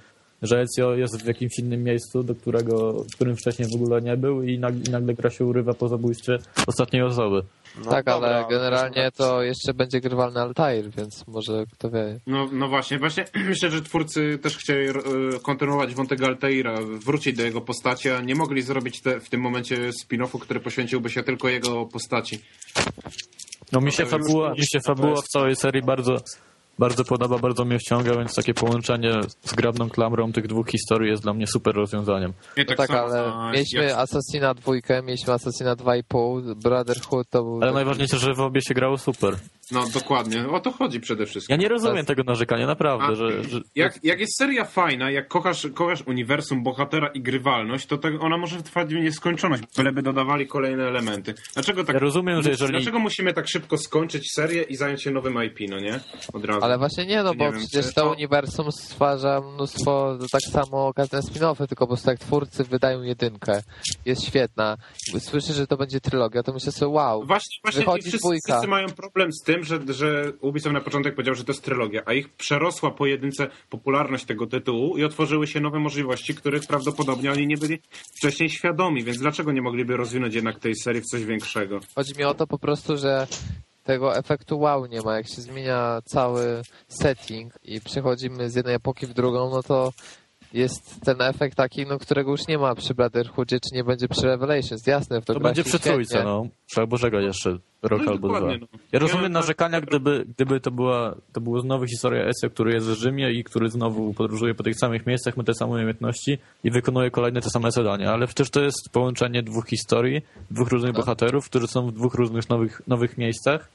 że Ezio jest w jakimś innym miejscu, do którego, w którym wcześniej w ogóle nie był i nagle, i nagle gra się urywa po zabójstwie ostatniej osoby. No tak, dobra, ale generalnie proszę to jeszcze będzie grywalny Altair, więc może kto wie. No, no właśnie, właśnie myślę, że twórcy też chcieli e, kontynuować wątek Altaira, wrócić do jego postaci, a nie mogli zrobić te, w tym momencie spin-offu, który poświęciłby się tylko jego postaci. No mi się już fabuła, mi się fabuła w całej serii bardzo, bardzo podoba, bardzo mnie wciąga, więc takie połączenie z grabną klamrą tych dwóch historii jest dla mnie super rozwiązaniem. Nie, No tak, samo, ale a mieliśmy jak- Assassina dwójkę, mieliśmy Assassina 2,5, Brotherhood to był... Ale najważniejsze, że w obie się grało super. No dokładnie, o to chodzi przede wszystkim. Ja nie rozumiem tego narzekania, naprawdę, A, że, że Jak, jak jest seria fajna, jak kochasz, kochasz uniwersum, bohatera i grywalność, to tak ona może trwać w nieskończoność, byleby dodawali kolejne elementy. Dlaczego tak... Ja rozumiem, że jeżeli- Dlaczego musimy tak szybko skończyć serię i zająć się nowym IP, no nie? Od razu. Ale właśnie nie, no Nie bo wiem, przecież to uniwersum stwarza mnóstwo, tak samo każde spin-offy, tylko po prostu jak twórcy wydają jedynkę, jest świetna, słyszę, że to będzie trylogia, to myślę sobie, wow, Właśnie, właśnie Wychodzi wszyscy, wszyscy mają problem z tym, że, że Ubisoft na początek powiedział, że to jest trylogia, a ich przerosła po jedynce popularność tego tytułu i otworzyły się nowe możliwości, których prawdopodobnie oni nie byli wcześniej świadomi, więc dlaczego nie mogliby rozwinąć jednak tej serii w coś większego? Chodzi mi o to po prostu, że tego efektu wow nie ma. Jak się zmienia cały setting i przechodzimy z jednej epoki w drugą, no to jest ten efekt taki, no, którego już nie ma przy Brotherhoodzie, czy nie będzie przy Revelations. Jasne, w to, to będzie przy trójce, no. Trzeba Bożego jeszcze rok No albo dwa. no. Ja rozumiem Ja- narzekania, gdyby, gdyby to była to była znowu historia Ezio, który jest w Rzymie i który znowu podróżuje po tych samych miejscach, ma te same umiejętności i wykonuje kolejne te same zadania, ale przecież to jest połączenie dwóch historii, dwóch różnych Tak. bohaterów, którzy są w dwóch różnych nowych, nowych miejscach.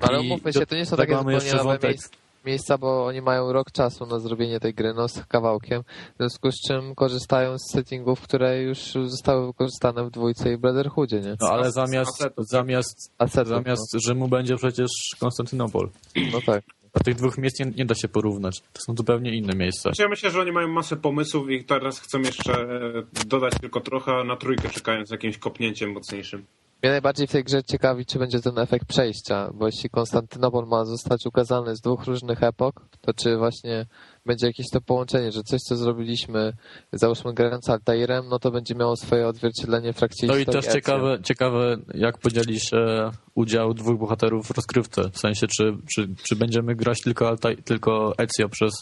Ale umówmy się, to nie są takie zupełnie nowe wątek- miejsc, miejsca, bo oni mają rok czasu na zrobienie tej gry, no z kawałkiem, w związku z czym korzystają z settingów, które już zostały wykorzystane w dwójce i Brotherhoodzie, nie? No ale As- zamiast, asetów. zamiast, Asetów, zamiast Rzymu będzie przecież Konstantynopol. no. no tak. A tych dwóch miejsc nie, nie da się porównać. To są zupełnie inne miejsca. Ja myślę, że oni mają masę pomysłów i teraz chcą jeszcze e, dodać tylko trochę, na trójkę czekając z jakimś kopnięciem mocniejszym. Mnie najbardziej w tej grze ciekawi, czy będzie ten efekt przejścia, bo jeśli Konstantynopol ma zostać ukazany z dwóch różnych epok, to czy właśnie będzie jakieś to połączenie, że coś, co zrobiliśmy, załóżmy grając Altairem, no to będzie miało swoje odzwierciedlenie w trakcie No i też ciekawe, ciekawe, jak podzieli się udział dwóch bohaterów w rozgrywce. W sensie, czy, czy, czy będziemy grać tylko, Alta, tylko Ezio przez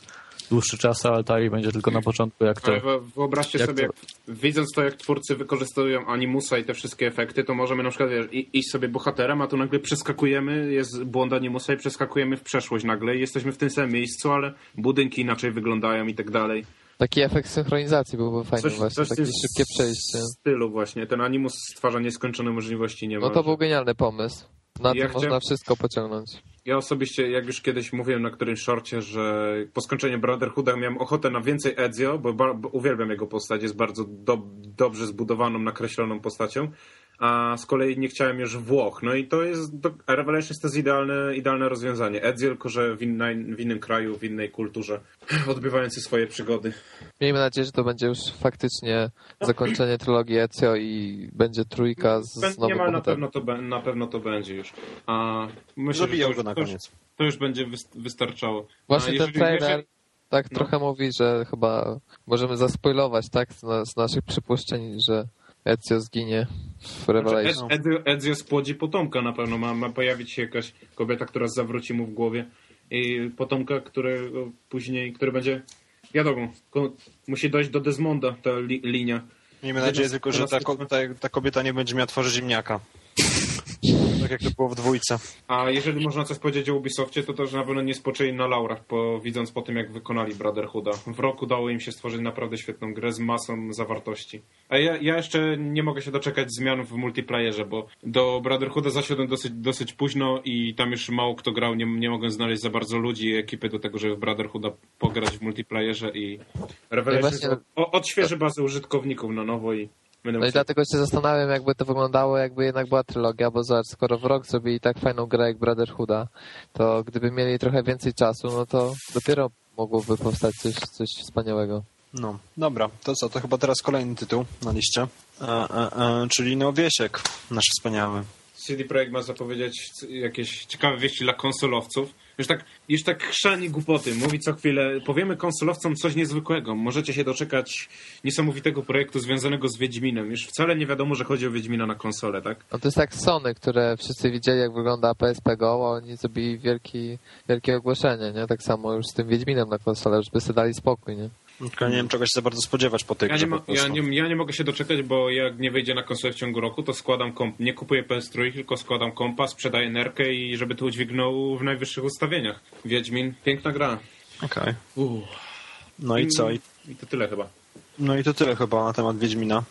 dłuższy czas, a Altari będzie tylko na początku, jak to... Ale wyobraźcie jak sobie, to- jak, widząc to, jak twórcy wykorzystują animusa i te wszystkie efekty, to możemy na przykład wiesz, iść sobie bohaterem, a tu nagle przeskakujemy, jest błąd animusa i przeskakujemy w przeszłość nagle i jesteśmy w tym samym miejscu, ale budynki inaczej wyglądają i tak dalej. Taki efekt synchronizacji byłby fajny właśnie, coś takie w tym szybkie przejście. stylu właśnie. Ten animus stwarza nieskończone możliwości nie No to był genialny pomysł. Na Ja tym można chciałem- wszystko pociągnąć. Ja osobiście, jak już kiedyś mówiłem na którymś shorcie, że po skończeniu Brotherhooda miałem ochotę na więcej Ezio, bo, bo uwielbiam jego postać, jest bardzo do, dobrze zbudowaną, nakreśloną postacią, a z kolei nie chciałem już Włoch. No i to jest, do, Revelations to jest idealne, idealne rozwiązanie. Ezio, tylko że w, inna, w innym kraju, w innej kulturze, odbywający swoje przygody. Miejmy nadzieję, że to będzie już faktycznie zakończenie trylogii Ezio i będzie trójka z, z nowym Niemal na pewno, to, be- na pewno to będzie już. A myślę, Zabijał że to, go na to, już- koniec. to już będzie wys- wystarczało. A Właśnie ten trailer jeżeli- tak no. trochę mówi, że chyba możemy zaspoilować, tak, z, na, z naszych przypuszczeń, że Ezio zginie w Znaczy, Revelation. Ed- Ezio, Ezio spłodzi potomka na pewno. Ma, ma pojawić się jakaś kobieta, która zawróci mu w głowie i potomka, który później, który będzie wiadomo, musi dojść do Desmonda ta li, linia. Miejmy nadzieję tylko, że ta, ta kobieta nie będzie miała twarzy ziemniaka. Tak jak to było w dwójce. A jeżeli można coś powiedzieć o Ubisoftie, to to, że na pewno nie spoczęli na laurach, po, widząc po tym, jak wykonali Brotherhooda. W roku udało im się stworzyć naprawdę świetną grę z masą zawartości. A ja, ja jeszcze nie mogę się doczekać zmian w multiplayerze, bo do Brotherhooda zasiadłem dosyć, dosyć późno i tam już mało kto grał, nie, nie mogłem znaleźć za bardzo ludzi i ekipy do tego, żeby w Brotherhooda pograć w multiplayerze i Revelation właśnie- o- odświeży bazę użytkowników na nowo i będę No i musiał- dlatego się zastanawiam, jakby to wyglądało, jakby jednak była trylogia, bo zobacz, skoro w rok zrobili tak fajną grę jak Brotherhooda, to gdyby mieli trochę więcej czasu, no to dopiero mogłoby powstać coś, coś wspaniałego. No, dobra, to co, to chyba teraz kolejny tytuł na liście, e, e, e, czyli no Wiesiek, nasz wspaniały. CD Projekt ma zapowiedzieć jakieś ciekawe wieści dla konsolowców. Już tak, już tak chrzani głupoty. Mówi co chwilę, powiemy konsolowcom coś niezwykłego. Możecie się doczekać niesamowitego projektu związanego z Wiedźminem. Już wcale nie wiadomo, że chodzi o Wiedźmina na konsolę, tak? No to jest tak Sony, które wszyscy widzieli jak wygląda PSP Go, a oni zrobili wielki, wielkie ogłoszenie, nie? Tak samo już z tym Wiedźminem na konsolę, już by sobie dali spokój, nie? Tylko nie wiem czego się za bardzo spodziewać po tej Ja nie, grze ja, nie, ja nie mogę się doczekać, bo jak nie wyjdzie na konsolę w ciągu roku, to składam komp. Nie kupuję PS3, tylko składam kompa, sprzedaję nerkę i żeby to udźwignął w najwyższych ustawieniach. Wiedźmin, piękna gra. Okej. Uuu. No i co? I, I to tyle chyba. no i to tyle chyba na temat Wiedźmina.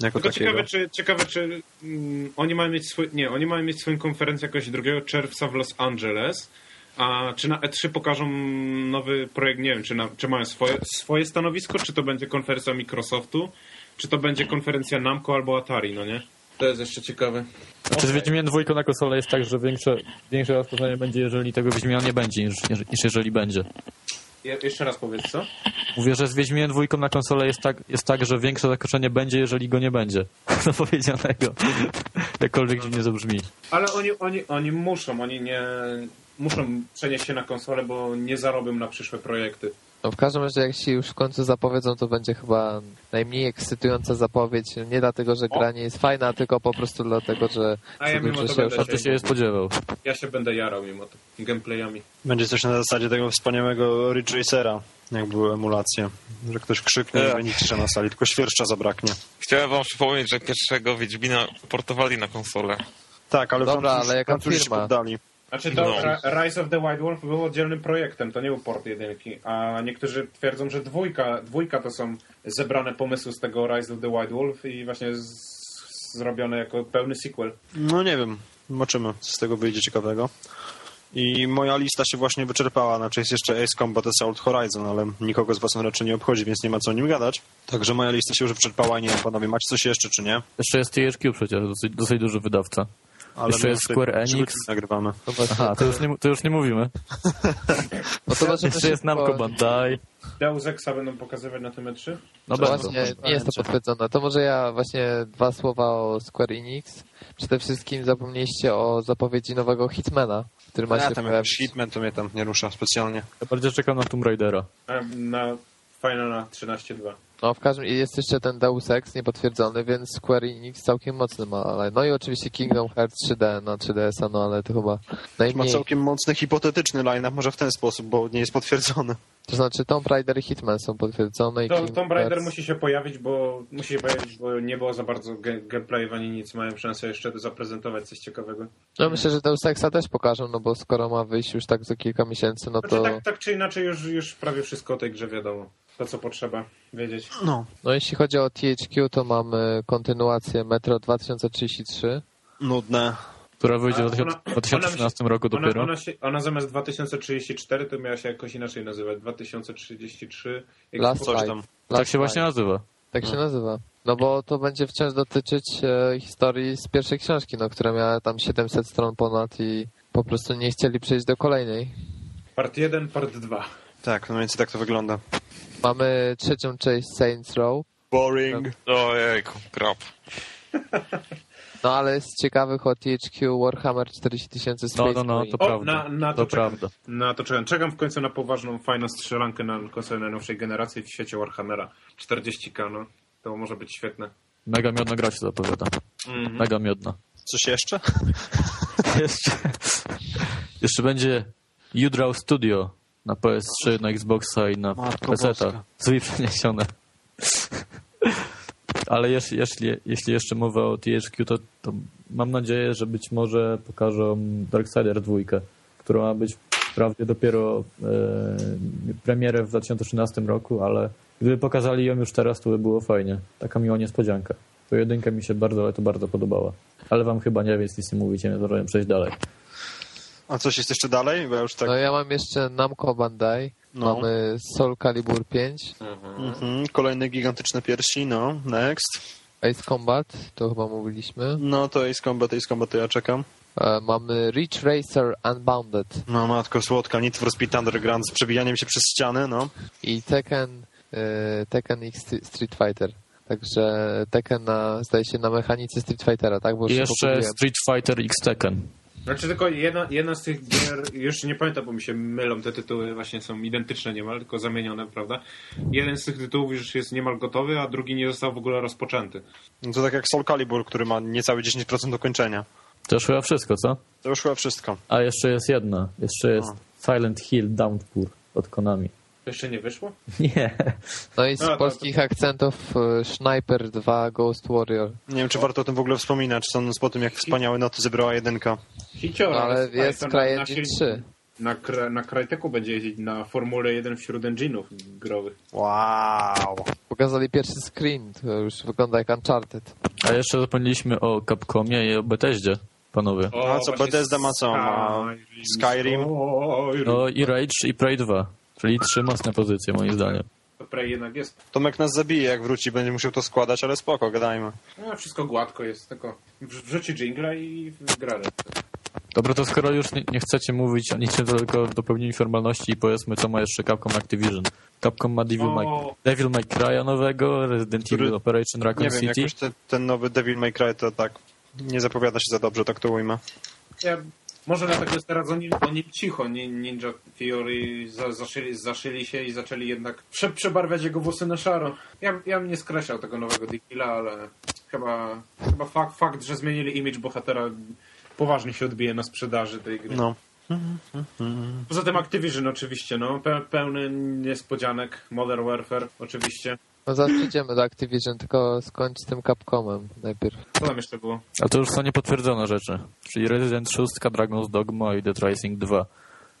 Jako Tylko takiego. ciekawe, czy, ciekawe, czy mm, oni mają mieć swój, nie, oni mają mieć swoją konferencję jakoś 2 czerwca w Los Angeles, a czy na E3 pokażą nowy projekt, nie wiem, czy, na, czy mają swoje, swoje stanowisko, czy to będzie konferencja Microsoftu, czy to będzie konferencja Namco albo Atari, no nie? To jest jeszcze ciekawe. Czy z Wiedźminem dwójką na konsolę jest tak, że większe, większe rozpoznanie będzie, jeżeli tego Wiedźmina nie będzie, niż, niż jeżeli będzie? Je, jeszcze raz powiedz, co? Mówię, że z Wiedźminem dwójką na konsolę jest tak, jest tak, że większe zakończenie będzie, jeżeli go nie będzie. No powiedzianego. Jakkolwiek dziwnie to brzmi. Ale oni, oni, oni muszą, oni nie muszą przenieść się na konsolę, bo nie zarobią na przyszłe projekty. No w każdym razie jak się już w końcu zapowiedzą, to będzie chyba najmniej ekscytująca zapowiedź. Nie dlatego, że gra nie jest fajna, tylko po prostu dlatego, że A ja mimo to że będę A ty się je spodziewał. Ja się będę jarał mimo to, gameplayami. Będzie coś na zasadzie tego wspaniałego Ridge Racera, jak były emulacje. Że ktoś krzyknie i Ech. będzie cisza na sali, tylko świerszcza zabraknie. Chciałem wam przypomnieć, że pierwszego Wiedźmina portowali na konsolę. Tak, ale Dobra, ale jaka się firma? poddali. Znaczy to No. Rise of the White Wolf był oddzielnym projektem, to nie był port jedynki, a niektórzy twierdzą, że dwójka, dwójka to są zebrane pomysły z tego Rise of the White Wolf i właśnie z, zrobione jako pełny sequel. No nie wiem, zobaczymy, co z tego wyjdzie ciekawego. I moja lista się właśnie wyczerpała, znaczy jest jeszcze Ace Combat Assault Horizon, ale nikogo z was on raczej nie obchodzi, więc nie ma co o nim gadać. Także moja lista się już wyczerpała i nie wiem, panowie, macie coś jeszcze czy nie? Jeszcze jest THQ przecież, dosyć, dosyć duży wydawca. Ale Jeszcze jest Square Enix. nagrywamy. to właśnie, Aha, to już nie, to już nie mówimy. no to możemy Jeszcze jest Namco Bandai. Deus Exa będą pokazywać na tym E3? No To właśnie nie jest to potwierdzone. To może ja właśnie dwa słowa o Square Enix. Przede wszystkim zapomnieliście o zapowiedzi nowego Hitmana, który ma Ja się tam pojawić. hitman to mnie tam nie rusza specjalnie. Ja bardziej czekam na Tomb Raidera. A na Finala 13.2. No w każdym jest jeszcze ten Deus Ex niepotwierdzony, więc Square Enix całkiem mocny ma. Ale... No i oczywiście Kingdom Hearts 3D na 3DS-a, no ale to chyba Ma najmniej. całkiem mocny, hipotetyczny line-up, może w ten sposób, bo nie jest potwierdzony. To znaczy Tomb Raider i Hitman są potwierdzone i To, Kingdom Tomb Raider musi się pojawić, bo musi się pojawić, bo nie było za bardzo ge- gameplayów ani nic. Mają szansę jeszcze zaprezentować coś ciekawego. No myślę, że Deus Exa też pokażą, no bo skoro ma wyjść już tak za kilka miesięcy, no Znaczy, to... tak, tak czy inaczej już, już prawie wszystko o tej grze wiadomo. To, co potrzeba wiedzieć. No. No jeśli chodzi o THQ, to mamy kontynuację Metro 2033. Nudne. Która wyjdzie w 2000 ona- 2013 roku Ona, dopiero. ona, się, ona zamiast 2034 to miała się jakoś inaczej nazywać. 2033. Jak Last Coś tam. Last Tak się właśnie nazywa. Tak się nazywa. No bo to będzie wciąż dotyczyć e, historii z pierwszej książki, no, która miała tam 700 stron ponad i po prostu nie chcieli przejść do kolejnej. Part 1, part 2. Tak, no więc tak to wygląda. Mamy trzecią część Saints Row. Boring. Ojejku, krap. No ale z ciekawych o THQ Warhammer 40 tysięcy No, Space no, no, Marine. to O, prawda. na, na to to, czekam. prawda. Na to czekam. Czekam w końcu na poważną, fajną strzelankę na konsolę najnowszej generacji w świecie Warhammera. 40k, no. To może być świetne. Mega miodna gra się zapowiada. Mhm. Mega miodna. Coś jeszcze? Jeszcze, jeszcze będzie Udraw Studio na PS3, na Xboxa i na Matko PC. Boska. Zły przeniesione. Ale jeśli, jeśli, jeśli jeszcze mowa o THQ, to, to mam nadzieję, że być może pokażą Darksider 2, która ma być wprawdzie dopiero e, premierę w 2013 roku, ale gdyby pokazali ją już teraz, to by było fajnie. Taka miła niespodzianka. To jedynka mi się bardzo, ale to bardzo podobała. Ale wam chyba nie, więc nic nie mówicie, więc możemy przejść dalej. A coś jest jeszcze dalej? Bo ja już tak... No ja mam jeszcze Namco Bandai. No. Mamy Soul Calibur 5, Mhm. Kolejne gigantyczne piersi, no. Next. Ace Combat, to chyba mówiliśmy. No to Ace Combat, Ace Combat to ja czekam. E, mamy Ridge Racer Unbounded No matko słodka, Need for Speed Underground z przebijaniem się przez ściany, no. i Tekken, e, Tekken X Street Fighter. Także Tekken na, zdaje się na mechanice Street Fightera, tak? Bo I jeszcze. Street Fighter X Tekken. Znaczy tylko jedna, jedna z tych gier, już nie pamiętam, bo mi się mylą, te tytuły właśnie są identyczne niemal, tylko zamienione, prawda? Jeden z tych tytułów już jest niemal gotowy, a drugi nie został w ogóle rozpoczęty. No to tak jak Soul Calibur, który ma niecałe 10% dokończenia. To już chyba wszystko, co? To już chyba wszystko. A jeszcze jest jedna. Jeszcze jest Silent Hill Downpour od Konami. To jeszcze nie wyszło? Nie. No i z No, to- polskich akcentów y, Sniper 2 Ghost Warrior. Nie wiem, czy warto o tym w ogóle wspominać, sądząc po tym, jak wspaniałe noty zebrała jedynka. Hicior, No ale jest to na- CryEngine na silniku- 3. Na, na Cryteku będzie jeździć na Formule 1 wśród engine'ów growych. Wow. Pokazali pierwszy screen, to już wygląda jak Uncharted. A jeszcze zapomnieliśmy o Capcomie i o Bethesdzie, panowie. A co, Bethesda ma co? Ma Skyrim? Skyrim. No i Rage i Prey 2. Czyli trzy mocne pozycje, moim zdaniem. To Prey jednak jest. Tomek nas zabije, jak wróci, będzie musiał to składać, ale spoko, gadajmy. No, wszystko gładko jest, tylko wrz- wrzuci dżingla i gra Dobra, to skoro już nie, nie chcecie mówić o niczym, to tylko dopełnijmy formalności i powiedzmy, co ma jeszcze Capcom Activision. Capcom ma Devil, May, O. Devil May Cry'a nowego, Resident Który- Evil Operation Raccoon Nie wiem, City. jakoś ten, ten nowy Devil May Cry to tak nie zapowiada się za dobrze, tak to ujmę. Ja, może dlatego jest teraz o nim, o nim cicho. Ni- Ninja Theory za, zaszyli, zaszyli się i zaczęli jednak prze, przebarwiać jego włosy na szaro. Ja, ja bym nie skreślał tego nowego Dikila, ale chyba, chyba fakt, fakt, że zmienili image bohatera poważnie się odbije na sprzedaży tej gry. No. Poza tym Activision oczywiście, no. Pe, pełny niespodzianek. Modern Warfare oczywiście. No zaraz przejdziemy do Activision, tylko skończ z tym Capcomem najpierw. Co tam jeszcze było? A to już są niepotwierdzone rzeczy. Czyli Resident 6, Dragon's Dogma i Dead Rising 2.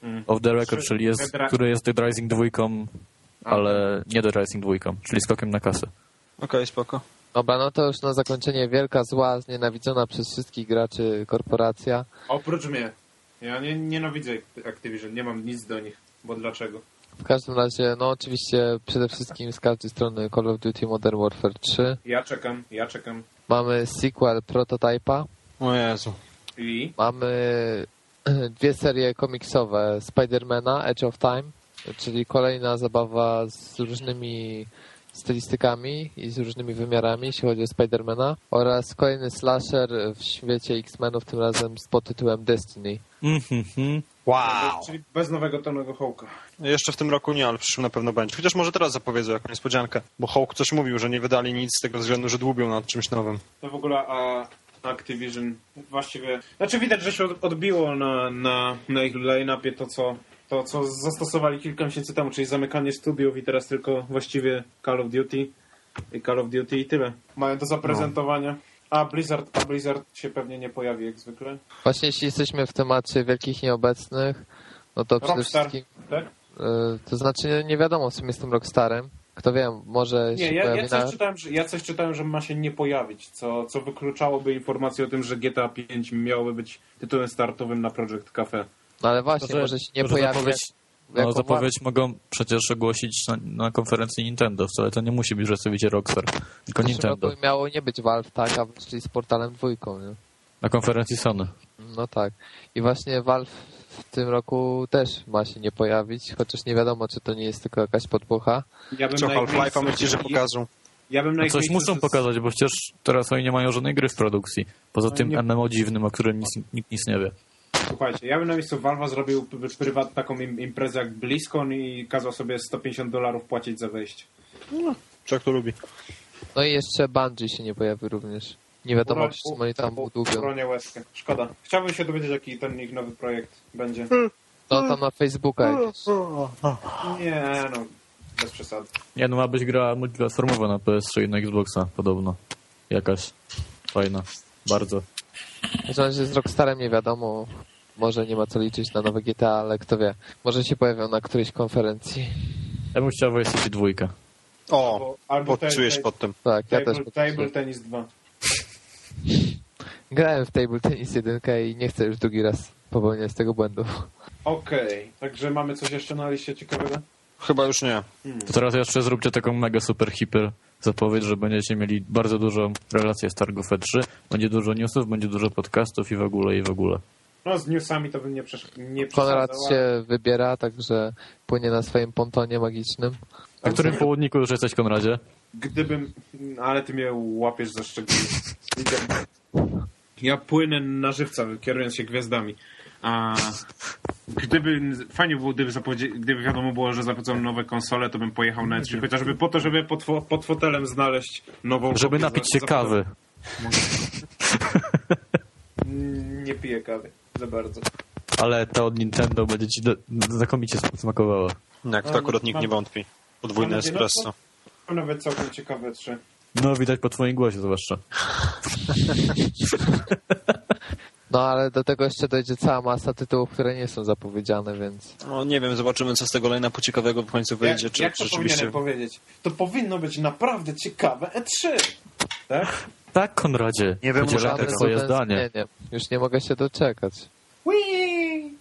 Mm. Off the record, czyli jest, Dead który jest Dead Rising 2, ale nie Dead Rising 2, czyli skokiem na kasę. Okej, spoko. Dobra, no to już na zakończenie wielka, zła, znienawidzona przez wszystkich graczy korporacja. Oprócz mnie. Ja nie, nienawidzę Activision, nie mam nic do nich. Bo dlaczego? W każdym razie, no oczywiście przede wszystkim z każdej strony Call of Duty Modern Warfare 3. Ja czekam, ja czekam. Mamy sequel Prototypa. O Jezu. I? Mamy dwie serie komiksowe Spidermana, Edge of Time, czyli kolejna zabawa z różnymi stylistykami i z różnymi wymiarami, jeśli chodzi o Spidermana oraz kolejny slasher w świecie X-Menów, tym razem z pod tytułem Destiny. Mhm. Wow. Czyli bez nowego Tonego Hołka. Jeszcze w tym roku nie, ale w przyszłym na pewno będzie. Chociaż może teraz zapowiedzą jako niespodziankę. Bo Hawk coś mówił, że nie wydali nic z tego względu, że dłubią nad czymś nowym. To w ogóle a Activision właściwie... Znaczy widać, że się od- odbiło na, na, na ich line-upie to co, to, co zastosowali kilka miesięcy temu, czyli zamykanie studiów i teraz tylko właściwie Call of Duty i Call of Duty i tyle. Mają do zaprezentowania. A Blizzard, a Blizzard się pewnie nie pojawi jak zwykle. Właśnie jeśli jesteśmy w temacie wielkich nieobecnych, no to przede Rockstar, wszystkim, tak? y, to znaczy nie wiadomo w sumie z tym Rockstarem. Kto wie, może Nie, się ja, ja, coś na... czytałem, że, ja coś czytałem, że ma się nie pojawić, co, co wykluczałoby informację o tym, że GTA 5 miałoby być tytułem startowym na Project Cafe. No ale właśnie, Może- może się nie pojawi zapowiedź- No, zapowiedź mogą przecież ogłosić na, na konferencji Nintendo. Wcale to nie musi być przedstawiciel Rockstar, tylko W zeszłym Nintendo. roku miało nie być Valve, tak, a wyszli z portalem dwójką, nie? Na konferencji Sony. No tak. I właśnie Valve w tym roku też ma się nie pojawić, chociaż nie wiadomo, czy to nie jest tylko jakaś podpucha. Ja bym Co, Half-Life'a myślisz, że pokażą? Ja ich Coś muszą z- pokazać, bo przecież teraz oni nie mają żadnej gry w produkcji. Poza No tym nie- MMO dziwnym, o którym nic, nikt nic nie wie. Słuchajcie, ja bym na miejscu Valve'a zrobił prywat taką im, imprezę jak BlizzCon i kazał sobie 150 dolarów płacić za wejście. Czy jak to lubi? No i jeszcze Bungie się nie pojawi również. Nie wiadomo, Uro- czy oni tam u- dłubią. Uronię łezkę. Szkoda. Chciałbym się dowiedzieć, jaki ten ich nowy projekt będzie. No tam na Facebooka jakieś. Nie, no, bez przesady. Nie, no ma być gra multiplatformowa na PS3 i na Xboxa podobno. Jakaś fajna. Bardzo. Razie z Rockstarem nie wiadomo. Może nie ma co liczyć na nowe GTA, ale kto wie. Może się pojawią na którejś konferencji. Ja bym chciał Vice City 2. O, Albo, albo podczujesz ta- pod tym. Tak, ja też table, table. Tennis 2. grałem w Table Tennis 1 i nie chcę już drugi raz popełniać tego błędu. Okej, także mamy coś jeszcze na liście ciekawego? Chyba już nie. To teraz jeszcze zróbcie taką mega super hiper zapowiedź, że będziecie mieli bardzo dużą relację z targów E3. Będzie dużo newsów, będzie dużo podcastów i w ogóle, i w ogóle. No z newsami to bym nie, przesz- nie Konrad się wybiera, także płynie na swoim pontonie magicznym. Na którym południku już jesteś, Konradzie? Gdybym... Ale ty mnie łapiesz za szczegóły. Ja płynę na żywca, kierując się gwiazdami. A gdyby fajnie było, gdyby, gdyby wiadomo było, że zapłacą nowe konsole, to bym pojechał na E3, chociażby po to, żeby pod, fo- pod fotelem znaleźć nową Żeby napić za- się kawy. Nie piję kawy za bardzo. Ale to od Nintendo będzie ci do, znakomicie smakowało. Jak w A, to akurat nikt nie wątpi. Podwójne nadzieję, espresso. To nawet całkiem ciekawe trzy. No widać po twoim głosie zwłaszcza. No ale do tego jeszcze dojdzie cała masa tytułów, które nie są zapowiedziane, więc No nie wiem, zobaczymy co z tego line-upu ciekawego w końcu wyjdzie, Jak, czy jak to rzeczywiście... powinienem powiedzieć? To powinno być naprawdę ciekawe E3. Tak? Tak, Konradzie. Nie wiem, Podzielam może te tego. twoje zdanie. Nie, Już nie mogę się doczekać. Whee!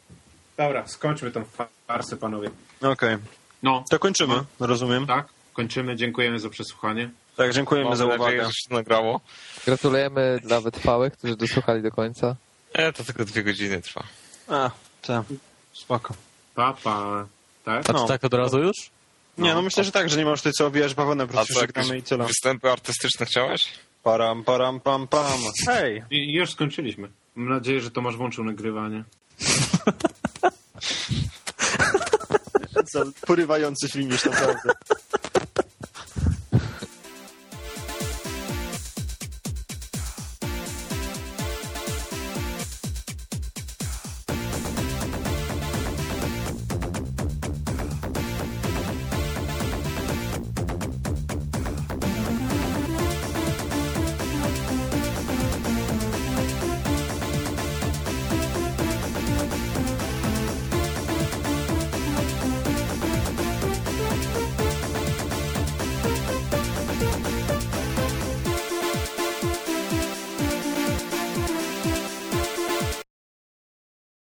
Dobra, skończmy tą farsę, panowie. Okej, No, to kończymy, rozumiem. tak, kończymy. Dziękujemy za przesłuchanie. Tak, dziękujemy Mam za nadzieję, uwagę. że się nagrało. Gratulujemy dla wytrwałych, którzy dosłuchali do końca. E, to tylko dwie godziny trwa. A, tak, spoko. Pa, pa. Tak? A No. tak od razu już? Nie, no myślę, że tak, że nie masz tutaj co obijać bawełnę, po prostu żegnamy i tyle. występy artystyczne chciałeś? Param, param, pam, pam. Hej! I już skończyliśmy. Mam nadzieję, że Tomasz włączył nagrywanie. Porywający filmisz, naprawdę.